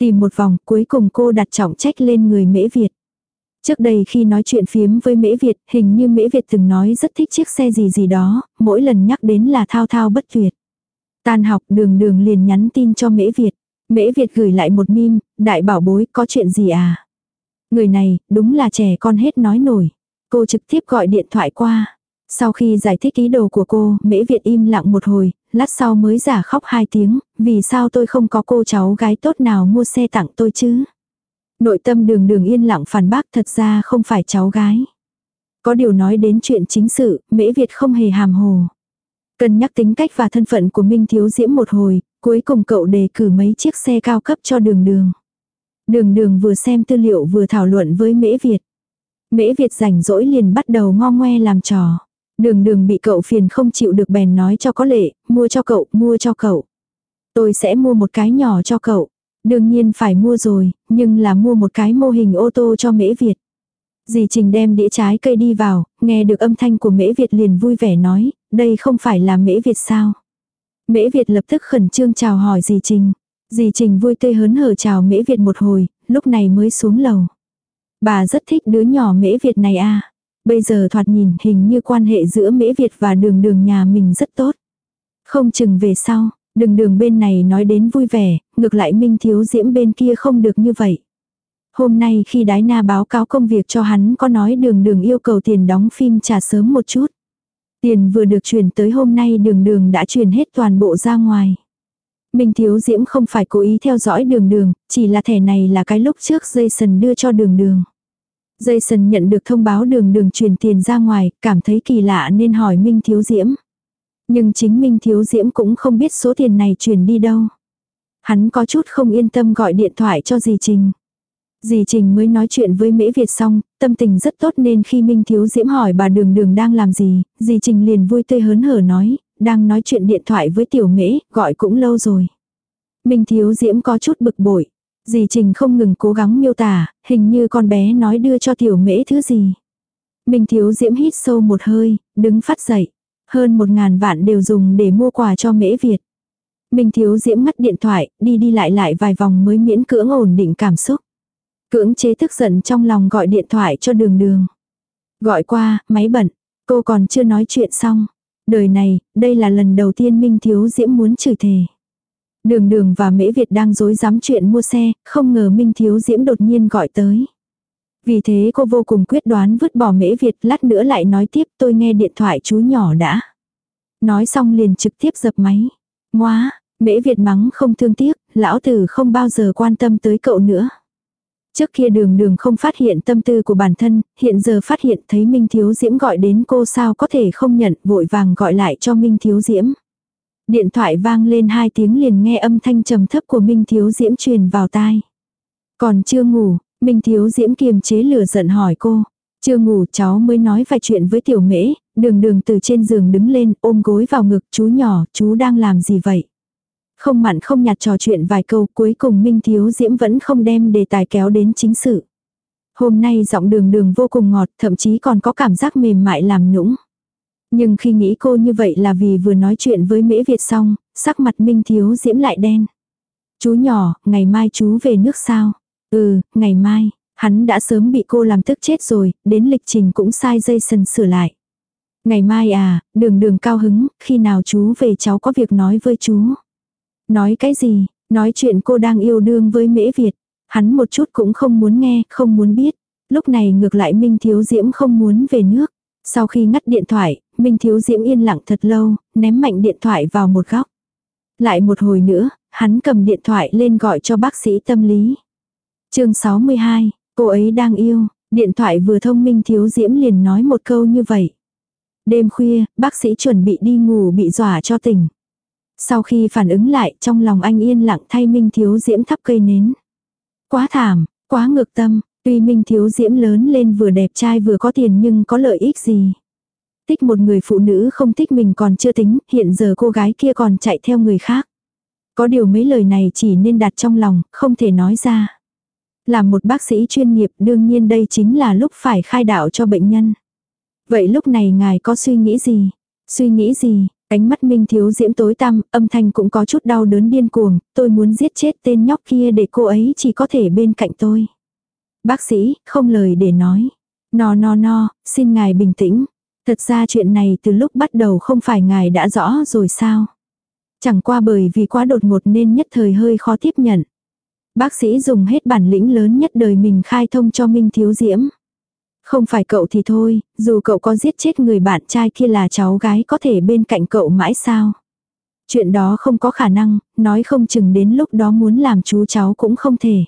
S1: Tìm một vòng, cuối cùng cô đặt trọng trách lên người Mễ Việt. Trước đây khi nói chuyện phiếm với Mễ Việt, hình như Mễ Việt từng nói rất thích chiếc xe gì gì đó, mỗi lần nhắc đến là thao thao bất tuyệt. Tan học đường đường liền nhắn tin cho Mễ Việt. Mễ Việt gửi lại một mim, đại bảo bối có chuyện gì à? Người này, đúng là trẻ con hết nói nổi. Cô trực tiếp gọi điện thoại qua. Sau khi giải thích ý đồ của cô, Mễ Việt im lặng một hồi, lát sau mới giả khóc hai tiếng, vì sao tôi không có cô cháu gái tốt nào mua xe tặng tôi chứ? Nội tâm đường đường yên lặng phản bác thật ra không phải cháu gái. Có điều nói đến chuyện chính sự, Mễ Việt không hề hàm hồ. Cần nhắc tính cách và thân phận của Minh Thiếu Diễm một hồi, cuối cùng cậu đề cử mấy chiếc xe cao cấp cho đường đường. Đường đường vừa xem tư liệu vừa thảo luận với Mễ Việt. Mễ Việt rảnh rỗi liền bắt đầu ngo ngoe làm trò. Đường đường bị cậu phiền không chịu được bèn nói cho có lệ, mua cho cậu, mua cho cậu. Tôi sẽ mua một cái nhỏ cho cậu. Đương nhiên phải mua rồi, nhưng là mua một cái mô hình ô tô cho Mễ Việt. Dì Trình đem đĩa trái cây đi vào, nghe được âm thanh của Mễ Việt liền vui vẻ nói, đây không phải là Mễ Việt sao. Mễ Việt lập tức khẩn trương chào hỏi dì Trình. Dì Trình vui tươi hớn hở chào Mễ Việt một hồi, lúc này mới xuống lầu. Bà rất thích đứa nhỏ Mễ Việt này à. Bây giờ thoạt nhìn hình như quan hệ giữa Mễ Việt và đường đường nhà mình rất tốt. Không chừng về sau, đường đường bên này nói đến vui vẻ, ngược lại Minh Thiếu Diễm bên kia không được như vậy. Hôm nay khi Đái Na báo cáo công việc cho hắn có nói đường đường yêu cầu tiền đóng phim trả sớm một chút. Tiền vừa được chuyển tới hôm nay đường đường đã chuyển hết toàn bộ ra ngoài. Minh Thiếu Diễm không phải cố ý theo dõi đường đường, chỉ là thẻ này là cái lúc trước Jason đưa cho đường đường. Jason nhận được thông báo đường đường truyền tiền ra ngoài, cảm thấy kỳ lạ nên hỏi Minh Thiếu Diễm. Nhưng chính Minh Thiếu Diễm cũng không biết số tiền này truyền đi đâu. Hắn có chút không yên tâm gọi điện thoại cho dì Trình. Dì Trình mới nói chuyện với Mễ Việt xong, tâm tình rất tốt nên khi Minh Thiếu Diễm hỏi bà Đường Đường đang làm gì, dì Trình liền vui tươi hớn hở nói, đang nói chuyện điện thoại với Tiểu Mễ, gọi cũng lâu rồi. Minh Thiếu Diễm có chút bực bội. Dì Trình không ngừng cố gắng miêu tả, hình như con bé nói đưa cho Tiểu Mễ thứ gì. Minh Thiếu Diễm hít sâu một hơi, đứng phát dậy. Hơn một ngàn vạn đều dùng để mua quà cho Mễ Việt. Minh Thiếu Diễm ngắt điện thoại, đi đi lại lại vài vòng mới miễn cưỡng ổn định cảm xúc. Cưỡng chế tức giận trong lòng gọi điện thoại cho đường đường. Gọi qua, máy bận. Cô còn chưa nói chuyện xong. Đời này, đây là lần đầu tiên Minh Thiếu Diễm muốn chửi thề. Đường đường và Mễ Việt đang dối dám chuyện mua xe, không ngờ Minh Thiếu Diễm đột nhiên gọi tới. Vì thế cô vô cùng quyết đoán vứt bỏ Mễ Việt lát nữa lại nói tiếp tôi nghe điện thoại chú nhỏ đã. Nói xong liền trực tiếp dập máy. Ngoá, Mễ Việt mắng không thương tiếc, lão tử không bao giờ quan tâm tới cậu nữa. Trước kia đường đường không phát hiện tâm tư của bản thân, hiện giờ phát hiện thấy Minh Thiếu Diễm gọi đến cô sao có thể không nhận, vội vàng gọi lại cho Minh Thiếu Diễm. Điện thoại vang lên hai tiếng liền nghe âm thanh trầm thấp của Minh Thiếu Diễm truyền vào tai. Còn chưa ngủ, Minh Thiếu Diễm kiềm chế lửa giận hỏi cô. Chưa ngủ cháu mới nói vài chuyện với tiểu mễ, đường đường từ trên giường đứng lên ôm gối vào ngực chú nhỏ, chú đang làm gì vậy? Không mặn không nhạt trò chuyện vài câu cuối cùng Minh Thiếu Diễm vẫn không đem đề tài kéo đến chính sự. Hôm nay giọng đường đường vô cùng ngọt, thậm chí còn có cảm giác mềm mại làm nũng. Nhưng khi nghĩ cô như vậy là vì vừa nói chuyện với Mễ Việt xong, sắc mặt Minh Thiếu Diễm lại đen. Chú nhỏ, ngày mai chú về nước sao? Ừ, ngày mai. Hắn đã sớm bị cô làm tức chết rồi, đến lịch trình cũng sai dây sần sửa lại. Ngày mai à, đường đường cao hứng, khi nào chú về cháu có việc nói với chú. Nói cái gì, nói chuyện cô đang yêu đương với mễ Việt. Hắn một chút cũng không muốn nghe, không muốn biết. Lúc này ngược lại Minh Thiếu Diễm không muốn về nước. Sau khi ngắt điện thoại, Minh Thiếu Diễm yên lặng thật lâu, ném mạnh điện thoại vào một góc. Lại một hồi nữa, hắn cầm điện thoại lên gọi cho bác sĩ tâm lý. chương 62, cô ấy đang yêu, điện thoại vừa thông Minh Thiếu Diễm liền nói một câu như vậy. Đêm khuya, bác sĩ chuẩn bị đi ngủ bị dọa cho tỉnh. Sau khi phản ứng lại, trong lòng anh yên lặng thay Minh Thiếu Diễm thắp cây nến. Quá thảm, quá ngược tâm, tuy Minh Thiếu Diễm lớn lên vừa đẹp trai vừa có tiền nhưng có lợi ích gì. Thích một người phụ nữ không thích mình còn chưa tính, hiện giờ cô gái kia còn chạy theo người khác. Có điều mấy lời này chỉ nên đặt trong lòng, không thể nói ra. Làm một bác sĩ chuyên nghiệp đương nhiên đây chính là lúc phải khai đạo cho bệnh nhân. Vậy lúc này ngài có suy nghĩ gì? Suy nghĩ gì, ánh mắt Minh Thiếu Diễm tối tăm, âm thanh cũng có chút đau đớn điên cuồng, tôi muốn giết chết tên nhóc kia để cô ấy chỉ có thể bên cạnh tôi. Bác sĩ, không lời để nói. No no no, xin ngài bình tĩnh. Thật ra chuyện này từ lúc bắt đầu không phải ngài đã rõ rồi sao. Chẳng qua bởi vì quá đột ngột nên nhất thời hơi khó tiếp nhận. Bác sĩ dùng hết bản lĩnh lớn nhất đời mình khai thông cho Minh Thiếu Diễm. Không phải cậu thì thôi, dù cậu có giết chết người bạn trai kia là cháu gái có thể bên cạnh cậu mãi sao. Chuyện đó không có khả năng, nói không chừng đến lúc đó muốn làm chú cháu cũng không thể.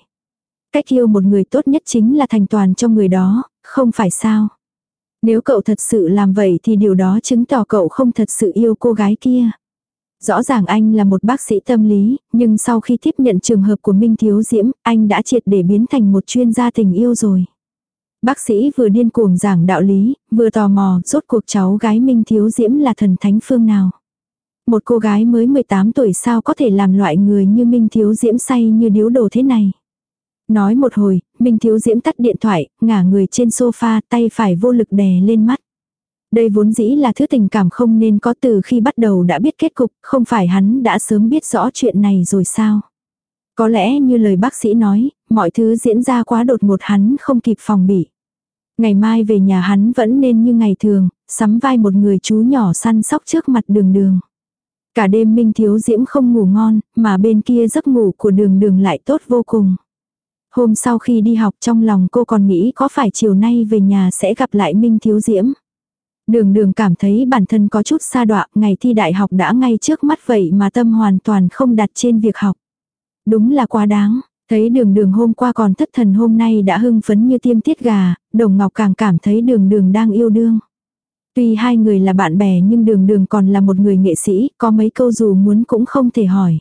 S1: Cách yêu một người tốt nhất chính là thành toàn cho người đó, không phải sao. Nếu cậu thật sự làm vậy thì điều đó chứng tỏ cậu không thật sự yêu cô gái kia. Rõ ràng anh là một bác sĩ tâm lý, nhưng sau khi tiếp nhận trường hợp của Minh Thiếu Diễm, anh đã triệt để biến thành một chuyên gia tình yêu rồi. Bác sĩ vừa điên cuồng giảng đạo lý, vừa tò mò rốt cuộc cháu gái Minh Thiếu Diễm là thần thánh phương nào. Một cô gái mới 18 tuổi sao có thể làm loại người như Minh Thiếu Diễm say như điếu đồ thế này. Nói một hồi, Minh Thiếu Diễm tắt điện thoại, ngả người trên sofa, tay phải vô lực đè lên mắt. Đây vốn dĩ là thứ tình cảm không nên có từ khi bắt đầu đã biết kết cục, không phải hắn đã sớm biết rõ chuyện này rồi sao. Có lẽ như lời bác sĩ nói, mọi thứ diễn ra quá đột ngột hắn không kịp phòng bị. Ngày mai về nhà hắn vẫn nên như ngày thường, sắm vai một người chú nhỏ săn sóc trước mặt đường đường. Cả đêm Minh Thiếu Diễm không ngủ ngon, mà bên kia giấc ngủ của đường đường lại tốt vô cùng. Hôm sau khi đi học trong lòng cô còn nghĩ có phải chiều nay về nhà sẽ gặp lại Minh Thiếu Diễm. Đường đường cảm thấy bản thân có chút xa đọa, ngày thi đại học đã ngay trước mắt vậy mà tâm hoàn toàn không đặt trên việc học. Đúng là quá đáng, thấy đường đường hôm qua còn thất thần hôm nay đã hưng phấn như tiêm tiết gà, đồng ngọc càng cảm thấy đường đường đang yêu đương. Tuy hai người là bạn bè nhưng đường đường còn là một người nghệ sĩ, có mấy câu dù muốn cũng không thể hỏi.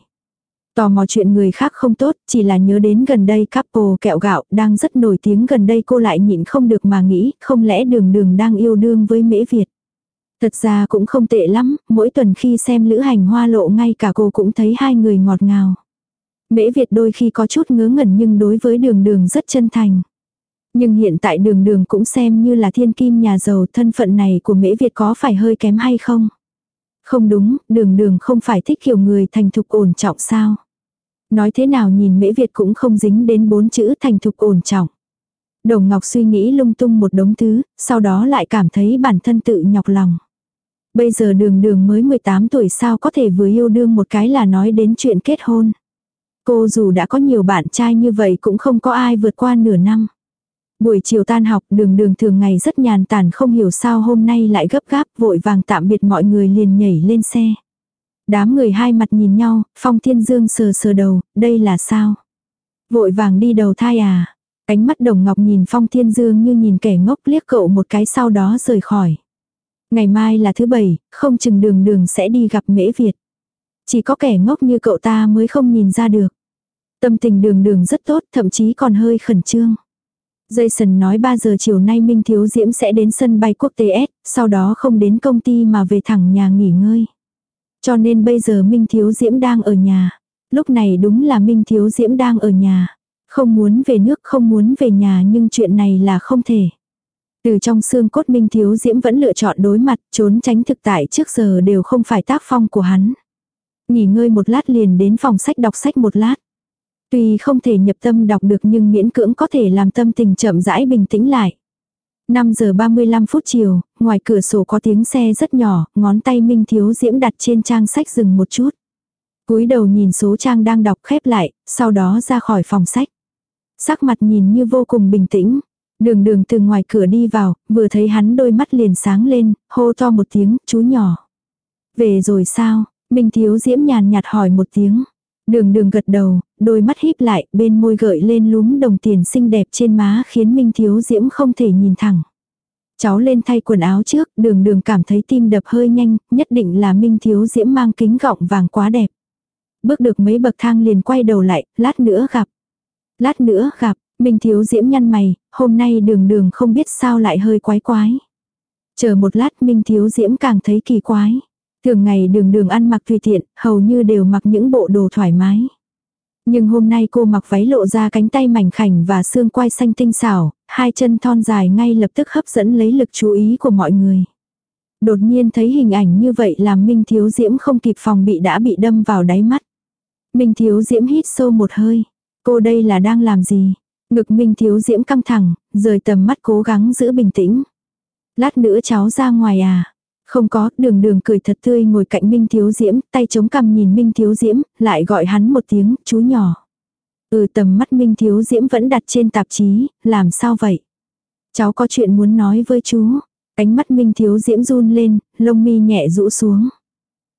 S1: Tò mò chuyện người khác không tốt, chỉ là nhớ đến gần đây couple kẹo gạo đang rất nổi tiếng gần đây cô lại nhịn không được mà nghĩ, không lẽ đường đường đang yêu đương với mễ Việt. Thật ra cũng không tệ lắm, mỗi tuần khi xem lữ hành hoa lộ ngay cả cô cũng thấy hai người ngọt ngào. Mễ Việt đôi khi có chút ngớ ngẩn nhưng đối với đường đường rất chân thành. Nhưng hiện tại đường đường cũng xem như là thiên kim nhà giàu thân phận này của Mễ Việt có phải hơi kém hay không? Không đúng, đường đường không phải thích kiểu người thành thục ổn trọng sao. Nói thế nào nhìn mễ Việt cũng không dính đến bốn chữ thành thục ổn trọng. Đồng Ngọc suy nghĩ lung tung một đống thứ, sau đó lại cảm thấy bản thân tự nhọc lòng. Bây giờ đường đường mới 18 tuổi sao có thể vừa yêu đương một cái là nói đến chuyện kết hôn. Cô dù đã có nhiều bạn trai như vậy cũng không có ai vượt qua nửa năm. Buổi chiều tan học đường đường thường ngày rất nhàn tản không hiểu sao hôm nay lại gấp gáp vội vàng tạm biệt mọi người liền nhảy lên xe. Đám người hai mặt nhìn nhau, Phong Thiên Dương sờ sờ đầu, đây là sao? Vội vàng đi đầu thai à? Ánh mắt đồng ngọc nhìn Phong Thiên Dương như nhìn kẻ ngốc liếc cậu một cái sau đó rời khỏi. Ngày mai là thứ bảy, không chừng đường đường sẽ đi gặp mễ Việt. Chỉ có kẻ ngốc như cậu ta mới không nhìn ra được. Tâm tình đường đường rất tốt, thậm chí còn hơi khẩn trương. Jason nói 3 giờ chiều nay Minh Thiếu Diễm sẽ đến sân bay quốc tế S, sau đó không đến công ty mà về thẳng nhà nghỉ ngơi. Cho nên bây giờ Minh Thiếu Diễm đang ở nhà. Lúc này đúng là Minh Thiếu Diễm đang ở nhà. Không muốn về nước không muốn về nhà nhưng chuyện này là không thể. Từ trong xương cốt Minh Thiếu Diễm vẫn lựa chọn đối mặt, trốn tránh thực tại trước giờ đều không phải tác phong của hắn. Nghỉ ngơi một lát liền đến phòng sách đọc sách một lát. Tuy không thể nhập tâm đọc được nhưng miễn cưỡng có thể làm tâm tình chậm rãi bình tĩnh lại. 5 giờ 35 phút chiều, ngoài cửa sổ có tiếng xe rất nhỏ, ngón tay Minh Thiếu Diễm đặt trên trang sách dừng một chút. cúi đầu nhìn số trang đang đọc khép lại, sau đó ra khỏi phòng sách. Sắc mặt nhìn như vô cùng bình tĩnh. Đường đường từ ngoài cửa đi vào, vừa thấy hắn đôi mắt liền sáng lên, hô to một tiếng, chú nhỏ. Về rồi sao? Minh Thiếu Diễm nhàn nhạt hỏi một tiếng. Đường đường gật đầu, đôi mắt híp lại, bên môi gợi lên lúm đồng tiền xinh đẹp trên má khiến Minh Thiếu Diễm không thể nhìn thẳng. Cháu lên thay quần áo trước, đường đường cảm thấy tim đập hơi nhanh, nhất định là Minh Thiếu Diễm mang kính gọng vàng quá đẹp. Bước được mấy bậc thang liền quay đầu lại, lát nữa gặp. Lát nữa gặp, Minh Thiếu Diễm nhăn mày, hôm nay đường đường không biết sao lại hơi quái quái. Chờ một lát Minh Thiếu Diễm càng thấy kỳ quái. Thường ngày đường đường ăn mặc tùy tiện, hầu như đều mặc những bộ đồ thoải mái. Nhưng hôm nay cô mặc váy lộ ra cánh tay mảnh khảnh và xương quai xanh tinh xảo, hai chân thon dài ngay lập tức hấp dẫn lấy lực chú ý của mọi người. Đột nhiên thấy hình ảnh như vậy làm Minh Thiếu Diễm không kịp phòng bị đã bị đâm vào đáy mắt. Minh Thiếu Diễm hít sâu một hơi. Cô đây là đang làm gì? Ngực Minh Thiếu Diễm căng thẳng, rời tầm mắt cố gắng giữ bình tĩnh. Lát nữa cháu ra ngoài à? Không có, đường đường cười thật tươi ngồi cạnh Minh Thiếu Diễm, tay chống cằm nhìn Minh Thiếu Diễm, lại gọi hắn một tiếng, chú nhỏ. Ừ tầm mắt Minh Thiếu Diễm vẫn đặt trên tạp chí, làm sao vậy? Cháu có chuyện muốn nói với chú. Ánh mắt Minh Thiếu Diễm run lên, lông mi nhẹ rũ xuống.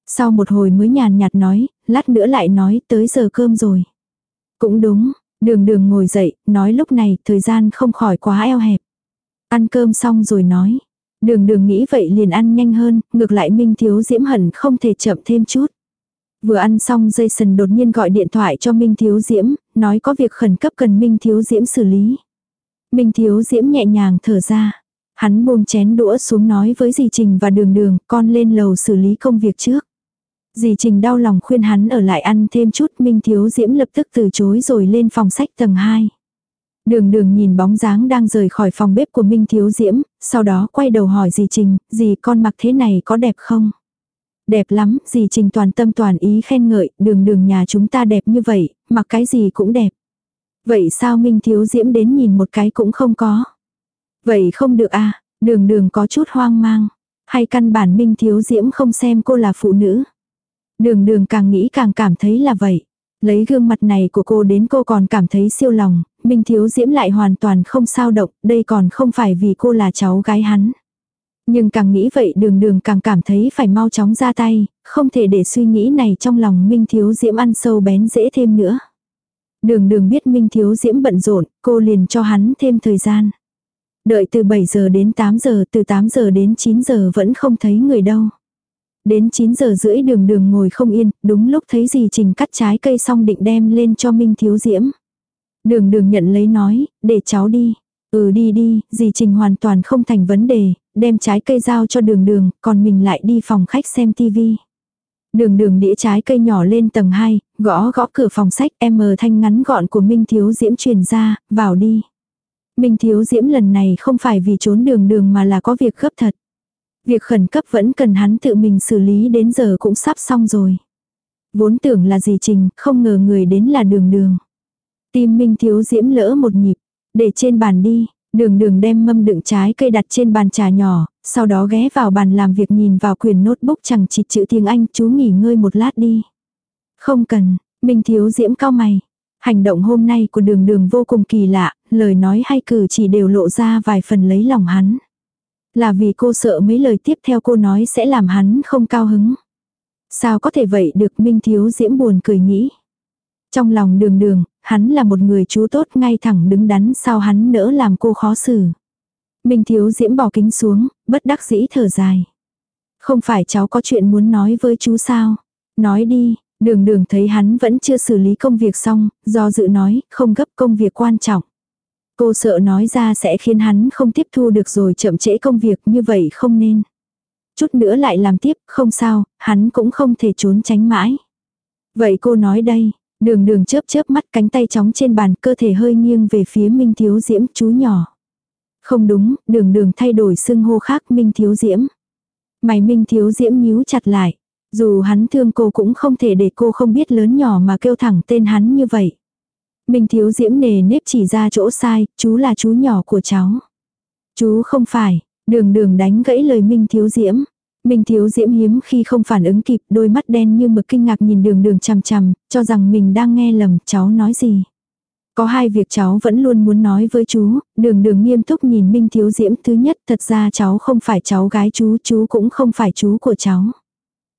S1: Sau một hồi mới nhàn nhạt nói, lát nữa lại nói tới giờ cơm rồi. Cũng đúng, đường đường ngồi dậy, nói lúc này thời gian không khỏi quá eo hẹp. Ăn cơm xong rồi nói. Đường đường nghĩ vậy liền ăn nhanh hơn, ngược lại Minh Thiếu Diễm hẳn không thể chậm thêm chút. Vừa ăn xong Jason đột nhiên gọi điện thoại cho Minh Thiếu Diễm, nói có việc khẩn cấp cần Minh Thiếu Diễm xử lý. Minh Thiếu Diễm nhẹ nhàng thở ra. Hắn buông chén đũa xuống nói với dì Trình và đường đường, con lên lầu xử lý công việc trước. Dì Trình đau lòng khuyên hắn ở lại ăn thêm chút, Minh Thiếu Diễm lập tức từ chối rồi lên phòng sách tầng 2. Đường đường nhìn bóng dáng đang rời khỏi phòng bếp của Minh Thiếu Diễm, sau đó quay đầu hỏi dì Trình, dì con mặc thế này có đẹp không? Đẹp lắm, dì Trình toàn tâm toàn ý khen ngợi, đường đường nhà chúng ta đẹp như vậy, mặc cái gì cũng đẹp. Vậy sao Minh Thiếu Diễm đến nhìn một cái cũng không có? Vậy không được à, đường đường có chút hoang mang. Hay căn bản Minh Thiếu Diễm không xem cô là phụ nữ. Đường đường càng nghĩ càng cảm thấy là vậy. Lấy gương mặt này của cô đến cô còn cảm thấy siêu lòng, Minh Thiếu Diễm lại hoàn toàn không sao động, đây còn không phải vì cô là cháu gái hắn. Nhưng càng nghĩ vậy đường đường càng cảm thấy phải mau chóng ra tay, không thể để suy nghĩ này trong lòng Minh Thiếu Diễm ăn sâu bén dễ thêm nữa. Đường đường biết Minh Thiếu Diễm bận rộn, cô liền cho hắn thêm thời gian. Đợi từ 7 giờ đến 8 giờ, từ 8 giờ đến 9 giờ vẫn không thấy người đâu. Đến 9 giờ rưỡi đường đường ngồi không yên, đúng lúc thấy gì trình cắt trái cây xong định đem lên cho Minh Thiếu Diễm. Đường đường nhận lấy nói, để cháu đi. Ừ đi đi, dì Trình hoàn toàn không thành vấn đề, đem trái cây giao cho đường đường, còn mình lại đi phòng khách xem tivi. Đường đường đĩa trái cây nhỏ lên tầng 2, gõ gõ cửa phòng sách em mờ thanh ngắn gọn của Minh Thiếu Diễm truyền ra, vào đi. Minh Thiếu Diễm lần này không phải vì trốn đường đường mà là có việc gấp thật. Việc khẩn cấp vẫn cần hắn tự mình xử lý đến giờ cũng sắp xong rồi. Vốn tưởng là gì trình, không ngờ người đến là đường đường. Tim Minh Thiếu Diễm lỡ một nhịp, để trên bàn đi, đường đường đem mâm đựng trái cây đặt trên bàn trà nhỏ, sau đó ghé vào bàn làm việc nhìn vào quyển notebook chẳng chịt chữ tiếng Anh chú nghỉ ngơi một lát đi. Không cần, Minh Thiếu Diễm cao mày. Hành động hôm nay của đường đường vô cùng kỳ lạ, lời nói hay cử chỉ đều lộ ra vài phần lấy lòng hắn. Là vì cô sợ mấy lời tiếp theo cô nói sẽ làm hắn không cao hứng. Sao có thể vậy được Minh Thiếu Diễm buồn cười nghĩ. Trong lòng đường đường, hắn là một người chú tốt ngay thẳng đứng đắn sao hắn nỡ làm cô khó xử. Minh Thiếu Diễm bỏ kính xuống, bất đắc dĩ thở dài. Không phải cháu có chuyện muốn nói với chú sao? Nói đi, đường đường thấy hắn vẫn chưa xử lý công việc xong, do dự nói, không gấp công việc quan trọng. Cô sợ nói ra sẽ khiến hắn không tiếp thu được rồi chậm trễ công việc như vậy không nên. Chút nữa lại làm tiếp, không sao, hắn cũng không thể trốn tránh mãi. Vậy cô nói đây, đường đường chớp chớp mắt cánh tay chóng trên bàn cơ thể hơi nghiêng về phía Minh Thiếu Diễm chú nhỏ. Không đúng, đường đường thay đổi xưng hô khác Minh Thiếu Diễm. Mày Minh Thiếu Diễm nhíu chặt lại. Dù hắn thương cô cũng không thể để cô không biết lớn nhỏ mà kêu thẳng tên hắn như vậy. Minh thiếu diễm nề nếp chỉ ra chỗ sai, chú là chú nhỏ của cháu. Chú không phải, đường đường đánh gãy lời Minh thiếu diễm. Minh thiếu diễm hiếm khi không phản ứng kịp, đôi mắt đen như mực kinh ngạc nhìn đường đường chằm chằm, cho rằng mình đang nghe lầm, cháu nói gì. Có hai việc cháu vẫn luôn muốn nói với chú, đường đường nghiêm túc nhìn Minh Thiếu Diễm. Thứ nhất, thật ra cháu không phải cháu gái chú, chú cũng không phải chú của cháu.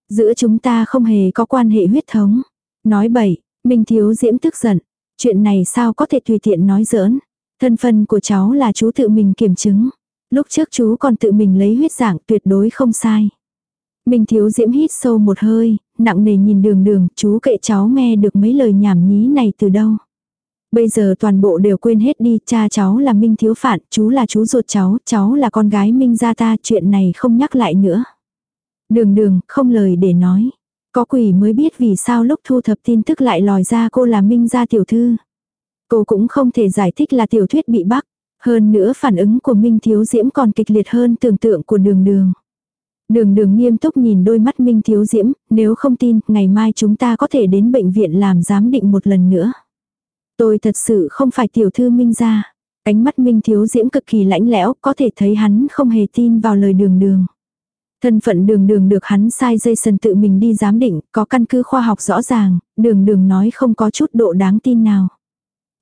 S1: Giữa chúng ta không hề có quan hệ huyết thống. Nói bậy, Minh Thiếu Diễm tức giận, Chuyện này sao có thể tùy tiện nói giỡn. Thân phận của cháu là chú tự mình kiểm chứng. Lúc trước chú còn tự mình lấy huyết dạng tuyệt đối không sai. Minh thiếu diễm hít sâu một hơi, nặng nề nhìn đường đường, chú kệ cháu nghe được mấy lời nhảm nhí này từ đâu. Bây giờ toàn bộ đều quên hết đi, cha cháu là Minh thiếu phản, chú là chú ruột cháu, cháu là con gái Minh gia ta, chuyện này không nhắc lại nữa. Đường đường, không lời để nói. Có quỷ mới biết vì sao lúc thu thập tin tức lại lòi ra cô là Minh gia tiểu thư. Cô cũng không thể giải thích là tiểu thuyết bị bắt. Hơn nữa phản ứng của Minh Thiếu Diễm còn kịch liệt hơn tưởng tượng của đường đường. Đường đường nghiêm túc nhìn đôi mắt Minh Thiếu Diễm, nếu không tin, ngày mai chúng ta có thể đến bệnh viện làm giám định một lần nữa. Tôi thật sự không phải tiểu thư Minh gia. Ánh mắt Minh Thiếu Diễm cực kỳ lãnh lẽo, có thể thấy hắn không hề tin vào lời đường đường. Thân phận đường đường được hắn sai dây sần tự mình đi giám định, có căn cứ khoa học rõ ràng, đường đường nói không có chút độ đáng tin nào.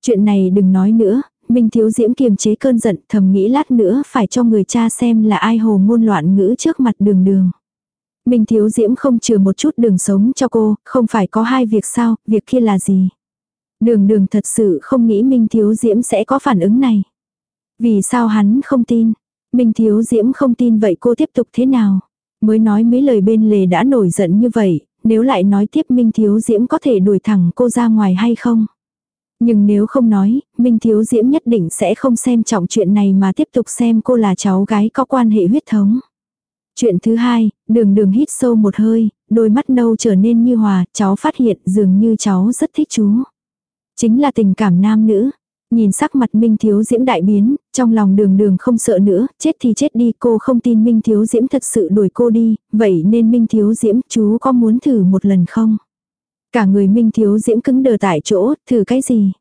S1: Chuyện này đừng nói nữa, Minh Thiếu Diễm kiềm chế cơn giận thầm nghĩ lát nữa phải cho người cha xem là ai hồ ngôn loạn ngữ trước mặt đường đường. Minh Thiếu Diễm không chừa một chút đường sống cho cô, không phải có hai việc sao, việc kia là gì. Đường đường thật sự không nghĩ Minh Thiếu Diễm sẽ có phản ứng này. Vì sao hắn không tin? Minh Thiếu Diễm không tin vậy cô tiếp tục thế nào? Mới nói mấy lời bên lề đã nổi giận như vậy, nếu lại nói tiếp Minh Thiếu Diễm có thể đuổi thẳng cô ra ngoài hay không? Nhưng nếu không nói, Minh Thiếu Diễm nhất định sẽ không xem trọng chuyện này mà tiếp tục xem cô là cháu gái có quan hệ huyết thống. Chuyện thứ hai, đường đường hít sâu một hơi, đôi mắt nâu trở nên như hòa, cháu phát hiện dường như cháu rất thích chú. Chính là tình cảm nam nữ. Nhìn sắc mặt Minh Thiếu Diễm đại biến, trong lòng đường đường không sợ nữa, chết thì chết đi cô không tin Minh Thiếu Diễm thật sự đuổi cô đi, vậy nên Minh Thiếu Diễm chú có muốn thử một lần không? Cả người Minh Thiếu Diễm cứng đờ tại chỗ, thử cái gì?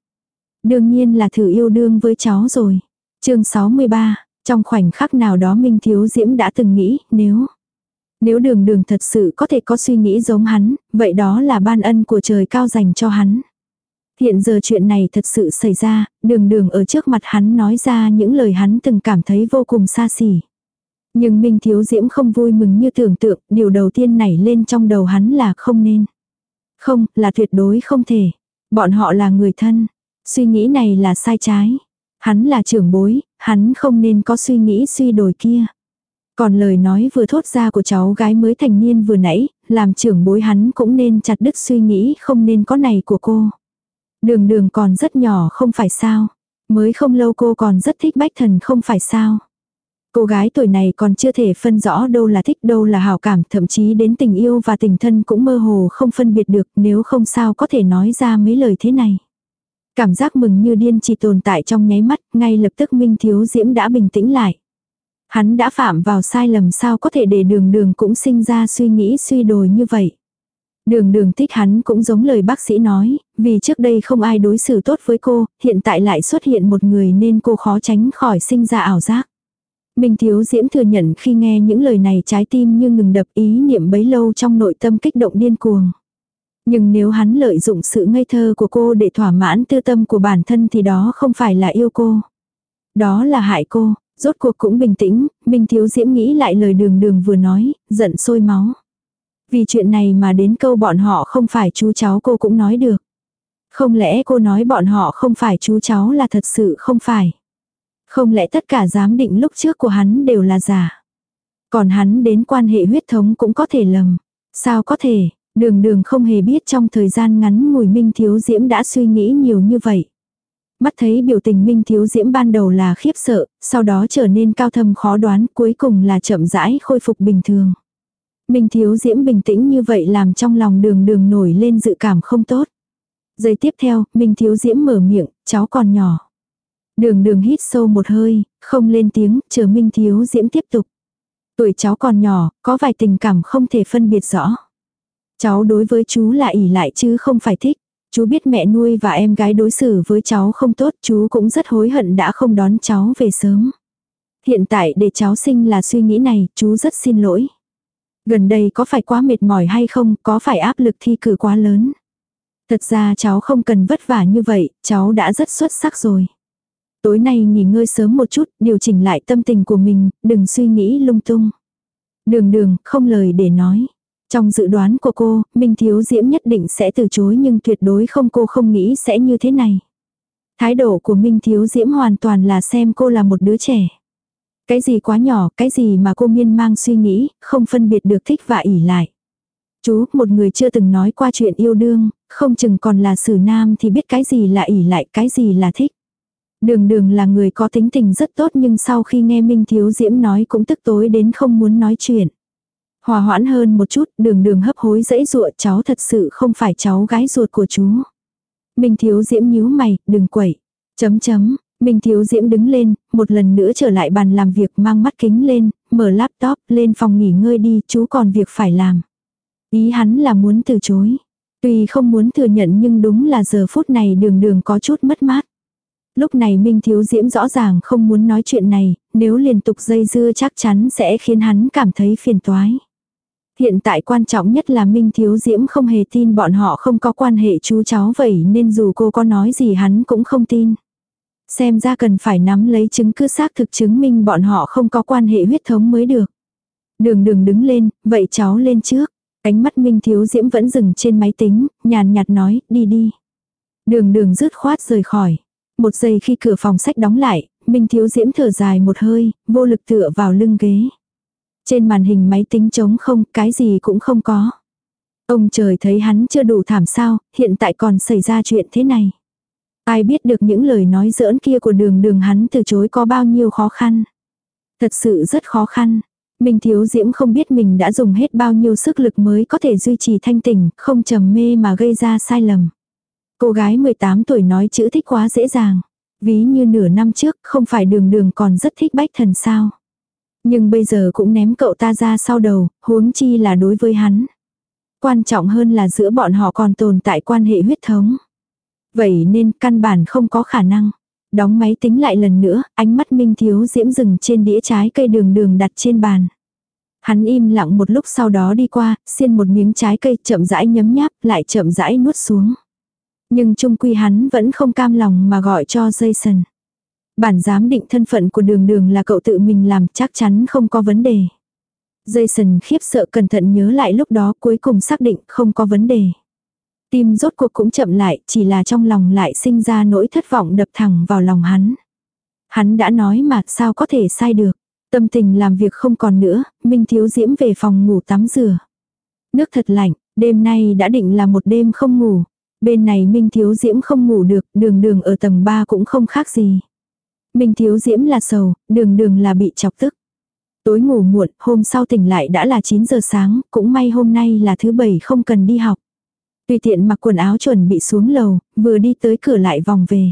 S1: Đương nhiên là thử yêu đương với cháu rồi. chương 63, trong khoảnh khắc nào đó Minh Thiếu Diễm đã từng nghĩ, nếu... Nếu đường đường thật sự có thể có suy nghĩ giống hắn, vậy đó là ban ân của trời cao dành cho hắn. Hiện giờ chuyện này thật sự xảy ra, đường đường ở trước mặt hắn nói ra những lời hắn từng cảm thấy vô cùng xa xỉ. Nhưng Minh Thiếu Diễm không vui mừng như tưởng tượng, điều đầu tiên nảy lên trong đầu hắn là không nên. Không, là tuyệt đối không thể. Bọn họ là người thân. Suy nghĩ này là sai trái. Hắn là trưởng bối, hắn không nên có suy nghĩ suy đổi kia. Còn lời nói vừa thốt ra của cháu gái mới thành niên vừa nãy, làm trưởng bối hắn cũng nên chặt đứt suy nghĩ không nên có này của cô. Đường đường còn rất nhỏ không phải sao. Mới không lâu cô còn rất thích bách thần không phải sao. Cô gái tuổi này còn chưa thể phân rõ đâu là thích đâu là hảo cảm, thậm chí đến tình yêu và tình thân cũng mơ hồ không phân biệt được nếu không sao có thể nói ra mấy lời thế này. Cảm giác mừng như điên chỉ tồn tại trong nháy mắt, ngay lập tức Minh Thiếu Diễm đã bình tĩnh lại. Hắn đã phạm vào sai lầm sao có thể để đường đường cũng sinh ra suy nghĩ suy đồi như vậy. Đường đường thích hắn cũng giống lời bác sĩ nói, vì trước đây không ai đối xử tốt với cô, hiện tại lại xuất hiện một người nên cô khó tránh khỏi sinh ra ảo giác. Minh Thiếu Diễm thừa nhận khi nghe những lời này trái tim như ngừng đập ý niệm bấy lâu trong nội tâm kích động điên cuồng. Nhưng nếu hắn lợi dụng sự ngây thơ của cô để thỏa mãn tư tâm của bản thân thì đó không phải là yêu cô. Đó là hại cô, rốt cuộc cũng bình tĩnh, Minh Thiếu Diễm nghĩ lại lời đường đường vừa nói, giận sôi máu. Vì chuyện này mà đến câu bọn họ không phải chú cháu cô cũng nói được. Không lẽ cô nói bọn họ không phải chú cháu là thật sự không phải. Không lẽ tất cả giám định lúc trước của hắn đều là giả. Còn hắn đến quan hệ huyết thống cũng có thể lầm. Sao có thể, đường đường không hề biết trong thời gian ngắn ngùi Minh Thiếu Diễm đã suy nghĩ nhiều như vậy. Mắt thấy biểu tình Minh Thiếu Diễm ban đầu là khiếp sợ, sau đó trở nên cao thâm khó đoán, cuối cùng là chậm rãi khôi phục bình thường. Minh Thiếu Diễm bình tĩnh như vậy làm trong lòng đường đường nổi lên dự cảm không tốt. Giây tiếp theo, Minh Thiếu Diễm mở miệng, cháu còn nhỏ. Đường đường hít sâu một hơi, không lên tiếng, chờ Minh Thiếu Diễm tiếp tục. Tuổi cháu còn nhỏ, có vài tình cảm không thể phân biệt rõ. Cháu đối với chú là ỉ lại chứ không phải thích. Chú biết mẹ nuôi và em gái đối xử với cháu không tốt, chú cũng rất hối hận đã không đón cháu về sớm. Hiện tại để cháu sinh là suy nghĩ này, chú rất xin lỗi. Gần đây có phải quá mệt mỏi hay không, có phải áp lực thi cử quá lớn. Thật ra cháu không cần vất vả như vậy, cháu đã rất xuất sắc rồi. Tối nay nghỉ ngơi sớm một chút, điều chỉnh lại tâm tình của mình, đừng suy nghĩ lung tung. Đường đường, không lời để nói. Trong dự đoán của cô, Minh Thiếu Diễm nhất định sẽ từ chối nhưng tuyệt đối không cô không nghĩ sẽ như thế này. Thái độ của Minh Thiếu Diễm hoàn toàn là xem cô là một đứa trẻ. Cái gì quá nhỏ, cái gì mà cô miên mang suy nghĩ, không phân biệt được thích và ỉ lại. Chú, một người chưa từng nói qua chuyện yêu đương, không chừng còn là sử nam thì biết cái gì là ỉ lại, cái gì là thích. Đường đường là người có tính tình rất tốt nhưng sau khi nghe Minh Thiếu Diễm nói cũng tức tối đến không muốn nói chuyện. Hòa hoãn hơn một chút, đường đường hấp hối dẫy dụa cháu thật sự không phải cháu gái ruột của chú. Minh Thiếu Diễm nhíu mày, đừng quẩy. Chấm chấm, Minh Thiếu Diễm đứng lên, một lần nữa trở lại bàn làm việc mang mắt kính lên, mở laptop, lên phòng nghỉ ngơi đi, chú còn việc phải làm. Ý hắn là muốn từ chối. Tuy không muốn thừa nhận nhưng đúng là giờ phút này đường đường có chút mất mát. Lúc này Minh Thiếu Diễm rõ ràng không muốn nói chuyện này, nếu liên tục dây dưa chắc chắn sẽ khiến hắn cảm thấy phiền toái. Hiện tại quan trọng nhất là Minh Thiếu Diễm không hề tin bọn họ không có quan hệ chú cháu vậy nên dù cô có nói gì hắn cũng không tin. Xem ra cần phải nắm lấy chứng cứ xác thực chứng minh bọn họ không có quan hệ huyết thống mới được. Đường đường đứng lên, vậy cháu lên trước. Ánh mắt Minh Thiếu Diễm vẫn dừng trên máy tính, nhàn nhạt nói, đi đi. Đường đường rứt khoát rời khỏi. Một giây khi cửa phòng sách đóng lại, Minh Thiếu Diễm thở dài một hơi, vô lực tựa vào lưng ghế. Trên màn hình máy tính trống không, cái gì cũng không có. Ông trời thấy hắn chưa đủ thảm sao, hiện tại còn xảy ra chuyện thế này. Ai biết được những lời nói giỡn kia của đường đường hắn từ chối có bao nhiêu khó khăn. Thật sự rất khó khăn. Minh Thiếu Diễm không biết mình đã dùng hết bao nhiêu sức lực mới có thể duy trì thanh tỉnh, không trầm mê mà gây ra sai lầm. Cô gái 18 tuổi nói chữ thích quá dễ dàng. Ví như nửa năm trước, không phải đường đường còn rất thích bách thần sao. Nhưng bây giờ cũng ném cậu ta ra sau đầu, huống chi là đối với hắn. Quan trọng hơn là giữa bọn họ còn tồn tại quan hệ huyết thống. Vậy nên căn bản không có khả năng. Đóng máy tính lại lần nữa, ánh mắt Minh Thiếu Diễm dừng trên đĩa trái cây đường đường đặt trên bàn. Hắn im lặng một lúc sau đó đi qua, xiên một miếng trái cây chậm rãi nhấm nháp, lại chậm rãi nuốt xuống. Nhưng trung quy hắn vẫn không cam lòng mà gọi cho Jason. Bản giám định thân phận của đường đường là cậu tự mình làm chắc chắn không có vấn đề. Jason khiếp sợ cẩn thận nhớ lại lúc đó cuối cùng xác định không có vấn đề. Tim rốt cuộc cũng chậm lại, chỉ là trong lòng lại sinh ra nỗi thất vọng đập thẳng vào lòng hắn. Hắn đã nói mà sao có thể sai được. Tâm tình làm việc không còn nữa, Minh Thiếu Diễm về phòng ngủ tắm rửa. Nước thật lạnh, đêm nay đã định là một đêm không ngủ. Bên này Minh Thiếu Diễm không ngủ được, đường đường ở tầng 3 cũng không khác gì. Minh Thiếu Diễm là sầu, đường đường là bị chọc tức. Tối ngủ muộn, hôm sau tỉnh lại đã là 9 giờ sáng, cũng may hôm nay là thứ bảy không cần đi học. Tùy tiện mặc quần áo chuẩn bị xuống lầu, vừa đi tới cửa lại vòng về.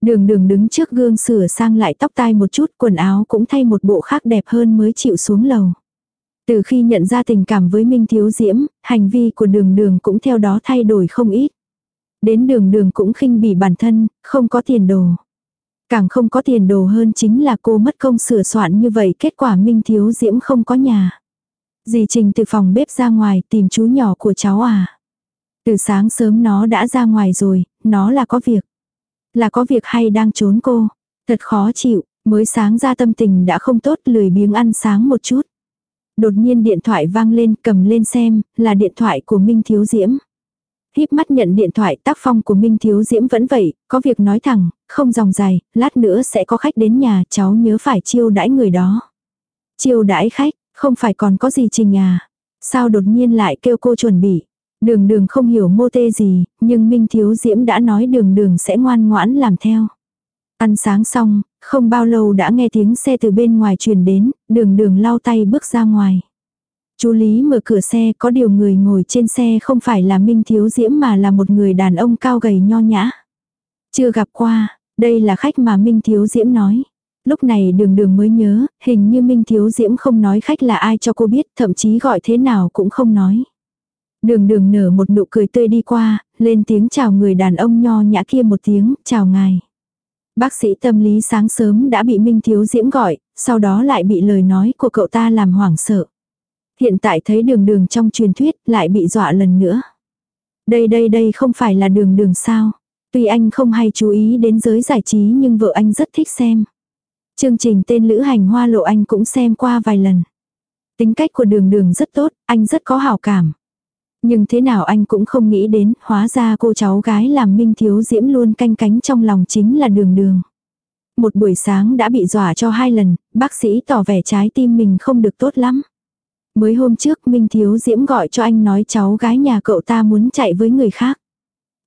S1: Đường đường đứng trước gương sửa sang lại tóc tai một chút, quần áo cũng thay một bộ khác đẹp hơn mới chịu xuống lầu. Từ khi nhận ra tình cảm với Minh Thiếu Diễm, hành vi của đường đường cũng theo đó thay đổi không ít. Đến đường đường cũng khinh bỉ bản thân, không có tiền đồ. Càng không có tiền đồ hơn chính là cô mất công sửa soạn như vậy kết quả Minh Thiếu Diễm không có nhà. Dì Trình từ phòng bếp ra ngoài tìm chú nhỏ của cháu à. Từ sáng sớm nó đã ra ngoài rồi, nó là có việc. Là có việc hay đang trốn cô. Thật khó chịu, mới sáng ra tâm tình đã không tốt lười biếng ăn sáng một chút. Đột nhiên điện thoại vang lên cầm lên xem, là điện thoại của Minh Thiếu Diễm. Híp mắt nhận điện thoại tác phong của Minh Thiếu Diễm vẫn vậy, có việc nói thẳng, không dòng dài, lát nữa sẽ có khách đến nhà cháu nhớ phải chiêu đãi người đó. Chiêu đãi khách, không phải còn có gì trình à. Sao đột nhiên lại kêu cô chuẩn bị. Đường đường không hiểu mô tê gì, nhưng Minh Thiếu Diễm đã nói đường đường sẽ ngoan ngoãn làm theo. Ăn sáng xong, không bao lâu đã nghe tiếng xe từ bên ngoài truyền đến, đường đường lau tay bước ra ngoài. Chú Lý mở cửa xe có điều người ngồi trên xe không phải là Minh Thiếu Diễm mà là một người đàn ông cao gầy nho nhã. Chưa gặp qua, đây là khách mà Minh Thiếu Diễm nói. Lúc này đường đường mới nhớ, hình như Minh Thiếu Diễm không nói khách là ai cho cô biết, thậm chí gọi thế nào cũng không nói. Đường đường nở một nụ cười tươi đi qua, lên tiếng chào người đàn ông nho nhã kia một tiếng, chào ngài. Bác sĩ tâm lý sáng sớm đã bị Minh Thiếu Diễm gọi, sau đó lại bị lời nói của cậu ta làm hoảng sợ. Hiện tại thấy đường đường trong truyền thuyết lại bị dọa lần nữa. Đây đây đây không phải là đường đường sao. Tuy anh không hay chú ý đến giới giải trí nhưng vợ anh rất thích xem. Chương trình tên Lữ Hành Hoa Lộ anh cũng xem qua vài lần. Tính cách của đường đường rất tốt, anh rất có hảo cảm. Nhưng thế nào anh cũng không nghĩ đến, hóa ra cô cháu gái làm Minh Thiếu Diễm luôn canh cánh trong lòng chính là đường đường. Một buổi sáng đã bị dọa cho hai lần, bác sĩ tỏ vẻ trái tim mình không được tốt lắm. Mới hôm trước Minh Thiếu Diễm gọi cho anh nói cháu gái nhà cậu ta muốn chạy với người khác.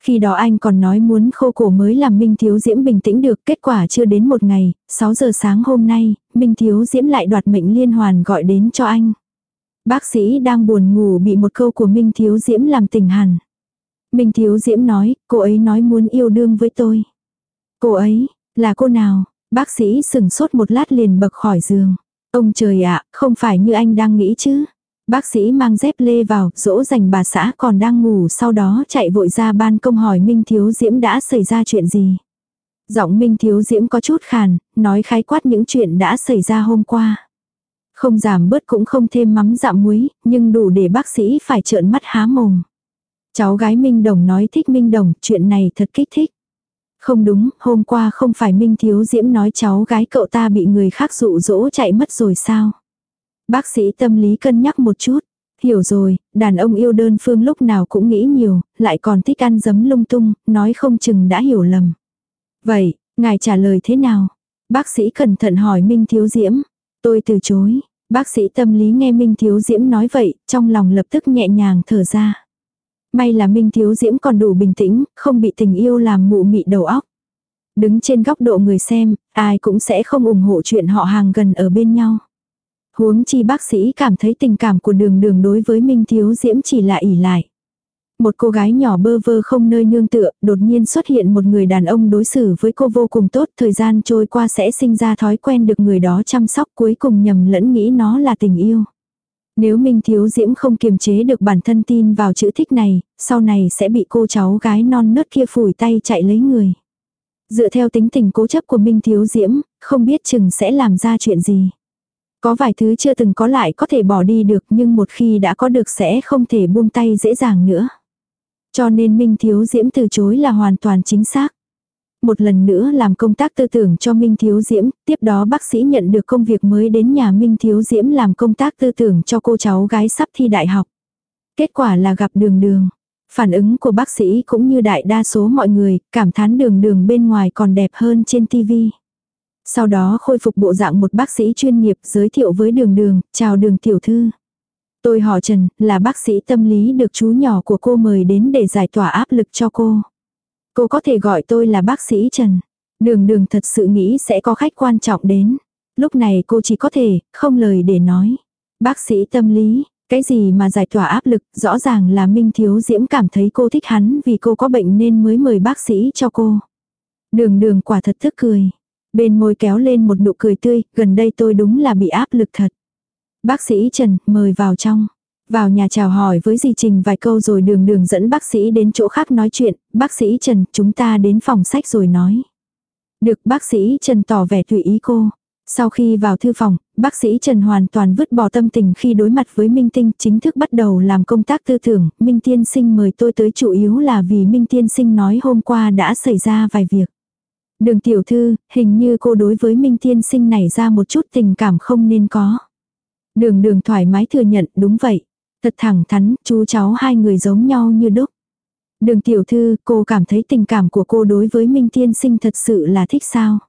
S1: Khi đó anh còn nói muốn khô cổ mới làm Minh Thiếu Diễm bình tĩnh được, kết quả chưa đến một ngày, 6 giờ sáng hôm nay, Minh Thiếu Diễm lại đoạt mệnh liên hoàn gọi đến cho anh. Bác sĩ đang buồn ngủ bị một câu của Minh Thiếu Diễm làm tỉnh hẳn. Minh Thiếu Diễm nói, cô ấy nói muốn yêu đương với tôi. Cô ấy, là cô nào? Bác sĩ sừng sốt một lát liền bật khỏi giường. Ông trời ạ, không phải như anh đang nghĩ chứ. Bác sĩ mang dép lê vào, dỗ dành bà xã còn đang ngủ sau đó chạy vội ra ban công hỏi Minh Thiếu Diễm đã xảy ra chuyện gì. Giọng Minh Thiếu Diễm có chút khàn, nói khái quát những chuyện đã xảy ra hôm qua. Không giảm bớt cũng không thêm mắm dạm muối, nhưng đủ để bác sĩ phải trợn mắt há mồm. Cháu gái Minh Đồng nói thích Minh Đồng, chuyện này thật kích thích. Không đúng, hôm qua không phải Minh Thiếu Diễm nói cháu gái cậu ta bị người khác dụ dỗ chạy mất rồi sao? Bác sĩ tâm lý cân nhắc một chút. Hiểu rồi, đàn ông yêu đơn phương lúc nào cũng nghĩ nhiều, lại còn thích ăn dấm lung tung, nói không chừng đã hiểu lầm. Vậy, ngài trả lời thế nào? Bác sĩ cẩn thận hỏi Minh Thiếu Diễm. Tôi từ chối. Bác sĩ tâm lý nghe Minh Thiếu Diễm nói vậy, trong lòng lập tức nhẹ nhàng thở ra. May là Minh Thiếu Diễm còn đủ bình tĩnh, không bị tình yêu làm mụ mị đầu óc. Đứng trên góc độ người xem, ai cũng sẽ không ủng hộ chuyện họ hàng gần ở bên nhau. Huống chi bác sĩ cảm thấy tình cảm của đường đường đối với Minh Thiếu Diễm chỉ là ỉ lại. Một cô gái nhỏ bơ vơ không nơi nương tựa, đột nhiên xuất hiện một người đàn ông đối xử với cô vô cùng tốt, thời gian trôi qua sẽ sinh ra thói quen được người đó chăm sóc cuối cùng nhầm lẫn nghĩ nó là tình yêu. Nếu Minh Thiếu Diễm không kiềm chế được bản thân tin vào chữ thích này, sau này sẽ bị cô cháu gái non nớt kia phủi tay chạy lấy người. Dựa theo tính tình cố chấp của Minh Thiếu Diễm, không biết chừng sẽ làm ra chuyện gì. Có vài thứ chưa từng có lại có thể bỏ đi được nhưng một khi đã có được sẽ không thể buông tay dễ dàng nữa. Cho nên Minh Thiếu Diễm từ chối là hoàn toàn chính xác. Một lần nữa làm công tác tư tưởng cho Minh Thiếu Diễm, tiếp đó bác sĩ nhận được công việc mới đến nhà Minh Thiếu Diễm làm công tác tư tưởng cho cô cháu gái sắp thi đại học. Kết quả là gặp đường đường. Phản ứng của bác sĩ cũng như đại đa số mọi người, cảm thán đường đường bên ngoài còn đẹp hơn trên TV. Sau đó khôi phục bộ dạng một bác sĩ chuyên nghiệp giới thiệu với đường đường, chào đường tiểu thư. Tôi họ Trần, là bác sĩ tâm lý được chú nhỏ của cô mời đến để giải tỏa áp lực cho cô. Cô có thể gọi tôi là bác sĩ Trần. Đường đường thật sự nghĩ sẽ có khách quan trọng đến. Lúc này cô chỉ có thể, không lời để nói. Bác sĩ tâm lý, cái gì mà giải tỏa áp lực, rõ ràng là Minh Thiếu Diễm cảm thấy cô thích hắn vì cô có bệnh nên mới mời bác sĩ cho cô. Đường đường quả thật thức cười. Bên môi kéo lên một nụ cười tươi, gần đây tôi đúng là bị áp lực thật. Bác sĩ Trần, mời vào trong. Vào nhà chào hỏi với dì Trình vài câu rồi đường đường dẫn bác sĩ đến chỗ khác nói chuyện, bác sĩ Trần, chúng ta đến phòng sách rồi nói. Được bác sĩ Trần tỏ vẻ tùy ý cô. Sau khi vào thư phòng, bác sĩ Trần hoàn toàn vứt bỏ tâm tình khi đối mặt với Minh Tinh chính thức bắt đầu làm công tác tư tưởng. Minh Tiên Sinh mời tôi tới chủ yếu là vì Minh Tiên Sinh nói hôm qua đã xảy ra vài việc. Đường tiểu thư, hình như cô đối với Minh Tiên Sinh này ra một chút tình cảm không nên có. Đường đường thoải mái thừa nhận đúng vậy. Thật thẳng thắn, chú cháu hai người giống nhau như đúc. Đường tiểu thư, cô cảm thấy tình cảm của cô đối với Minh Tiên Sinh thật sự là thích sao?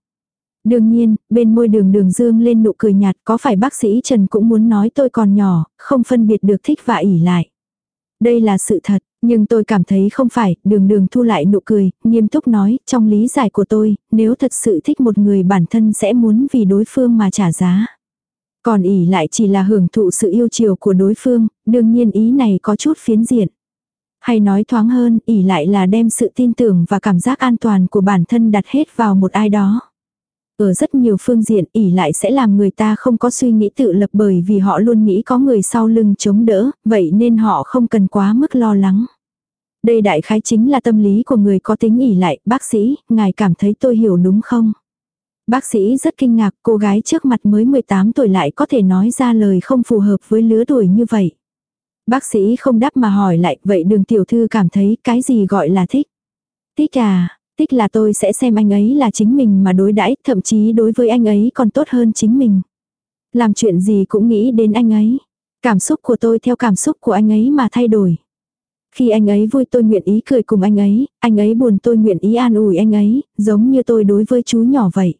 S1: Đương nhiên, bên môi đường đường dương lên nụ cười nhạt có phải bác sĩ Trần cũng muốn nói tôi còn nhỏ, không phân biệt được thích và ỉ lại. Đây là sự thật, nhưng tôi cảm thấy không phải, đường đường thu lại nụ cười, nghiêm túc nói, trong lý giải của tôi, nếu thật sự thích một người bản thân sẽ muốn vì đối phương mà trả giá. Còn ỉ lại chỉ là hưởng thụ sự yêu chiều của đối phương, đương nhiên ý này có chút phiến diện. Hay nói thoáng hơn, ỉ lại là đem sự tin tưởng và cảm giác an toàn của bản thân đặt hết vào một ai đó. Ở rất nhiều phương diện ỉ lại sẽ làm người ta không có suy nghĩ tự lập bởi vì họ luôn nghĩ có người sau lưng chống đỡ, vậy nên họ không cần quá mức lo lắng. Đây đại khái chính là tâm lý của người có tính ỉ lại, bác sĩ, ngài cảm thấy tôi hiểu đúng không? Bác sĩ rất kinh ngạc cô gái trước mặt mới 18 tuổi lại có thể nói ra lời không phù hợp với lứa tuổi như vậy. Bác sĩ không đáp mà hỏi lại, vậy đường tiểu thư cảm thấy cái gì gọi là thích? Thích à, thích là tôi sẽ xem anh ấy là chính mình mà đối đãi thậm chí đối với anh ấy còn tốt hơn chính mình. Làm chuyện gì cũng nghĩ đến anh ấy. Cảm xúc của tôi theo cảm xúc của anh ấy mà thay đổi. Khi anh ấy vui tôi nguyện ý cười cùng anh ấy, anh ấy buồn tôi nguyện ý an ủi anh ấy, giống như tôi đối với chú nhỏ vậy.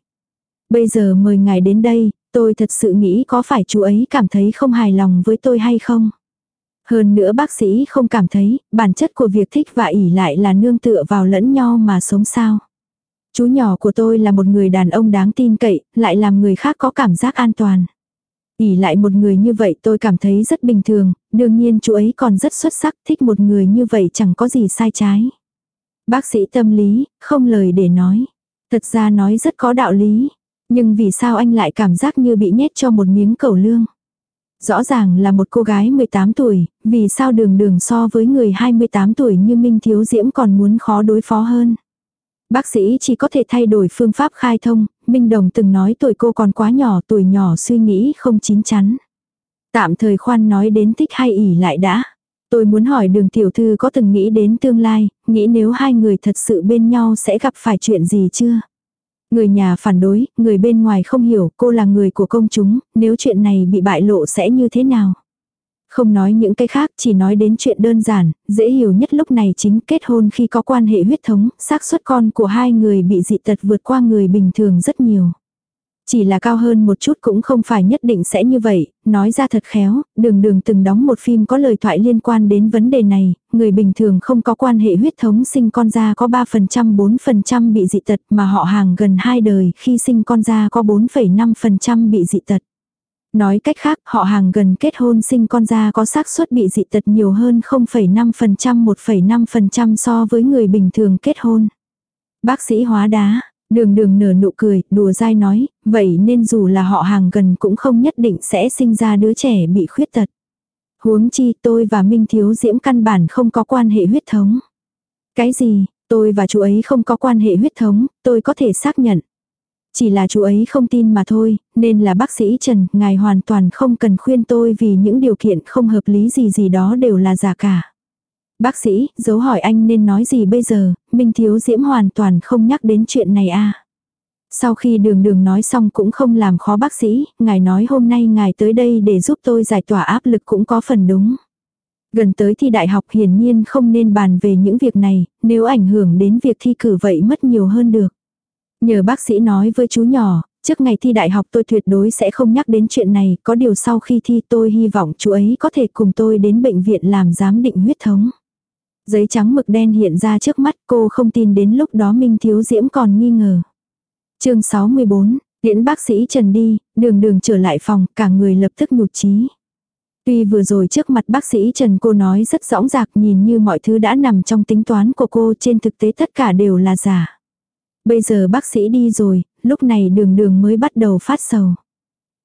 S1: Bây giờ mời ngài đến đây, tôi thật sự nghĩ có phải chú ấy cảm thấy không hài lòng với tôi hay không? Hơn nữa bác sĩ không cảm thấy, bản chất của việc thích và ỉ lại là nương tựa vào lẫn nhau mà sống sao. Chú nhỏ của tôi là một người đàn ông đáng tin cậy, lại làm người khác có cảm giác an toàn. ỉ lại một người như vậy tôi cảm thấy rất bình thường, đương nhiên chú ấy còn rất xuất sắc, thích một người như vậy chẳng có gì sai trái. Bác sĩ tâm lý, không lời để nói. Thật ra nói rất có đạo lý. Nhưng vì sao anh lại cảm giác như bị nhét cho một miếng cẩu lương? Rõ ràng là một cô gái 18 tuổi, vì sao đường đường so với người 28 tuổi như Minh Thiếu Diễm còn muốn khó đối phó hơn? Bác sĩ chỉ có thể thay đổi phương pháp khai thông, Minh Đồng từng nói tuổi cô còn quá nhỏ, tuổi nhỏ suy nghĩ không chín chắn. Tạm thời khoan nói đến thích hay ỉ lại đã. Tôi muốn hỏi đường tiểu thư có từng nghĩ đến tương lai, nghĩ nếu hai người thật sự bên nhau sẽ gặp phải chuyện gì chưa? Người nhà phản đối, người bên ngoài không hiểu cô là người của công chúng, nếu chuyện này bị bại lộ sẽ như thế nào? Không nói những cái khác, chỉ nói đến chuyện đơn giản, dễ hiểu nhất lúc này chính kết hôn khi có quan hệ huyết thống, xác suất con của hai người bị dị tật vượt qua người bình thường rất nhiều. Chỉ là cao hơn một chút cũng không phải nhất định sẽ như vậy, nói ra thật khéo, đường đường từng đóng một phim có lời thoại liên quan đến vấn đề này, người bình thường không có quan hệ huyết thống sinh con ra có 3% 4% bị dị tật mà họ hàng gần hai đời khi sinh con ra có 4,5% bị dị tật. Nói cách khác, họ hàng gần kết hôn sinh con ra có xác suất bị dị tật nhiều hơn 0,5% 1,5% so với người bình thường kết hôn. Bác sĩ hóa đá, đường đường nở nụ cười, đùa dai nói, vậy nên dù là họ hàng gần cũng không nhất định sẽ sinh ra đứa trẻ bị khuyết tật. Huống chi tôi và Minh Thiếu Diễm căn bản không có quan hệ huyết thống. Cái gì, tôi và chú ấy không có quan hệ huyết thống, tôi có thể xác nhận. Chỉ là chú ấy không tin mà thôi, nên là bác sĩ Trần, ngài hoàn toàn không cần khuyên tôi vì những điều kiện không hợp lý gì gì đó đều là giả cả. Bác sĩ, dấu hỏi anh nên nói gì bây giờ, Minh Thiếu Diễm hoàn toàn không nhắc đến chuyện này a à. Sau khi đường đường nói xong cũng không làm khó bác sĩ, ngài nói hôm nay ngài tới đây để giúp tôi giải tỏa áp lực cũng có phần đúng. Gần tới thi đại học hiển nhiên không nên bàn về những việc này, nếu ảnh hưởng đến việc thi cử vậy mất nhiều hơn được. Nhờ bác sĩ nói với chú nhỏ, trước ngày thi đại học tôi tuyệt đối sẽ không nhắc đến chuyện này, có điều sau khi thi tôi hy vọng chú ấy có thể cùng tôi đến bệnh viện làm giám định huyết thống. Giấy trắng mực đen hiện ra trước mắt cô không tin đến lúc đó Minh Thiếu Diễm còn nghi ngờ. chương 64, tiễn bác sĩ Trần đi, đường đường trở lại phòng, cả người lập tức nhụt chí. Tuy vừa rồi trước mặt bác sĩ Trần cô nói rất rõ rạc nhìn như mọi thứ đã nằm trong tính toán của cô trên thực tế tất cả đều là giả. Bây giờ bác sĩ đi rồi, lúc này đường đường mới bắt đầu phát sầu.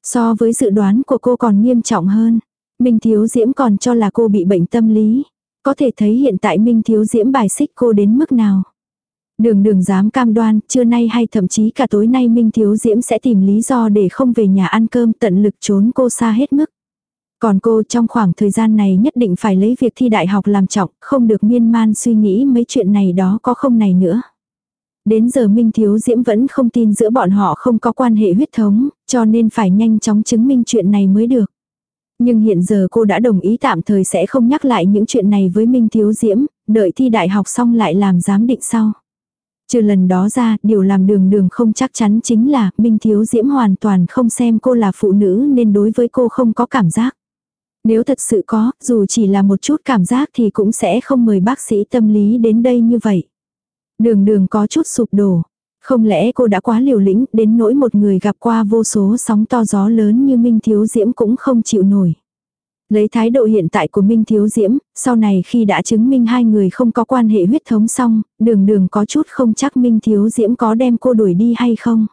S1: So với dự đoán của cô còn nghiêm trọng hơn. Minh Thiếu Diễm còn cho là cô bị bệnh tâm lý. Có thể thấy hiện tại Minh Thiếu Diễm bài xích cô đến mức nào. Đường đường dám cam đoan, trưa nay hay thậm chí cả tối nay Minh Thiếu Diễm sẽ tìm lý do để không về nhà ăn cơm tận lực trốn cô xa hết mức. Còn cô trong khoảng thời gian này nhất định phải lấy việc thi đại học làm trọng, không được miên man suy nghĩ mấy chuyện này đó có không này nữa. Đến giờ Minh Thiếu Diễm vẫn không tin giữa bọn họ không có quan hệ huyết thống, cho nên phải nhanh chóng chứng minh chuyện này mới được. Nhưng hiện giờ cô đã đồng ý tạm thời sẽ không nhắc lại những chuyện này với Minh Thiếu Diễm, đợi thi đại học xong lại làm giám định sau. Trừ lần đó ra, điều làm đường đường không chắc chắn chính là Minh Thiếu Diễm hoàn toàn không xem cô là phụ nữ nên đối với cô không có cảm giác. Nếu thật sự có, dù chỉ là một chút cảm giác thì cũng sẽ không mời bác sĩ tâm lý đến đây như vậy. Đường đường có chút sụp đổ. Không lẽ cô đã quá liều lĩnh đến nỗi một người gặp qua vô số sóng to gió lớn như Minh Thiếu Diễm cũng không chịu nổi. Lấy thái độ hiện tại của Minh Thiếu Diễm, sau này khi đã chứng minh hai người không có quan hệ huyết thống xong, đường đường có chút không chắc Minh Thiếu Diễm có đem cô đuổi đi hay không.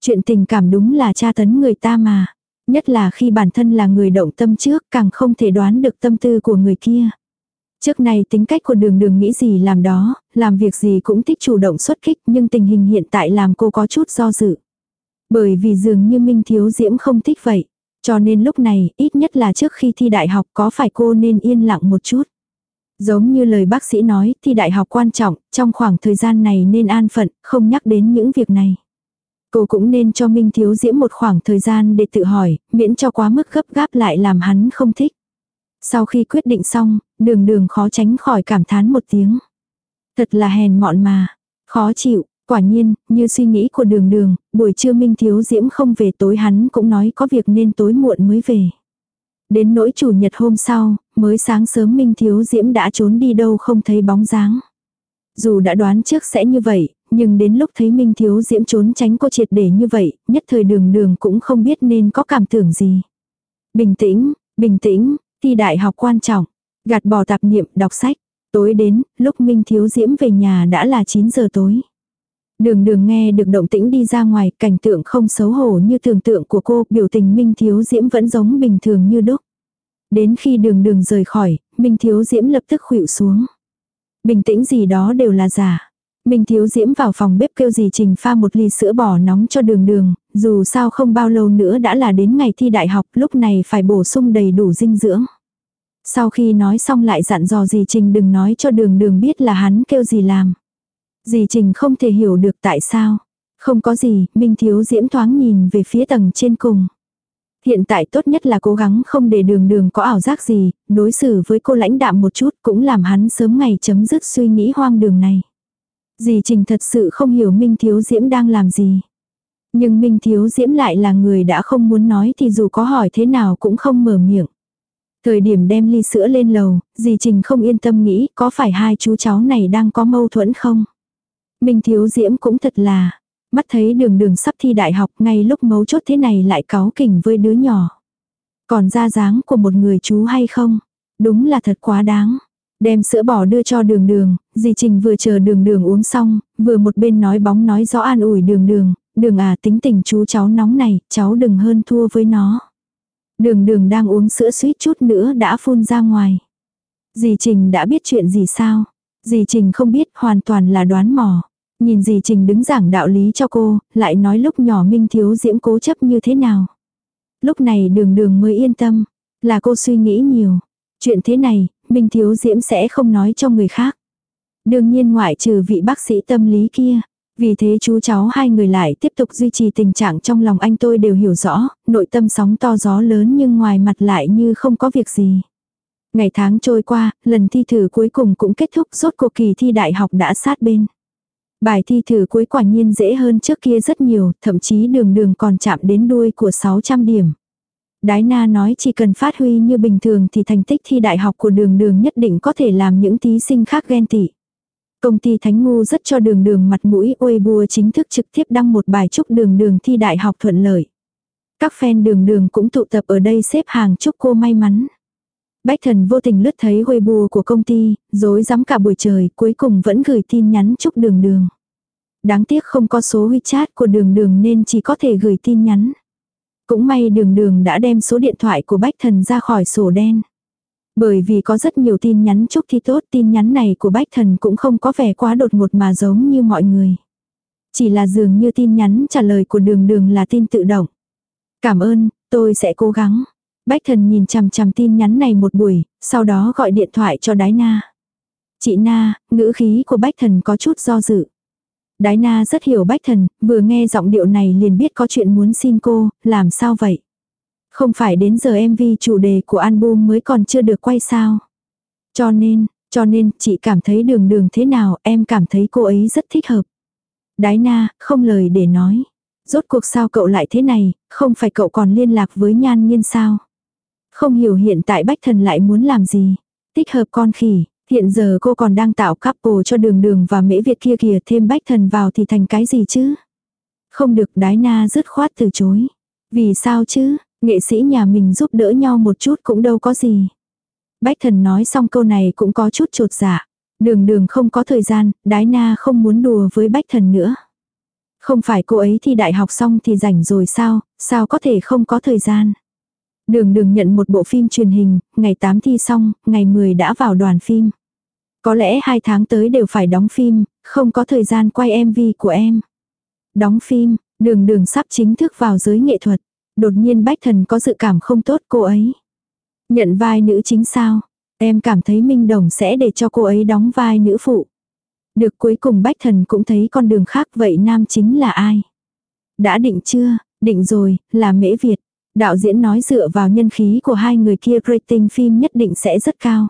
S1: Chuyện tình cảm đúng là tra tấn người ta mà. Nhất là khi bản thân là người động tâm trước càng không thể đoán được tâm tư của người kia. Trước này tính cách của đường đường nghĩ gì làm đó, làm việc gì cũng thích chủ động xuất kích nhưng tình hình hiện tại làm cô có chút do dự. Bởi vì dường như Minh Thiếu Diễm không thích vậy. Cho nên lúc này, ít nhất là trước khi thi đại học có phải cô nên yên lặng một chút. Giống như lời bác sĩ nói, thi đại học quan trọng, trong khoảng thời gian này nên an phận, không nhắc đến những việc này. Cô cũng nên cho Minh Thiếu Diễm một khoảng thời gian để tự hỏi, miễn cho quá mức gấp gáp lại làm hắn không thích. Sau khi quyết định xong, đường đường khó tránh khỏi cảm thán một tiếng. Thật là hèn mọn mà. Khó chịu, quả nhiên, như suy nghĩ của đường đường, buổi trưa Minh Thiếu Diễm không về tối hắn cũng nói có việc nên tối muộn mới về. Đến nỗi chủ nhật hôm sau, mới sáng sớm Minh Thiếu Diễm đã trốn đi đâu không thấy bóng dáng. Dù đã đoán trước sẽ như vậy, nhưng đến lúc thấy Minh Thiếu Diễm trốn tránh cô triệt để như vậy, nhất thời đường đường cũng không biết nên có cảm tưởng gì. Bình tĩnh, bình tĩnh, Thi đại học quan trọng, gạt bỏ tạp niệm đọc sách. Tối đến, lúc Minh Thiếu Diễm về nhà đã là 9 giờ tối. Đường đường nghe được động tĩnh đi ra ngoài, cảnh tượng không xấu hổ như tưởng tượng của cô, biểu tình Minh Thiếu Diễm vẫn giống bình thường như đúc. Đến khi đường đường rời khỏi, Minh Thiếu Diễm lập tức khuỵu xuống. Bình tĩnh gì đó đều là giả. Minh Thiếu Diễm vào phòng bếp kêu gì Trình pha một ly sữa bò nóng cho đường đường, dù sao không bao lâu nữa đã là đến ngày thi đại học, lúc này phải bổ sung đầy đủ dinh dưỡng. Sau khi nói xong lại dặn dò dì Trình đừng nói cho đường đường biết là hắn kêu gì làm. Dì Trình không thể hiểu được tại sao. Không có gì, Minh Thiếu Diễm thoáng nhìn về phía tầng trên cùng. Hiện tại tốt nhất là cố gắng không để đường đường có ảo giác gì, đối xử với cô lãnh đạm một chút cũng làm hắn sớm ngày chấm dứt suy nghĩ hoang đường này. Dì Trình thật sự không hiểu Minh Thiếu Diễm đang làm gì. Nhưng Minh Thiếu Diễm lại là người đã không muốn nói thì dù có hỏi thế nào cũng không mở miệng. Thời điểm đem ly sữa lên lầu, dì Trình không yên tâm nghĩ có phải hai chú cháu này đang có mâu thuẫn không. Minh Thiếu Diễm cũng thật là, mắt thấy đường đường sắp thi đại học ngay lúc mấu chốt thế này lại cáu kỉnh với đứa nhỏ. Còn ra dáng của một người chú hay không? Đúng là thật quá đáng. Đem sữa bò đưa cho đường đường, dì Trình vừa chờ đường đường uống xong, vừa một bên nói bóng nói rõ an ủi đường đường, đường à tính tình chú cháu nóng này, cháu đừng hơn thua với nó. Đường đường đang uống sữa suýt chút nữa đã phun ra ngoài. Dì Trình đã biết chuyện gì sao? Dì Trình không biết hoàn toàn là đoán mò. Nhìn dì Trình đứng giảng đạo lý cho cô, lại nói lúc nhỏ Minh Thiếu Diễm cố chấp như thế nào. Lúc này đường đường mới yên tâm, là cô suy nghĩ nhiều. Chuyện thế này, Minh Thiếu Diễm sẽ không nói cho người khác. Đương nhiên ngoại trừ vị bác sĩ tâm lý kia. Vì thế chú cháu hai người lại tiếp tục duy trì tình trạng trong lòng anh tôi đều hiểu rõ, nội tâm sóng to gió lớn nhưng ngoài mặt lại như không có việc gì. Ngày tháng trôi qua, lần thi thử cuối cùng cũng kết thúc rốt cuộc kỳ thi đại học đã sát bên. Bài thi thử cuối quả nhiên dễ hơn trước kia rất nhiều, thậm chí đường đường còn chạm đến đuôi của 600 điểm. Đái na nói chỉ cần phát huy như bình thường thì thành tích thi đại học của đường đường nhất định có thể làm những thí sinh khác ghen tị. Công ty Thánh Ngu rất cho đường đường mặt mũi Weibo chính thức trực tiếp đăng một bài chúc đường đường thi đại học thuận lợi. Các fan đường đường cũng tụ tập ở đây xếp hàng chúc cô may mắn. Bách thần vô tình lướt thấy Weibo của công ty, dối rắm cả buổi trời, cuối cùng vẫn gửi tin nhắn chúc đường đường. Đáng tiếc không có số WeChat của đường đường nên chỉ có thể gửi tin nhắn. Cũng may đường đường đã đem số điện thoại của Bách thần ra khỏi sổ đen. Bởi vì có rất nhiều tin nhắn chúc thi tốt tin nhắn này của Bách Thần cũng không có vẻ quá đột ngột mà giống như mọi người. Chỉ là dường như tin nhắn trả lời của đường đường là tin tự động. Cảm ơn, tôi sẽ cố gắng. Bách Thần nhìn chằm chằm tin nhắn này một buổi, sau đó gọi điện thoại cho Đái Na. Chị Na, ngữ khí của Bách Thần có chút do dự. Đái Na rất hiểu Bách Thần, vừa nghe giọng điệu này liền biết có chuyện muốn xin cô, làm sao vậy? Không phải đến giờ MV chủ đề của album mới còn chưa được quay sao. Cho nên, cho nên chị cảm thấy đường đường thế nào em cảm thấy cô ấy rất thích hợp. Đái na, không lời để nói. Rốt cuộc sao cậu lại thế này, không phải cậu còn liên lạc với nhan nhiên sao. Không hiểu hiện tại bách thần lại muốn làm gì. Thích hợp con khỉ, hiện giờ cô còn đang tạo couple cho đường đường và mễ Việt kia kìa thêm bách thần vào thì thành cái gì chứ. Không được đái na dứt khoát từ chối. Vì sao chứ, Nghệ sĩ nhà mình giúp đỡ nhau một chút cũng đâu có gì. Bách thần nói xong câu này cũng có chút trột dạ. Đường đường không có thời gian, đái na không muốn đùa với bách thần nữa. Không phải cô ấy thi đại học xong thì rảnh rồi sao, sao có thể không có thời gian. Đường đường nhận một bộ phim truyền hình, ngày 8 thi xong, ngày 10 đã vào đoàn phim. Có lẽ hai tháng tới đều phải đóng phim, không có thời gian quay MV của em. Đóng phim, đường đường sắp chính thức vào giới nghệ thuật. Đột nhiên bách thần có dự cảm không tốt cô ấy. Nhận vai nữ chính sao? Em cảm thấy Minh Đồng sẽ để cho cô ấy đóng vai nữ phụ. Được cuối cùng bách thần cũng thấy con đường khác vậy nam chính là ai? Đã định chưa? Định rồi, là Mễ Việt. Đạo diễn nói dựa vào nhân khí của hai người kia rating phim nhất định sẽ rất cao.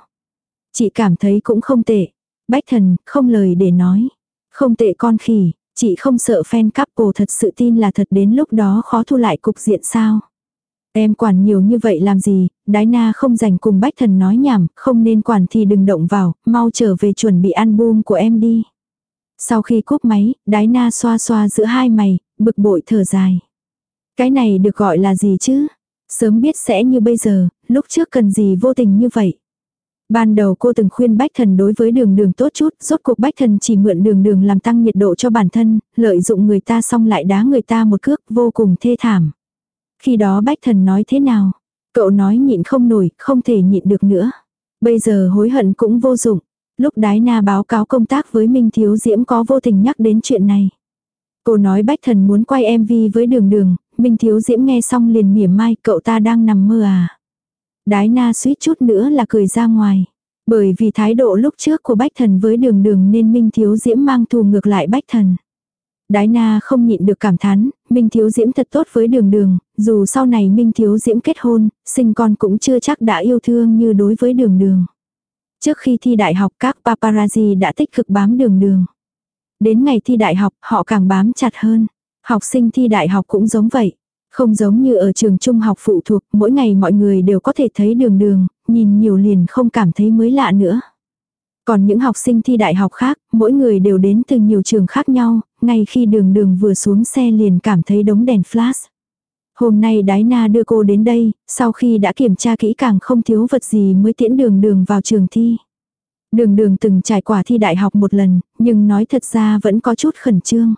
S1: Chị cảm thấy cũng không tệ. Bách thần, không lời để nói. Không tệ con khỉ, Chị không sợ fan couple thật sự tin là thật đến lúc đó khó thu lại cục diện sao. Em quản nhiều như vậy làm gì, đái na không dành cùng bách thần nói nhảm, không nên quản thì đừng động vào, mau trở về chuẩn bị album của em đi. Sau khi cúp máy, đái na xoa xoa giữa hai mày, bực bội thở dài. Cái này được gọi là gì chứ? Sớm biết sẽ như bây giờ, lúc trước cần gì vô tình như vậy. Ban đầu cô từng khuyên Bách Thần đối với đường đường tốt chút, rốt cuộc Bách Thần chỉ mượn đường đường làm tăng nhiệt độ cho bản thân, lợi dụng người ta xong lại đá người ta một cước vô cùng thê thảm. Khi đó Bách Thần nói thế nào? Cậu nói nhịn không nổi, không thể nhịn được nữa. Bây giờ hối hận cũng vô dụng. Lúc đái na báo cáo công tác với Minh Thiếu Diễm có vô tình nhắc đến chuyện này. Cô nói Bách Thần muốn quay MV với đường đường, Minh Thiếu Diễm nghe xong liền mỉa mai cậu ta đang nằm mơ à. Đái na suýt chút nữa là cười ra ngoài. Bởi vì thái độ lúc trước của Bách Thần với đường đường nên Minh Thiếu Diễm mang thù ngược lại Bách Thần. Đái na không nhịn được cảm thán, Minh Thiếu Diễm thật tốt với đường đường, dù sau này Minh Thiếu Diễm kết hôn, sinh con cũng chưa chắc đã yêu thương như đối với đường đường. Trước khi thi đại học các paparazzi đã tích cực bám đường đường. Đến ngày thi đại học họ càng bám chặt hơn. Học sinh thi đại học cũng giống vậy. Không giống như ở trường trung học phụ thuộc, mỗi ngày mọi người đều có thể thấy đường đường, nhìn nhiều liền không cảm thấy mới lạ nữa. Còn những học sinh thi đại học khác, mỗi người đều đến từ nhiều trường khác nhau, ngay khi đường đường vừa xuống xe liền cảm thấy đống đèn flash. Hôm nay Đái Na đưa cô đến đây, sau khi đã kiểm tra kỹ càng không thiếu vật gì mới tiễn đường đường vào trường thi. Đường đường từng trải qua thi đại học một lần, nhưng nói thật ra vẫn có chút khẩn trương.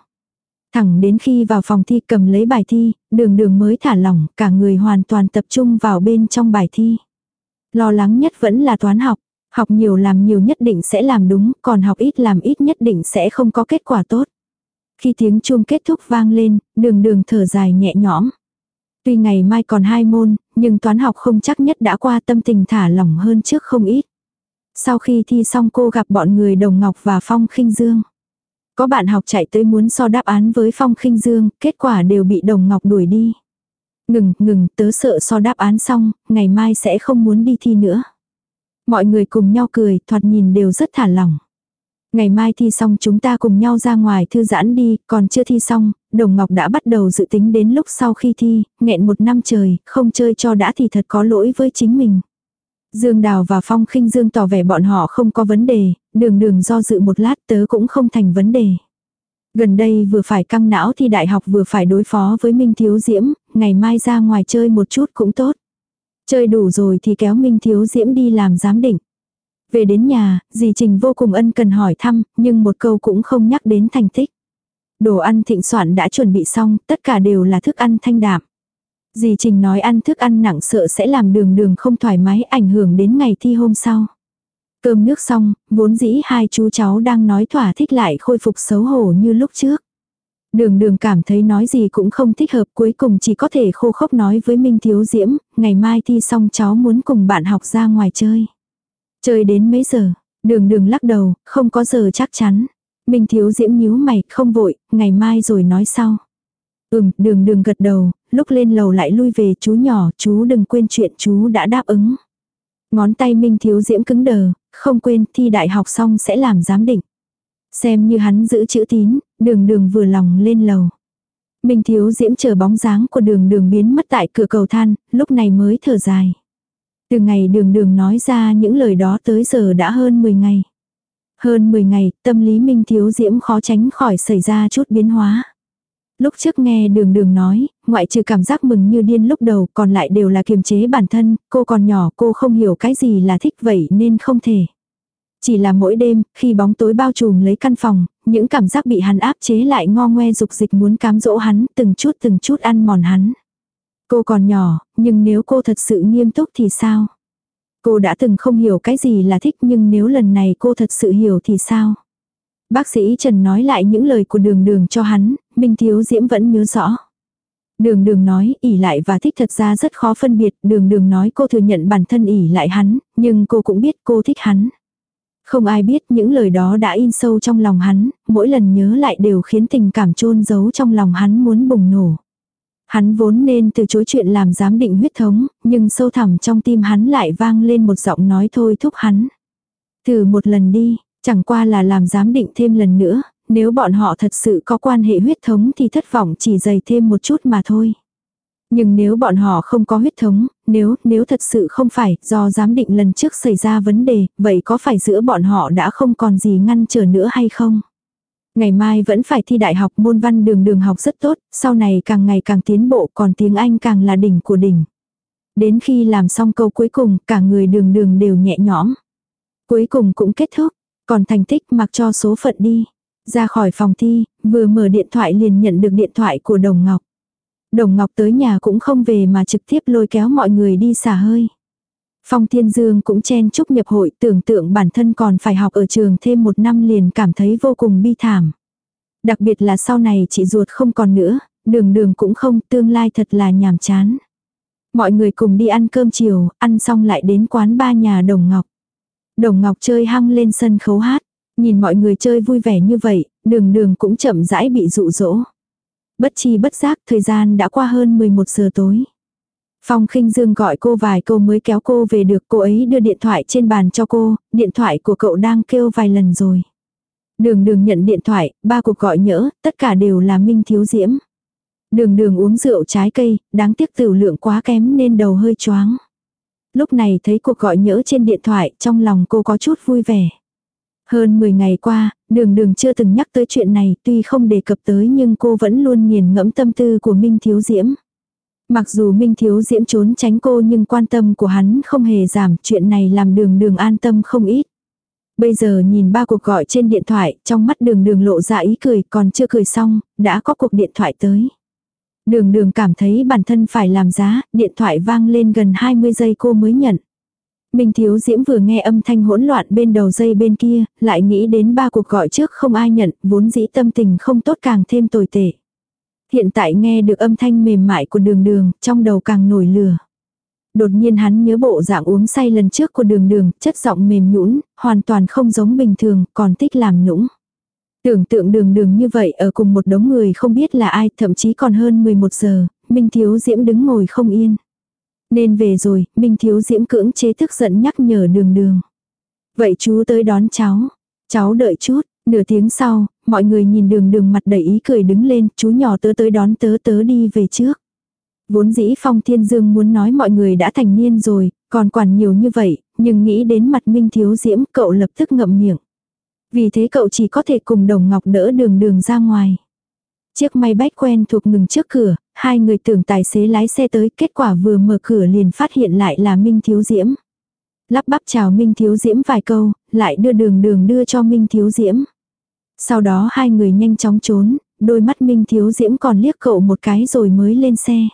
S1: Thẳng đến khi vào phòng thi cầm lấy bài thi, đường đường mới thả lỏng, cả người hoàn toàn tập trung vào bên trong bài thi. Lo lắng nhất vẫn là toán học, học nhiều làm nhiều nhất định sẽ làm đúng, còn học ít làm ít nhất định sẽ không có kết quả tốt. Khi tiếng chuông kết thúc vang lên, đường đường thở dài nhẹ nhõm. Tuy ngày mai còn hai môn, nhưng toán học không chắc nhất đã qua tâm tình thả lỏng hơn trước không ít. Sau khi thi xong cô gặp bọn người Đồng Ngọc và Phong khinh Dương. Có bạn học chạy tới muốn so đáp án với Phong khinh Dương, kết quả đều bị Đồng Ngọc đuổi đi. Ngừng, ngừng, tớ sợ so đáp án xong, ngày mai sẽ không muốn đi thi nữa. Mọi người cùng nhau cười, thoạt nhìn đều rất thả lỏng. Ngày mai thi xong chúng ta cùng nhau ra ngoài thư giãn đi, còn chưa thi xong, Đồng Ngọc đã bắt đầu dự tính đến lúc sau khi thi, nghẹn một năm trời, không chơi cho đã thì thật có lỗi với chính mình. Dương Đào và Phong khinh Dương tỏ vẻ bọn họ không có vấn đề, đường đường do dự một lát tớ cũng không thành vấn đề. Gần đây vừa phải căng não thi đại học vừa phải đối phó với Minh Thiếu Diễm, ngày mai ra ngoài chơi một chút cũng tốt. Chơi đủ rồi thì kéo Minh Thiếu Diễm đi làm giám định. Về đến nhà, dì Trình vô cùng ân cần hỏi thăm, nhưng một câu cũng không nhắc đến thành tích. Đồ ăn thịnh soạn đã chuẩn bị xong, tất cả đều là thức ăn thanh đạm. Dì Trình nói ăn thức ăn nặng sợ sẽ làm đường đường không thoải mái ảnh hưởng đến ngày thi hôm sau. Cơm nước xong, vốn dĩ hai chú cháu đang nói thỏa thích lại khôi phục xấu hổ như lúc trước. Đường đường cảm thấy nói gì cũng không thích hợp cuối cùng chỉ có thể khô khốc nói với Minh Thiếu Diễm, ngày mai thi xong cháu muốn cùng bạn học ra ngoài chơi. Chơi đến mấy giờ? Đường đường lắc đầu, không có giờ chắc chắn. Minh Thiếu Diễm nhíu mày, không vội, ngày mai rồi nói sau. Ừm, đường đường gật đầu, lúc lên lầu lại lui về chú nhỏ, chú đừng quên chuyện chú đã đáp ứng. Ngón tay Minh Thiếu Diễm cứng đờ, không quên thi đại học xong sẽ làm giám định. Xem như hắn giữ chữ tín, đường đường vừa lòng lên lầu. Minh Thiếu Diễm chờ bóng dáng của đường đường biến mất tại cửa cầu than, lúc này mới thở dài. Từ ngày đường đường nói ra những lời đó tới giờ đã hơn 10 ngày. Hơn 10 ngày, tâm lý Minh Thiếu Diễm khó tránh khỏi xảy ra chút biến hóa. Lúc trước nghe đường đường nói, ngoại trừ cảm giác mừng như điên lúc đầu còn lại đều là kiềm chế bản thân, cô còn nhỏ cô không hiểu cái gì là thích vậy nên không thể. Chỉ là mỗi đêm, khi bóng tối bao trùm lấy căn phòng, những cảm giác bị hắn áp chế lại ngo ngoe dục dịch muốn cám dỗ hắn, từng chút từng chút ăn mòn hắn. Cô còn nhỏ, nhưng nếu cô thật sự nghiêm túc thì sao? Cô đã từng không hiểu cái gì là thích nhưng nếu lần này cô thật sự hiểu thì sao? Bác sĩ Trần nói lại những lời của đường đường cho hắn, Minh Thiếu Diễm vẫn nhớ rõ. Đường đường nói ỉ lại và thích thật ra rất khó phân biệt, đường đường nói cô thừa nhận bản thân ỉ lại hắn, nhưng cô cũng biết cô thích hắn. Không ai biết những lời đó đã in sâu trong lòng hắn, mỗi lần nhớ lại đều khiến tình cảm chôn giấu trong lòng hắn muốn bùng nổ. Hắn vốn nên từ chối chuyện làm giám định huyết thống, nhưng sâu thẳm trong tim hắn lại vang lên một giọng nói thôi thúc hắn. Thử một lần đi, chẳng qua là làm giám định thêm lần nữa, nếu bọn họ thật sự có quan hệ huyết thống thì thất vọng chỉ dày thêm một chút mà thôi. Nhưng nếu bọn họ không có huyết thống, nếu, nếu thật sự không phải do giám định lần trước xảy ra vấn đề, vậy có phải giữa bọn họ đã không còn gì ngăn trở nữa hay không? Ngày mai vẫn phải thi đại học môn văn đường đường học rất tốt, sau này càng ngày càng tiến bộ còn tiếng Anh càng là đỉnh của đỉnh. Đến khi làm xong câu cuối cùng, cả người đường đường đều nhẹ nhõm. Cuối cùng cũng kết thúc, còn thành tích mặc cho số phận đi. Ra khỏi phòng thi, vừa mở điện thoại liền nhận được điện thoại của Đồng Ngọc. Đồng Ngọc tới nhà cũng không về mà trực tiếp lôi kéo mọi người đi xả hơi. Phong Thiên Dương cũng chen chúc nhập hội tưởng tượng bản thân còn phải học ở trường thêm một năm liền cảm thấy vô cùng bi thảm. Đặc biệt là sau này chị ruột không còn nữa, đường đường cũng không, tương lai thật là nhàm chán. Mọi người cùng đi ăn cơm chiều, ăn xong lại đến quán ba nhà Đồng Ngọc. Đồng Ngọc chơi hăng lên sân khấu hát, nhìn mọi người chơi vui vẻ như vậy, đường đường cũng chậm rãi bị dụ dỗ. Bất chi bất giác thời gian đã qua hơn 11 giờ tối. Phong khinh dương gọi cô vài câu mới kéo cô về được cô ấy đưa điện thoại trên bàn cho cô, điện thoại của cậu đang kêu vài lần rồi. Đường đường nhận điện thoại, ba cuộc gọi nhỡ, tất cả đều là Minh Thiếu Diễm. Đường đường uống rượu trái cây, đáng tiếc tử lượng quá kém nên đầu hơi choáng. Lúc này thấy cuộc gọi nhỡ trên điện thoại, trong lòng cô có chút vui vẻ. Hơn 10 ngày qua, đường đường chưa từng nhắc tới chuyện này, tuy không đề cập tới nhưng cô vẫn luôn nghiền ngẫm tâm tư của Minh Thiếu Diễm. Mặc dù Minh Thiếu Diễm trốn tránh cô nhưng quan tâm của hắn không hề giảm, chuyện này làm đường đường an tâm không ít. Bây giờ nhìn ba cuộc gọi trên điện thoại, trong mắt đường đường lộ ra ý cười, còn chưa cười xong, đã có cuộc điện thoại tới. Đường đường cảm thấy bản thân phải làm giá, điện thoại vang lên gần 20 giây cô mới nhận. Minh Thiếu Diễm vừa nghe âm thanh hỗn loạn bên đầu dây bên kia, lại nghĩ đến ba cuộc gọi trước không ai nhận, vốn dĩ tâm tình không tốt càng thêm tồi tệ. Hiện tại nghe được âm thanh mềm mại của đường đường, trong đầu càng nổi lửa. Đột nhiên hắn nhớ bộ dạng uống say lần trước của đường đường, chất giọng mềm nhũn, hoàn toàn không giống bình thường, còn thích làm nũng. Tưởng tượng đường đường như vậy ở cùng một đống người không biết là ai, thậm chí còn hơn 11 giờ, Minh Thiếu Diễm đứng ngồi không yên. Nên về rồi, Minh Thiếu Diễm cưỡng chế tức giận nhắc nhở đường đường. Vậy chú tới đón cháu. Cháu đợi chút, nửa tiếng sau, mọi người nhìn đường đường mặt đầy ý cười đứng lên, chú nhỏ tớ tới đón tớ tớ đi về trước. Vốn dĩ Phong Thiên Dương muốn nói mọi người đã thành niên rồi, còn quản nhiều như vậy, nhưng nghĩ đến mặt Minh Thiếu Diễm cậu lập tức ngậm miệng. Vì thế cậu chỉ có thể cùng Đồng Ngọc đỡ đường đường ra ngoài. Chiếc may bách quen thuộc ngừng trước cửa, hai người tưởng tài xế lái xe tới, kết quả vừa mở cửa liền phát hiện lại là Minh Thiếu Diễm. Lắp bắp chào Minh Thiếu Diễm vài câu, lại đưa đường đường đưa cho Minh Thiếu Diễm. Sau đó hai người nhanh chóng trốn, đôi mắt Minh Thiếu Diễm còn liếc cậu một cái rồi mới lên xe.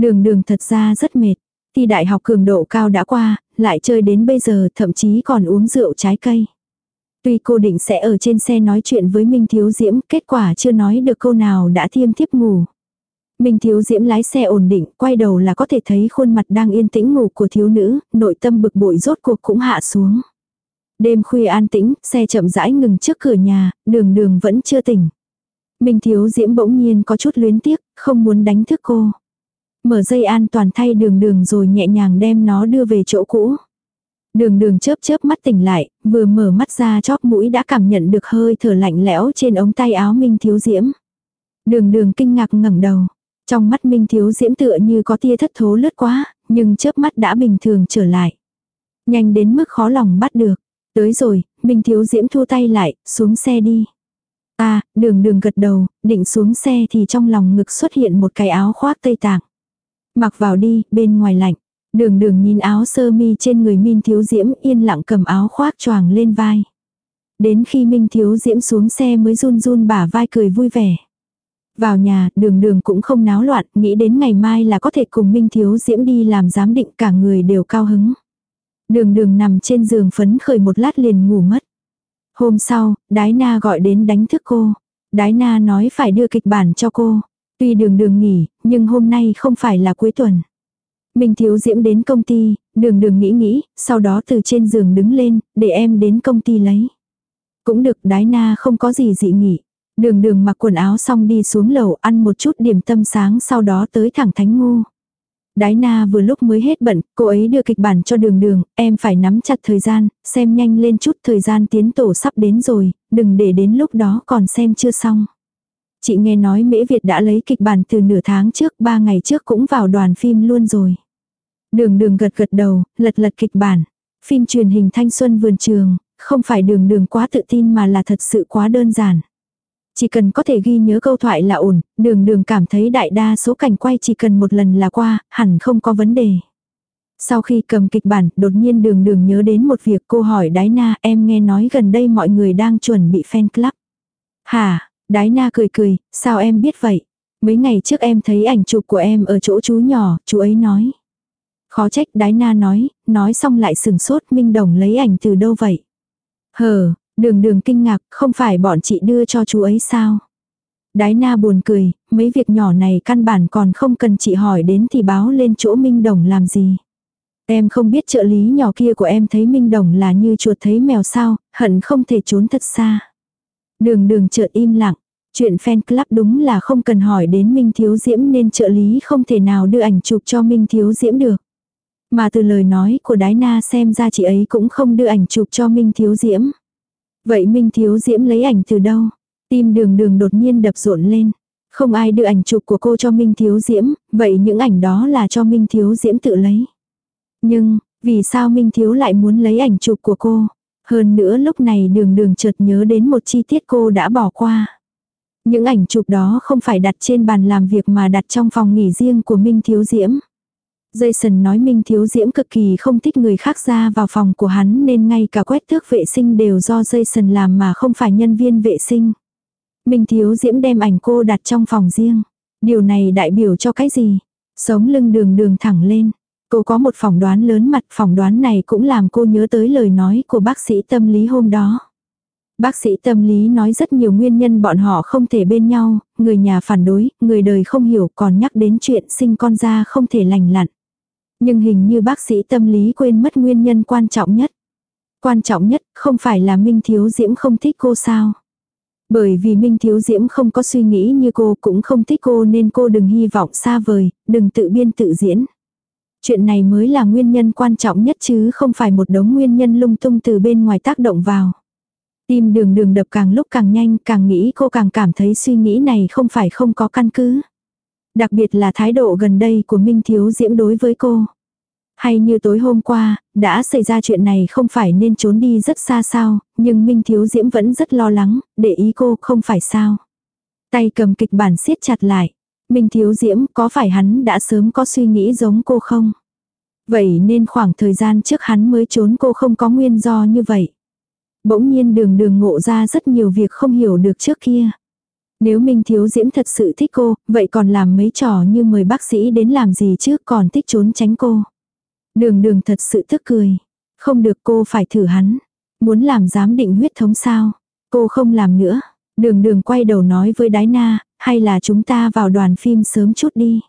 S1: Đường đường thật ra rất mệt. Thi đại học cường độ cao đã qua, lại chơi đến bây giờ thậm chí còn uống rượu trái cây. Tuy cô định sẽ ở trên xe nói chuyện với Minh Thiếu Diễm, kết quả chưa nói được câu nào đã thiêm thiếp ngủ. Minh Thiếu Diễm lái xe ổn định, quay đầu là có thể thấy khuôn mặt đang yên tĩnh ngủ của thiếu nữ, nội tâm bực bội rốt cuộc cũng hạ xuống. Đêm khuya an tĩnh, xe chậm rãi ngừng trước cửa nhà, đường đường vẫn chưa tỉnh. Minh Thiếu Diễm bỗng nhiên có chút luyến tiếc, không muốn đánh thức cô. Mở dây an toàn thay đường đường rồi nhẹ nhàng đem nó đưa về chỗ cũ. Đường đường chớp chớp mắt tỉnh lại, vừa mở mắt ra chóp mũi đã cảm nhận được hơi thở lạnh lẽo trên ống tay áo Minh Thiếu Diễm. Đường đường kinh ngạc ngẩng đầu. Trong mắt Minh Thiếu Diễm tựa như có tia thất thố lướt quá, nhưng chớp mắt đã bình thường trở lại. Nhanh đến mức khó lòng bắt được. Tới rồi, Minh Thiếu Diễm thu tay lại, xuống xe đi. À, đường đường gật đầu, định xuống xe thì trong lòng ngực xuất hiện một cái áo khoác tây tạng. Mặc vào đi, bên ngoài lạnh. Đường đường nhìn áo sơ mi trên người Minh Thiếu Diễm yên lặng cầm áo khoác choàng lên vai. Đến khi Minh Thiếu Diễm xuống xe mới run run bả vai cười vui vẻ. Vào nhà, đường đường cũng không náo loạn, nghĩ đến ngày mai là có thể cùng Minh Thiếu Diễm đi làm giám định cả người đều cao hứng. Đường đường nằm trên giường phấn khởi một lát liền ngủ mất. Hôm sau, Đái Na gọi đến đánh thức cô. Đái Na nói phải đưa kịch bản cho cô. Tuy đường đường nghỉ, nhưng hôm nay không phải là cuối tuần. Minh Thiếu Diễm đến công ty, đường đường nghĩ nghĩ, sau đó từ trên giường đứng lên, để em đến công ty lấy. Cũng được đái na không có gì dị nghị. Đường đường mặc quần áo xong đi xuống lầu ăn một chút điểm tâm sáng sau đó tới thẳng thánh ngu. Đái na vừa lúc mới hết bận, cô ấy đưa kịch bản cho đường đường, em phải nắm chặt thời gian, xem nhanh lên chút thời gian tiến tổ sắp đến rồi, đừng để đến lúc đó còn xem chưa xong. Chị nghe nói Mễ Việt đã lấy kịch bản từ nửa tháng trước, ba ngày trước cũng vào đoàn phim luôn rồi. Đường đường gật gật đầu, lật lật kịch bản. Phim truyền hình thanh xuân vườn trường, không phải đường đường quá tự tin mà là thật sự quá đơn giản. Chỉ cần có thể ghi nhớ câu thoại là ổn, đường đường cảm thấy đại đa số cảnh quay chỉ cần một lần là qua, hẳn không có vấn đề. Sau khi cầm kịch bản, đột nhiên đường đường nhớ đến một việc cô hỏi Đái Na, em nghe nói gần đây mọi người đang chuẩn bị fan club. Hả, Đái Na cười cười, sao em biết vậy? Mấy ngày trước em thấy ảnh chụp của em ở chỗ chú nhỏ, chú ấy nói. Khó trách Đái Na nói, nói xong lại sừng sốt Minh Đồng lấy ảnh từ đâu vậy? Hờ, đường đường kinh ngạc, không phải bọn chị đưa cho chú ấy sao? Đái na buồn cười, mấy việc nhỏ này căn bản còn không cần chị hỏi đến thì báo lên chỗ Minh Đồng làm gì. Em không biết trợ lý nhỏ kia của em thấy Minh Đồng là như chuột thấy mèo sao, hận không thể trốn thật xa. Đường đường chợt im lặng, chuyện fan club đúng là không cần hỏi đến Minh Thiếu Diễm nên trợ lý không thể nào đưa ảnh chụp cho Minh Thiếu Diễm được. Mà từ lời nói của Đái Na xem ra chị ấy cũng không đưa ảnh chụp cho Minh Thiếu Diễm. Vậy Minh Thiếu Diễm lấy ảnh từ đâu? Tim đường đường đột nhiên đập rộn lên. Không ai đưa ảnh chụp của cô cho Minh Thiếu Diễm, vậy những ảnh đó là cho Minh Thiếu Diễm tự lấy. Nhưng, vì sao Minh Thiếu lại muốn lấy ảnh chụp của cô? Hơn nữa lúc này đường đường chợt nhớ đến một chi tiết cô đã bỏ qua. Những ảnh chụp đó không phải đặt trên bàn làm việc mà đặt trong phòng nghỉ riêng của Minh Thiếu Diễm. Jason nói Minh Thiếu Diễm cực kỳ không thích người khác ra vào phòng của hắn nên ngay cả quét thước vệ sinh đều do Jason làm mà không phải nhân viên vệ sinh. Minh Thiếu Diễm đem ảnh cô đặt trong phòng riêng. Điều này đại biểu cho cái gì? Sống lưng đường đường thẳng lên. Cô có một phỏng đoán lớn mặt phỏng đoán này cũng làm cô nhớ tới lời nói của bác sĩ tâm lý hôm đó. Bác sĩ tâm lý nói rất nhiều nguyên nhân bọn họ không thể bên nhau, người nhà phản đối, người đời không hiểu còn nhắc đến chuyện sinh con ra không thể lành lặn. Nhưng hình như bác sĩ tâm lý quên mất nguyên nhân quan trọng nhất. Quan trọng nhất không phải là Minh Thiếu Diễm không thích cô sao. Bởi vì Minh Thiếu Diễm không có suy nghĩ như cô cũng không thích cô nên cô đừng hy vọng xa vời, đừng tự biên tự diễn. Chuyện này mới là nguyên nhân quan trọng nhất chứ không phải một đống nguyên nhân lung tung từ bên ngoài tác động vào. Tim đường đường đập càng lúc càng nhanh, càng nghĩ cô càng cảm thấy suy nghĩ này không phải không có căn cứ. Đặc biệt là thái độ gần đây của Minh Thiếu Diễm đối với cô. Hay như tối hôm qua, đã xảy ra chuyện này không phải nên trốn đi rất xa sao, nhưng Minh Thiếu Diễm vẫn rất lo lắng, để ý cô không phải sao. Tay cầm kịch bản siết chặt lại. Minh Thiếu Diễm có phải hắn đã sớm có suy nghĩ giống cô không? Vậy nên khoảng thời gian trước hắn mới trốn cô không có nguyên do như vậy. Bỗng nhiên đường đường ngộ ra rất nhiều việc không hiểu được trước kia. Nếu Minh Thiếu Diễm thật sự thích cô, vậy còn làm mấy trò như mời bác sĩ đến làm gì chứ còn thích trốn tránh cô. Đường đường thật sự tức cười. Không được cô phải thử hắn. Muốn làm giám định huyết thống sao. Cô không làm nữa. Đường đường quay đầu nói với Đái Na, hay là chúng ta vào đoàn phim sớm chút đi.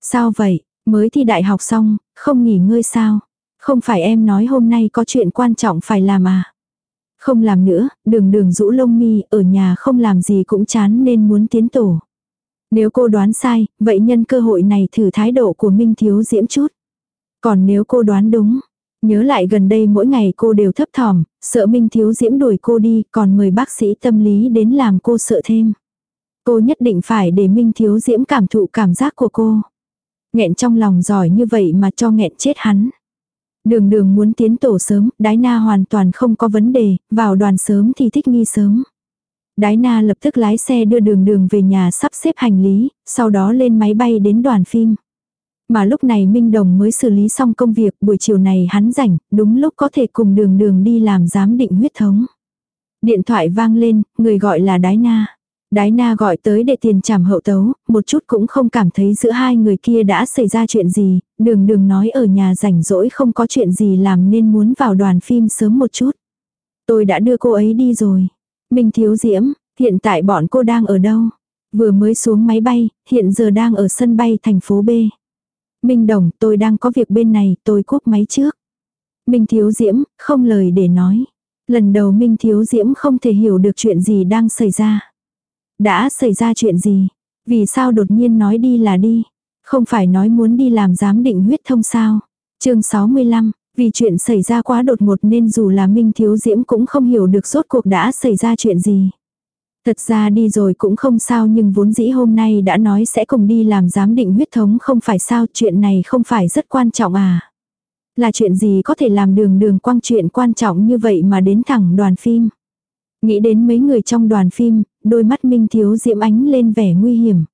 S1: Sao vậy, mới thi đại học xong, không nghỉ ngơi sao? Không phải em nói hôm nay có chuyện quan trọng phải làm à? Không làm nữa, đường đường rũ lông mi, ở nhà không làm gì cũng chán nên muốn tiến tổ. Nếu cô đoán sai, vậy nhân cơ hội này thử thái độ của Minh Thiếu Diễm chút. Còn nếu cô đoán đúng, nhớ lại gần đây mỗi ngày cô đều thấp thỏm, sợ Minh Thiếu Diễm đuổi cô đi, còn mời bác sĩ tâm lý đến làm cô sợ thêm. Cô nhất định phải để Minh Thiếu Diễm cảm thụ cảm giác của cô. Nghẹn trong lòng giỏi như vậy mà cho nghẹn chết hắn. Đường đường muốn tiến tổ sớm, đái na hoàn toàn không có vấn đề, vào đoàn sớm thì thích nghi sớm. Đái na lập tức lái xe đưa đường đường về nhà sắp xếp hành lý, sau đó lên máy bay đến đoàn phim. Mà lúc này Minh Đồng mới xử lý xong công việc, buổi chiều này hắn rảnh, đúng lúc có thể cùng đường đường đi làm giám định huyết thống. Điện thoại vang lên, người gọi là Đái Na. Đái Na gọi tới để tiền trảm hậu tấu, một chút cũng không cảm thấy giữa hai người kia đã xảy ra chuyện gì, đường đường nói ở nhà rảnh rỗi không có chuyện gì làm nên muốn vào đoàn phim sớm một chút. Tôi đã đưa cô ấy đi rồi. Minh Thiếu Diễm, hiện tại bọn cô đang ở đâu? Vừa mới xuống máy bay, hiện giờ đang ở sân bay thành phố B. Minh Đồng, tôi đang có việc bên này, tôi cúp máy trước. Minh Thiếu Diễm, không lời để nói. Lần đầu Minh Thiếu Diễm không thể hiểu được chuyện gì đang xảy ra. Đã xảy ra chuyện gì? Vì sao đột nhiên nói đi là đi? Không phải nói muốn đi làm giám định huyết thông sao? chương 65, vì chuyện xảy ra quá đột ngột nên dù là Minh Thiếu Diễm cũng không hiểu được rốt cuộc đã xảy ra chuyện gì. Thật ra đi rồi cũng không sao nhưng vốn dĩ hôm nay đã nói sẽ cùng đi làm giám định huyết thống không phải sao chuyện này không phải rất quan trọng à. Là chuyện gì có thể làm đường đường quang chuyện quan trọng như vậy mà đến thẳng đoàn phim. Nghĩ đến mấy người trong đoàn phim, đôi mắt Minh Thiếu Diễm ánh lên vẻ nguy hiểm.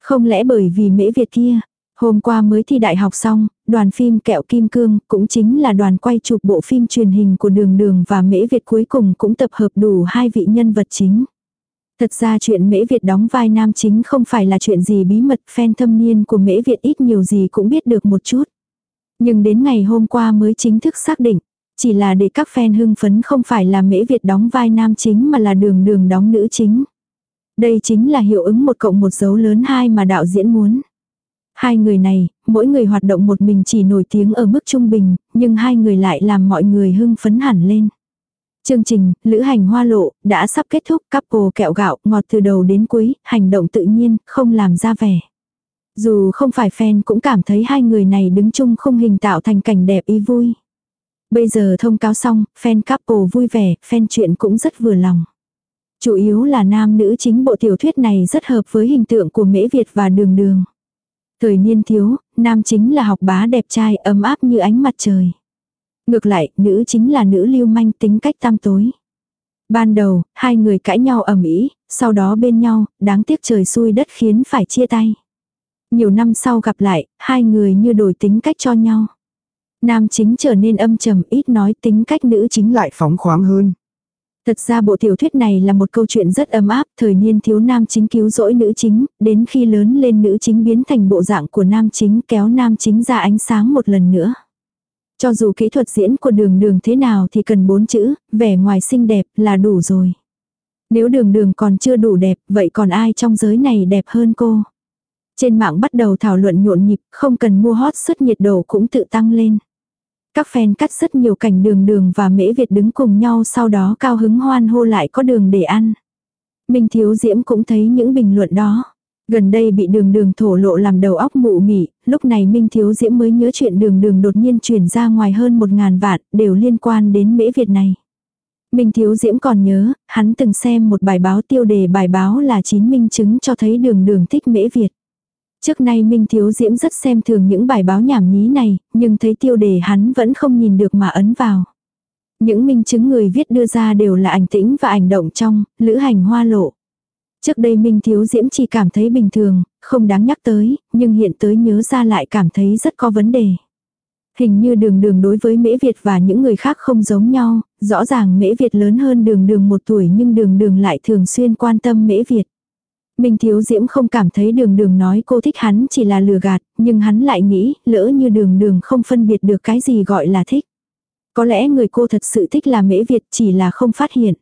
S1: Không lẽ bởi vì mễ Việt kia, Hôm qua mới thi đại học xong, đoàn phim Kẹo Kim Cương cũng chính là đoàn quay chụp bộ phim truyền hình của Đường Đường và Mễ Việt cuối cùng cũng tập hợp đủ hai vị nhân vật chính. Thật ra chuyện Mễ Việt đóng vai nam chính không phải là chuyện gì bí mật, fan thâm niên của Mễ Việt ít nhiều gì cũng biết được một chút. Nhưng đến ngày hôm qua mới chính thức xác định, chỉ là để các fan hưng phấn không phải là Mễ Việt đóng vai nam chính mà là Đường Đường đóng nữ chính. Đây chính là hiệu ứng một cộng một dấu lớn hai mà đạo diễn muốn. Hai người này, mỗi người hoạt động một mình chỉ nổi tiếng ở mức trung bình, nhưng hai người lại làm mọi người hưng phấn hẳn lên. Chương trình, lữ hành hoa lộ, đã sắp kết thúc couple kẹo gạo, ngọt từ đầu đến cuối, hành động tự nhiên, không làm ra vẻ. Dù không phải fan cũng cảm thấy hai người này đứng chung không hình tạo thành cảnh đẹp ý vui. Bây giờ thông cáo xong, fan couple vui vẻ, fan chuyện cũng rất vừa lòng. Chủ yếu là nam nữ chính bộ tiểu thuyết này rất hợp với hình tượng của Mễ Việt và Đường Đường. Thời niên thiếu, nam chính là học bá đẹp trai ấm áp như ánh mặt trời. Ngược lại, nữ chính là nữ lưu manh tính cách tam tối. Ban đầu, hai người cãi nhau ầm ĩ, sau đó bên nhau, đáng tiếc trời xui đất khiến phải chia tay. Nhiều năm sau gặp lại, hai người như đổi tính cách cho nhau. Nam chính trở nên âm trầm ít nói tính cách nữ chính lại phóng khoáng hơn. Thật ra bộ tiểu thuyết này là một câu chuyện rất ấm áp, thời niên thiếu nam chính cứu rỗi nữ chính, đến khi lớn lên nữ chính biến thành bộ dạng của nam chính kéo nam chính ra ánh sáng một lần nữa. Cho dù kỹ thuật diễn của đường đường thế nào thì cần bốn chữ, vẻ ngoài xinh đẹp là đủ rồi. Nếu đường đường còn chưa đủ đẹp, vậy còn ai trong giới này đẹp hơn cô? Trên mạng bắt đầu thảo luận nhộn nhịp, không cần mua hot suất nhiệt độ cũng tự tăng lên. Các fan cắt rất nhiều cảnh đường đường và mễ Việt đứng cùng nhau sau đó cao hứng hoan hô lại có đường để ăn. Minh Thiếu Diễm cũng thấy những bình luận đó. Gần đây bị đường đường thổ lộ làm đầu óc mụ mị, lúc này Minh Thiếu Diễm mới nhớ chuyện đường đường đột nhiên chuyển ra ngoài hơn một ngàn vạn, đều liên quan đến mễ Việt này. Minh Thiếu Diễm còn nhớ, hắn từng xem một bài báo tiêu đề bài báo là chín minh chứng cho thấy đường đường thích mễ Việt. Trước nay Minh Thiếu Diễm rất xem thường những bài báo nhảm nhí này, nhưng thấy tiêu đề hắn vẫn không nhìn được mà ấn vào. Những minh chứng người viết đưa ra đều là ảnh tĩnh và ảnh động trong, lữ hành hoa lộ. Trước đây Minh Thiếu Diễm chỉ cảm thấy bình thường, không đáng nhắc tới, nhưng hiện tới nhớ ra lại cảm thấy rất có vấn đề. Hình như đường đường đối với Mễ Việt và những người khác không giống nhau, rõ ràng Mễ Việt lớn hơn đường đường một tuổi nhưng đường đường lại thường xuyên quan tâm Mễ Việt. Minh Thiếu Diễm không cảm thấy đường đường nói cô thích hắn chỉ là lừa gạt, nhưng hắn lại nghĩ lỡ như đường đường không phân biệt được cái gì gọi là thích. Có lẽ người cô thật sự thích là mễ Việt chỉ là không phát hiện.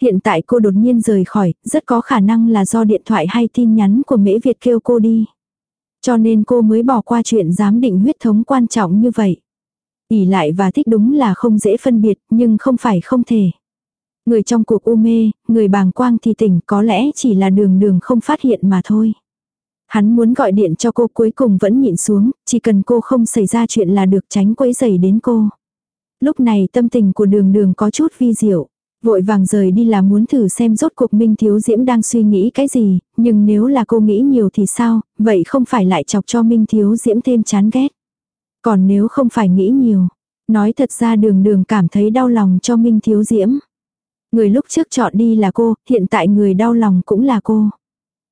S1: Hiện tại cô đột nhiên rời khỏi, rất có khả năng là do điện thoại hay tin nhắn của mễ Việt kêu cô đi. Cho nên cô mới bỏ qua chuyện giám định huyết thống quan trọng như vậy. ỉ lại và thích đúng là không dễ phân biệt, nhưng không phải không thể. Người trong cuộc u mê, người bàng quang thì tỉnh có lẽ chỉ là đường đường không phát hiện mà thôi. Hắn muốn gọi điện cho cô cuối cùng vẫn nhịn xuống, chỉ cần cô không xảy ra chuyện là được tránh quấy rầy đến cô. Lúc này tâm tình của đường đường có chút vi diệu. Vội vàng rời đi là muốn thử xem rốt cuộc Minh Thiếu Diễm đang suy nghĩ cái gì, nhưng nếu là cô nghĩ nhiều thì sao, vậy không phải lại chọc cho Minh Thiếu Diễm thêm chán ghét. Còn nếu không phải nghĩ nhiều, nói thật ra đường đường cảm thấy đau lòng cho Minh Thiếu Diễm. Người lúc trước chọn đi là cô, hiện tại người đau lòng cũng là cô.